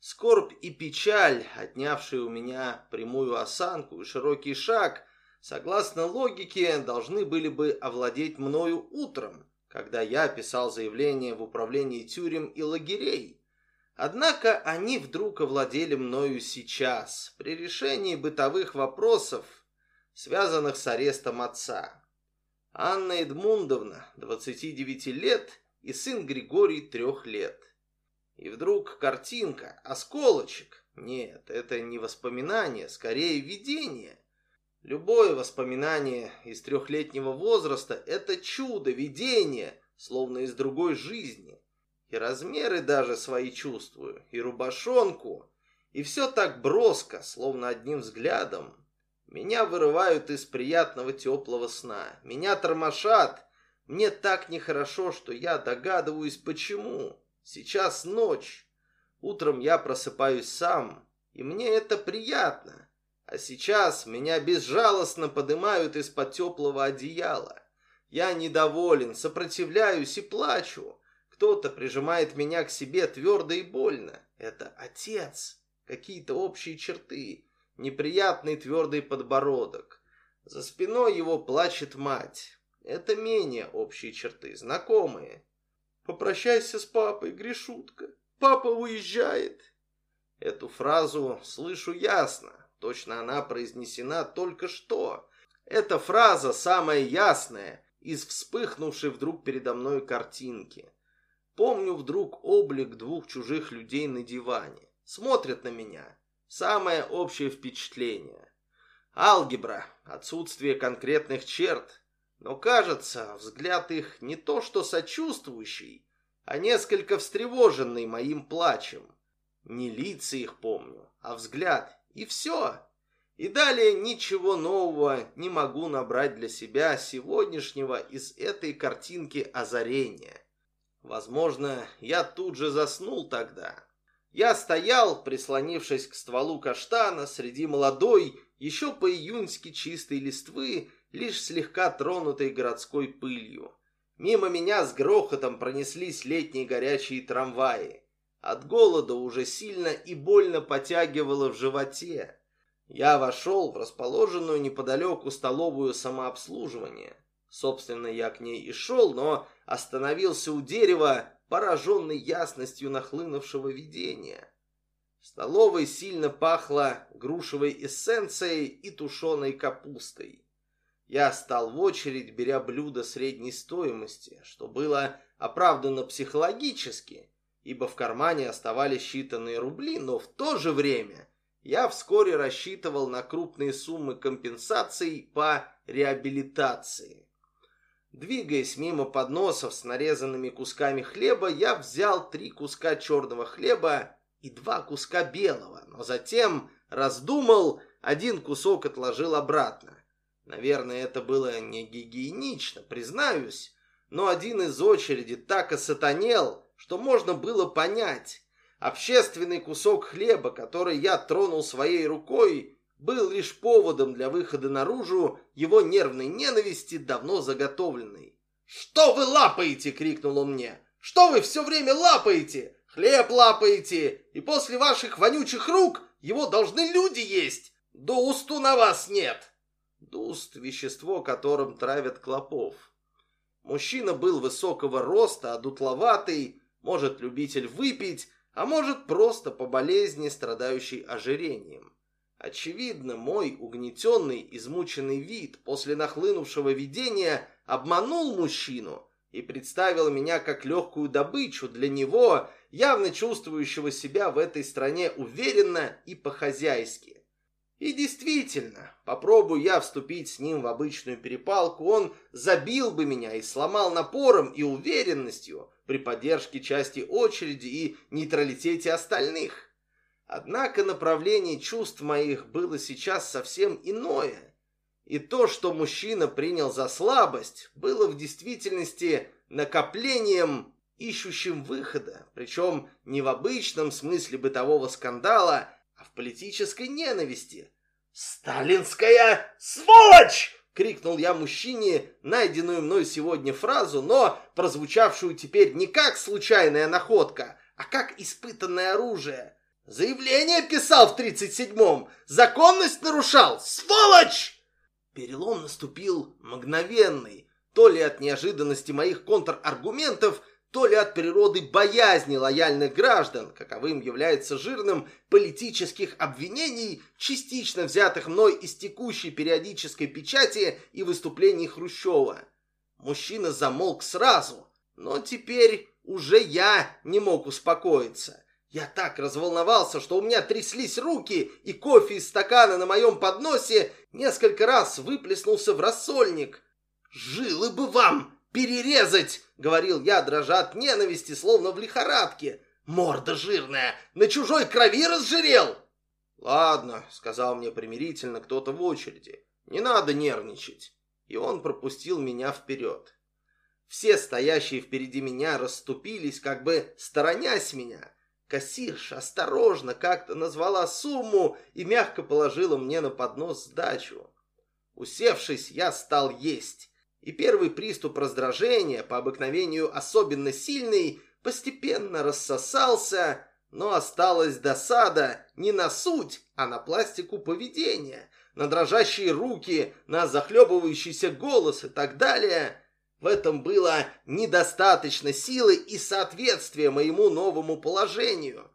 [SPEAKER 1] Скорбь и печаль, отнявшие у меня прямую осанку и широкий шаг, согласно логике, должны были бы овладеть мною утром, когда я писал заявление в управлении тюрем и лагерей. Однако они вдруг овладели мною сейчас, при решении бытовых вопросов, связанных с арестом отца. Анна Эдмундовна, 29 лет, и сын Григорий, 3 лет. И вдруг картинка, осколочек. Нет, это не воспоминание, скорее видение. Любое воспоминание из трехлетнего возраста – это чудо, видение, словно из другой жизни. И размеры даже свои чувствую, и рубашонку, и все так броско, словно одним взглядом. Меня вырывают из приятного теплого сна, меня тормошат. Мне так нехорошо, что я догадываюсь, почему. Сейчас ночь. Утром я просыпаюсь сам, и мне это приятно. А сейчас меня безжалостно поднимают из-под теплого одеяла. Я недоволен, сопротивляюсь и плачу. Кто-то прижимает меня к себе твердо и больно. Это отец. Какие-то общие черты. Неприятный твердый подбородок. За спиной его плачет мать. Это менее общие черты, знакомые. «Попрощайся с папой, Гришутка. Папа уезжает». Эту фразу слышу ясно. Точно она произнесена только что. Эта фраза самая ясная из вспыхнувшей вдруг передо мной картинки. Помню вдруг облик двух чужих людей на диване. Смотрят на меня. Самое общее впечатление. Алгебра, отсутствие конкретных черт. Но кажется, взгляд их не то что сочувствующий, а несколько встревоженный моим плачем. Не лица их помню, а взгляд и все. И далее ничего нового не могу набрать для себя сегодняшнего из этой картинки озарения. Возможно, я тут же заснул тогда. Я стоял, прислонившись к стволу каштана среди молодой, еще по-июньски чистой листвы, лишь слегка тронутой городской пылью. Мимо меня с грохотом пронеслись летние горячие трамваи. От голода уже сильно и больно потягивало в животе. Я вошел в расположенную неподалеку столовую самообслуживания. Собственно, я к ней и шел, но остановился у дерева, пораженный ясностью нахлынувшего видения. В столовой сильно пахло грушевой эссенцией и тушеной капустой. Я стал в очередь, беря блюдо средней стоимости, что было оправдано психологически – ибо в кармане оставались считанные рубли, но в то же время я вскоре рассчитывал на крупные суммы компенсаций по реабилитации. Двигаясь мимо подносов с нарезанными кусками хлеба, я взял три куска черного хлеба и два куска белого, но затем раздумал, один кусок отложил обратно. Наверное, это было не гигиенично, признаюсь, но один из очереди так осатанел, что можно было понять. Общественный кусок хлеба, который я тронул своей рукой, был лишь поводом для выхода наружу его нервной ненависти, давно заготовленной. «Что вы лапаете?» — крикнул он мне. «Что вы все время лапаете? Хлеб лапаете, и после ваших вонючих рук его должны люди есть. Дусту на вас нет!» Дуст — вещество, которым травят клопов. Мужчина был высокого роста, одутловатый, может, любитель выпить, а может, просто по болезни, страдающий ожирением. Очевидно, мой угнетенный, измученный вид после нахлынувшего видения обманул мужчину и представил меня как легкую добычу для него, явно чувствующего себя в этой стране уверенно и по-хозяйски. И действительно, попробую я вступить с ним в обычную перепалку, он забил бы меня и сломал напором и уверенностью при поддержке части очереди и нейтралитете остальных. Однако направление чувств моих было сейчас совсем иное. И то, что мужчина принял за слабость, было в действительности накоплением, ищущим выхода, причем не в обычном смысле бытового скандала, а в политической ненависти. «Сталинская сволочь!» — крикнул я мужчине найденную мной сегодня фразу, но прозвучавшую теперь не как случайная находка, а как испытанное оружие. «Заявление писал в тридцать седьмом! Законность нарушал! Сволочь!» Перелом наступил мгновенный, то ли от неожиданности моих контраргументов, то ли от природы боязни лояльных граждан, каковым является жирным политических обвинений, частично взятых мной из текущей периодической печати и выступлений Хрущева. Мужчина замолк сразу, но теперь уже я не мог успокоиться. Я так разволновался, что у меня тряслись руки, и кофе из стакана на моем подносе несколько раз выплеснулся в рассольник. «Жилы бы вам перерезать!» — говорил я, дрожа от ненависти, словно в лихорадке. «Морда жирная! На чужой крови разжирел!» «Ладно», — сказал мне примирительно кто-то в очереди. «Не надо нервничать». И он пропустил меня вперед. Все стоящие впереди меня расступились, как бы сторонясь меня. Кассирша осторожно как-то назвала сумму и мягко положила мне на поднос сдачу. Усевшись, я стал есть и первый приступ раздражения, по обыкновению особенно сильный, постепенно рассосался, но осталась досада не на суть, а на пластику поведения, на дрожащие руки, на захлебывающийся голос и так далее. В этом было недостаточно силы и соответствия моему новому положению.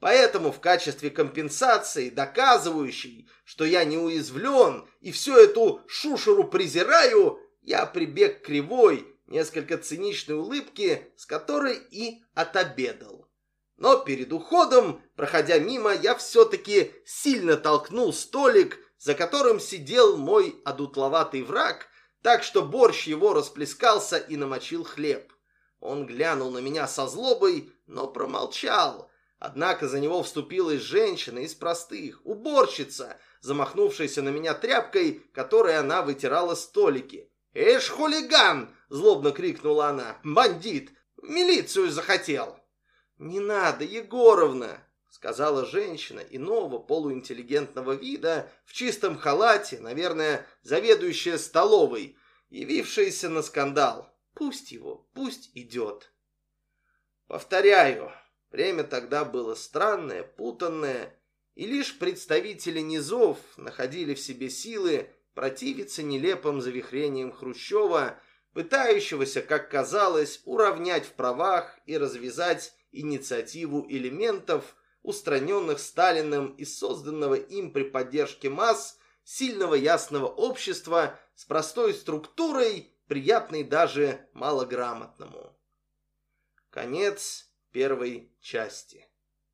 [SPEAKER 1] Поэтому в качестве компенсации, доказывающей, что я не уязвлен и всю эту шушеру презираю, я прибег к кривой, несколько циничной улыбке, с которой и отобедал. Но перед уходом, проходя мимо, я все-таки сильно толкнул столик, за которым сидел мой одутловатый враг, так что борщ его расплескался и намочил хлеб. Он глянул на меня со злобой, но промолчал. Однако за него вступилась женщина из простых, уборщица, замахнувшаяся на меня тряпкой, которой она вытирала столики. «Эш, хулиган!» — злобно крикнула она. «Бандит! Милицию захотел!» «Не надо, Егоровна!» — сказала женщина иного полуинтеллигентного вида в чистом халате, наверное, заведующая столовой, явившаяся на скандал. «Пусть его, пусть идет!» Повторяю, время тогда было странное, путанное, и лишь представители низов находили в себе силы противиться нелепым завихрениям Хрущева, пытающегося, как казалось, уравнять в правах и развязать инициативу элементов, устраненных Сталиным и созданного им при поддержке масс сильного ясного общества с простой структурой, приятной даже малограмотному. Конец первой части.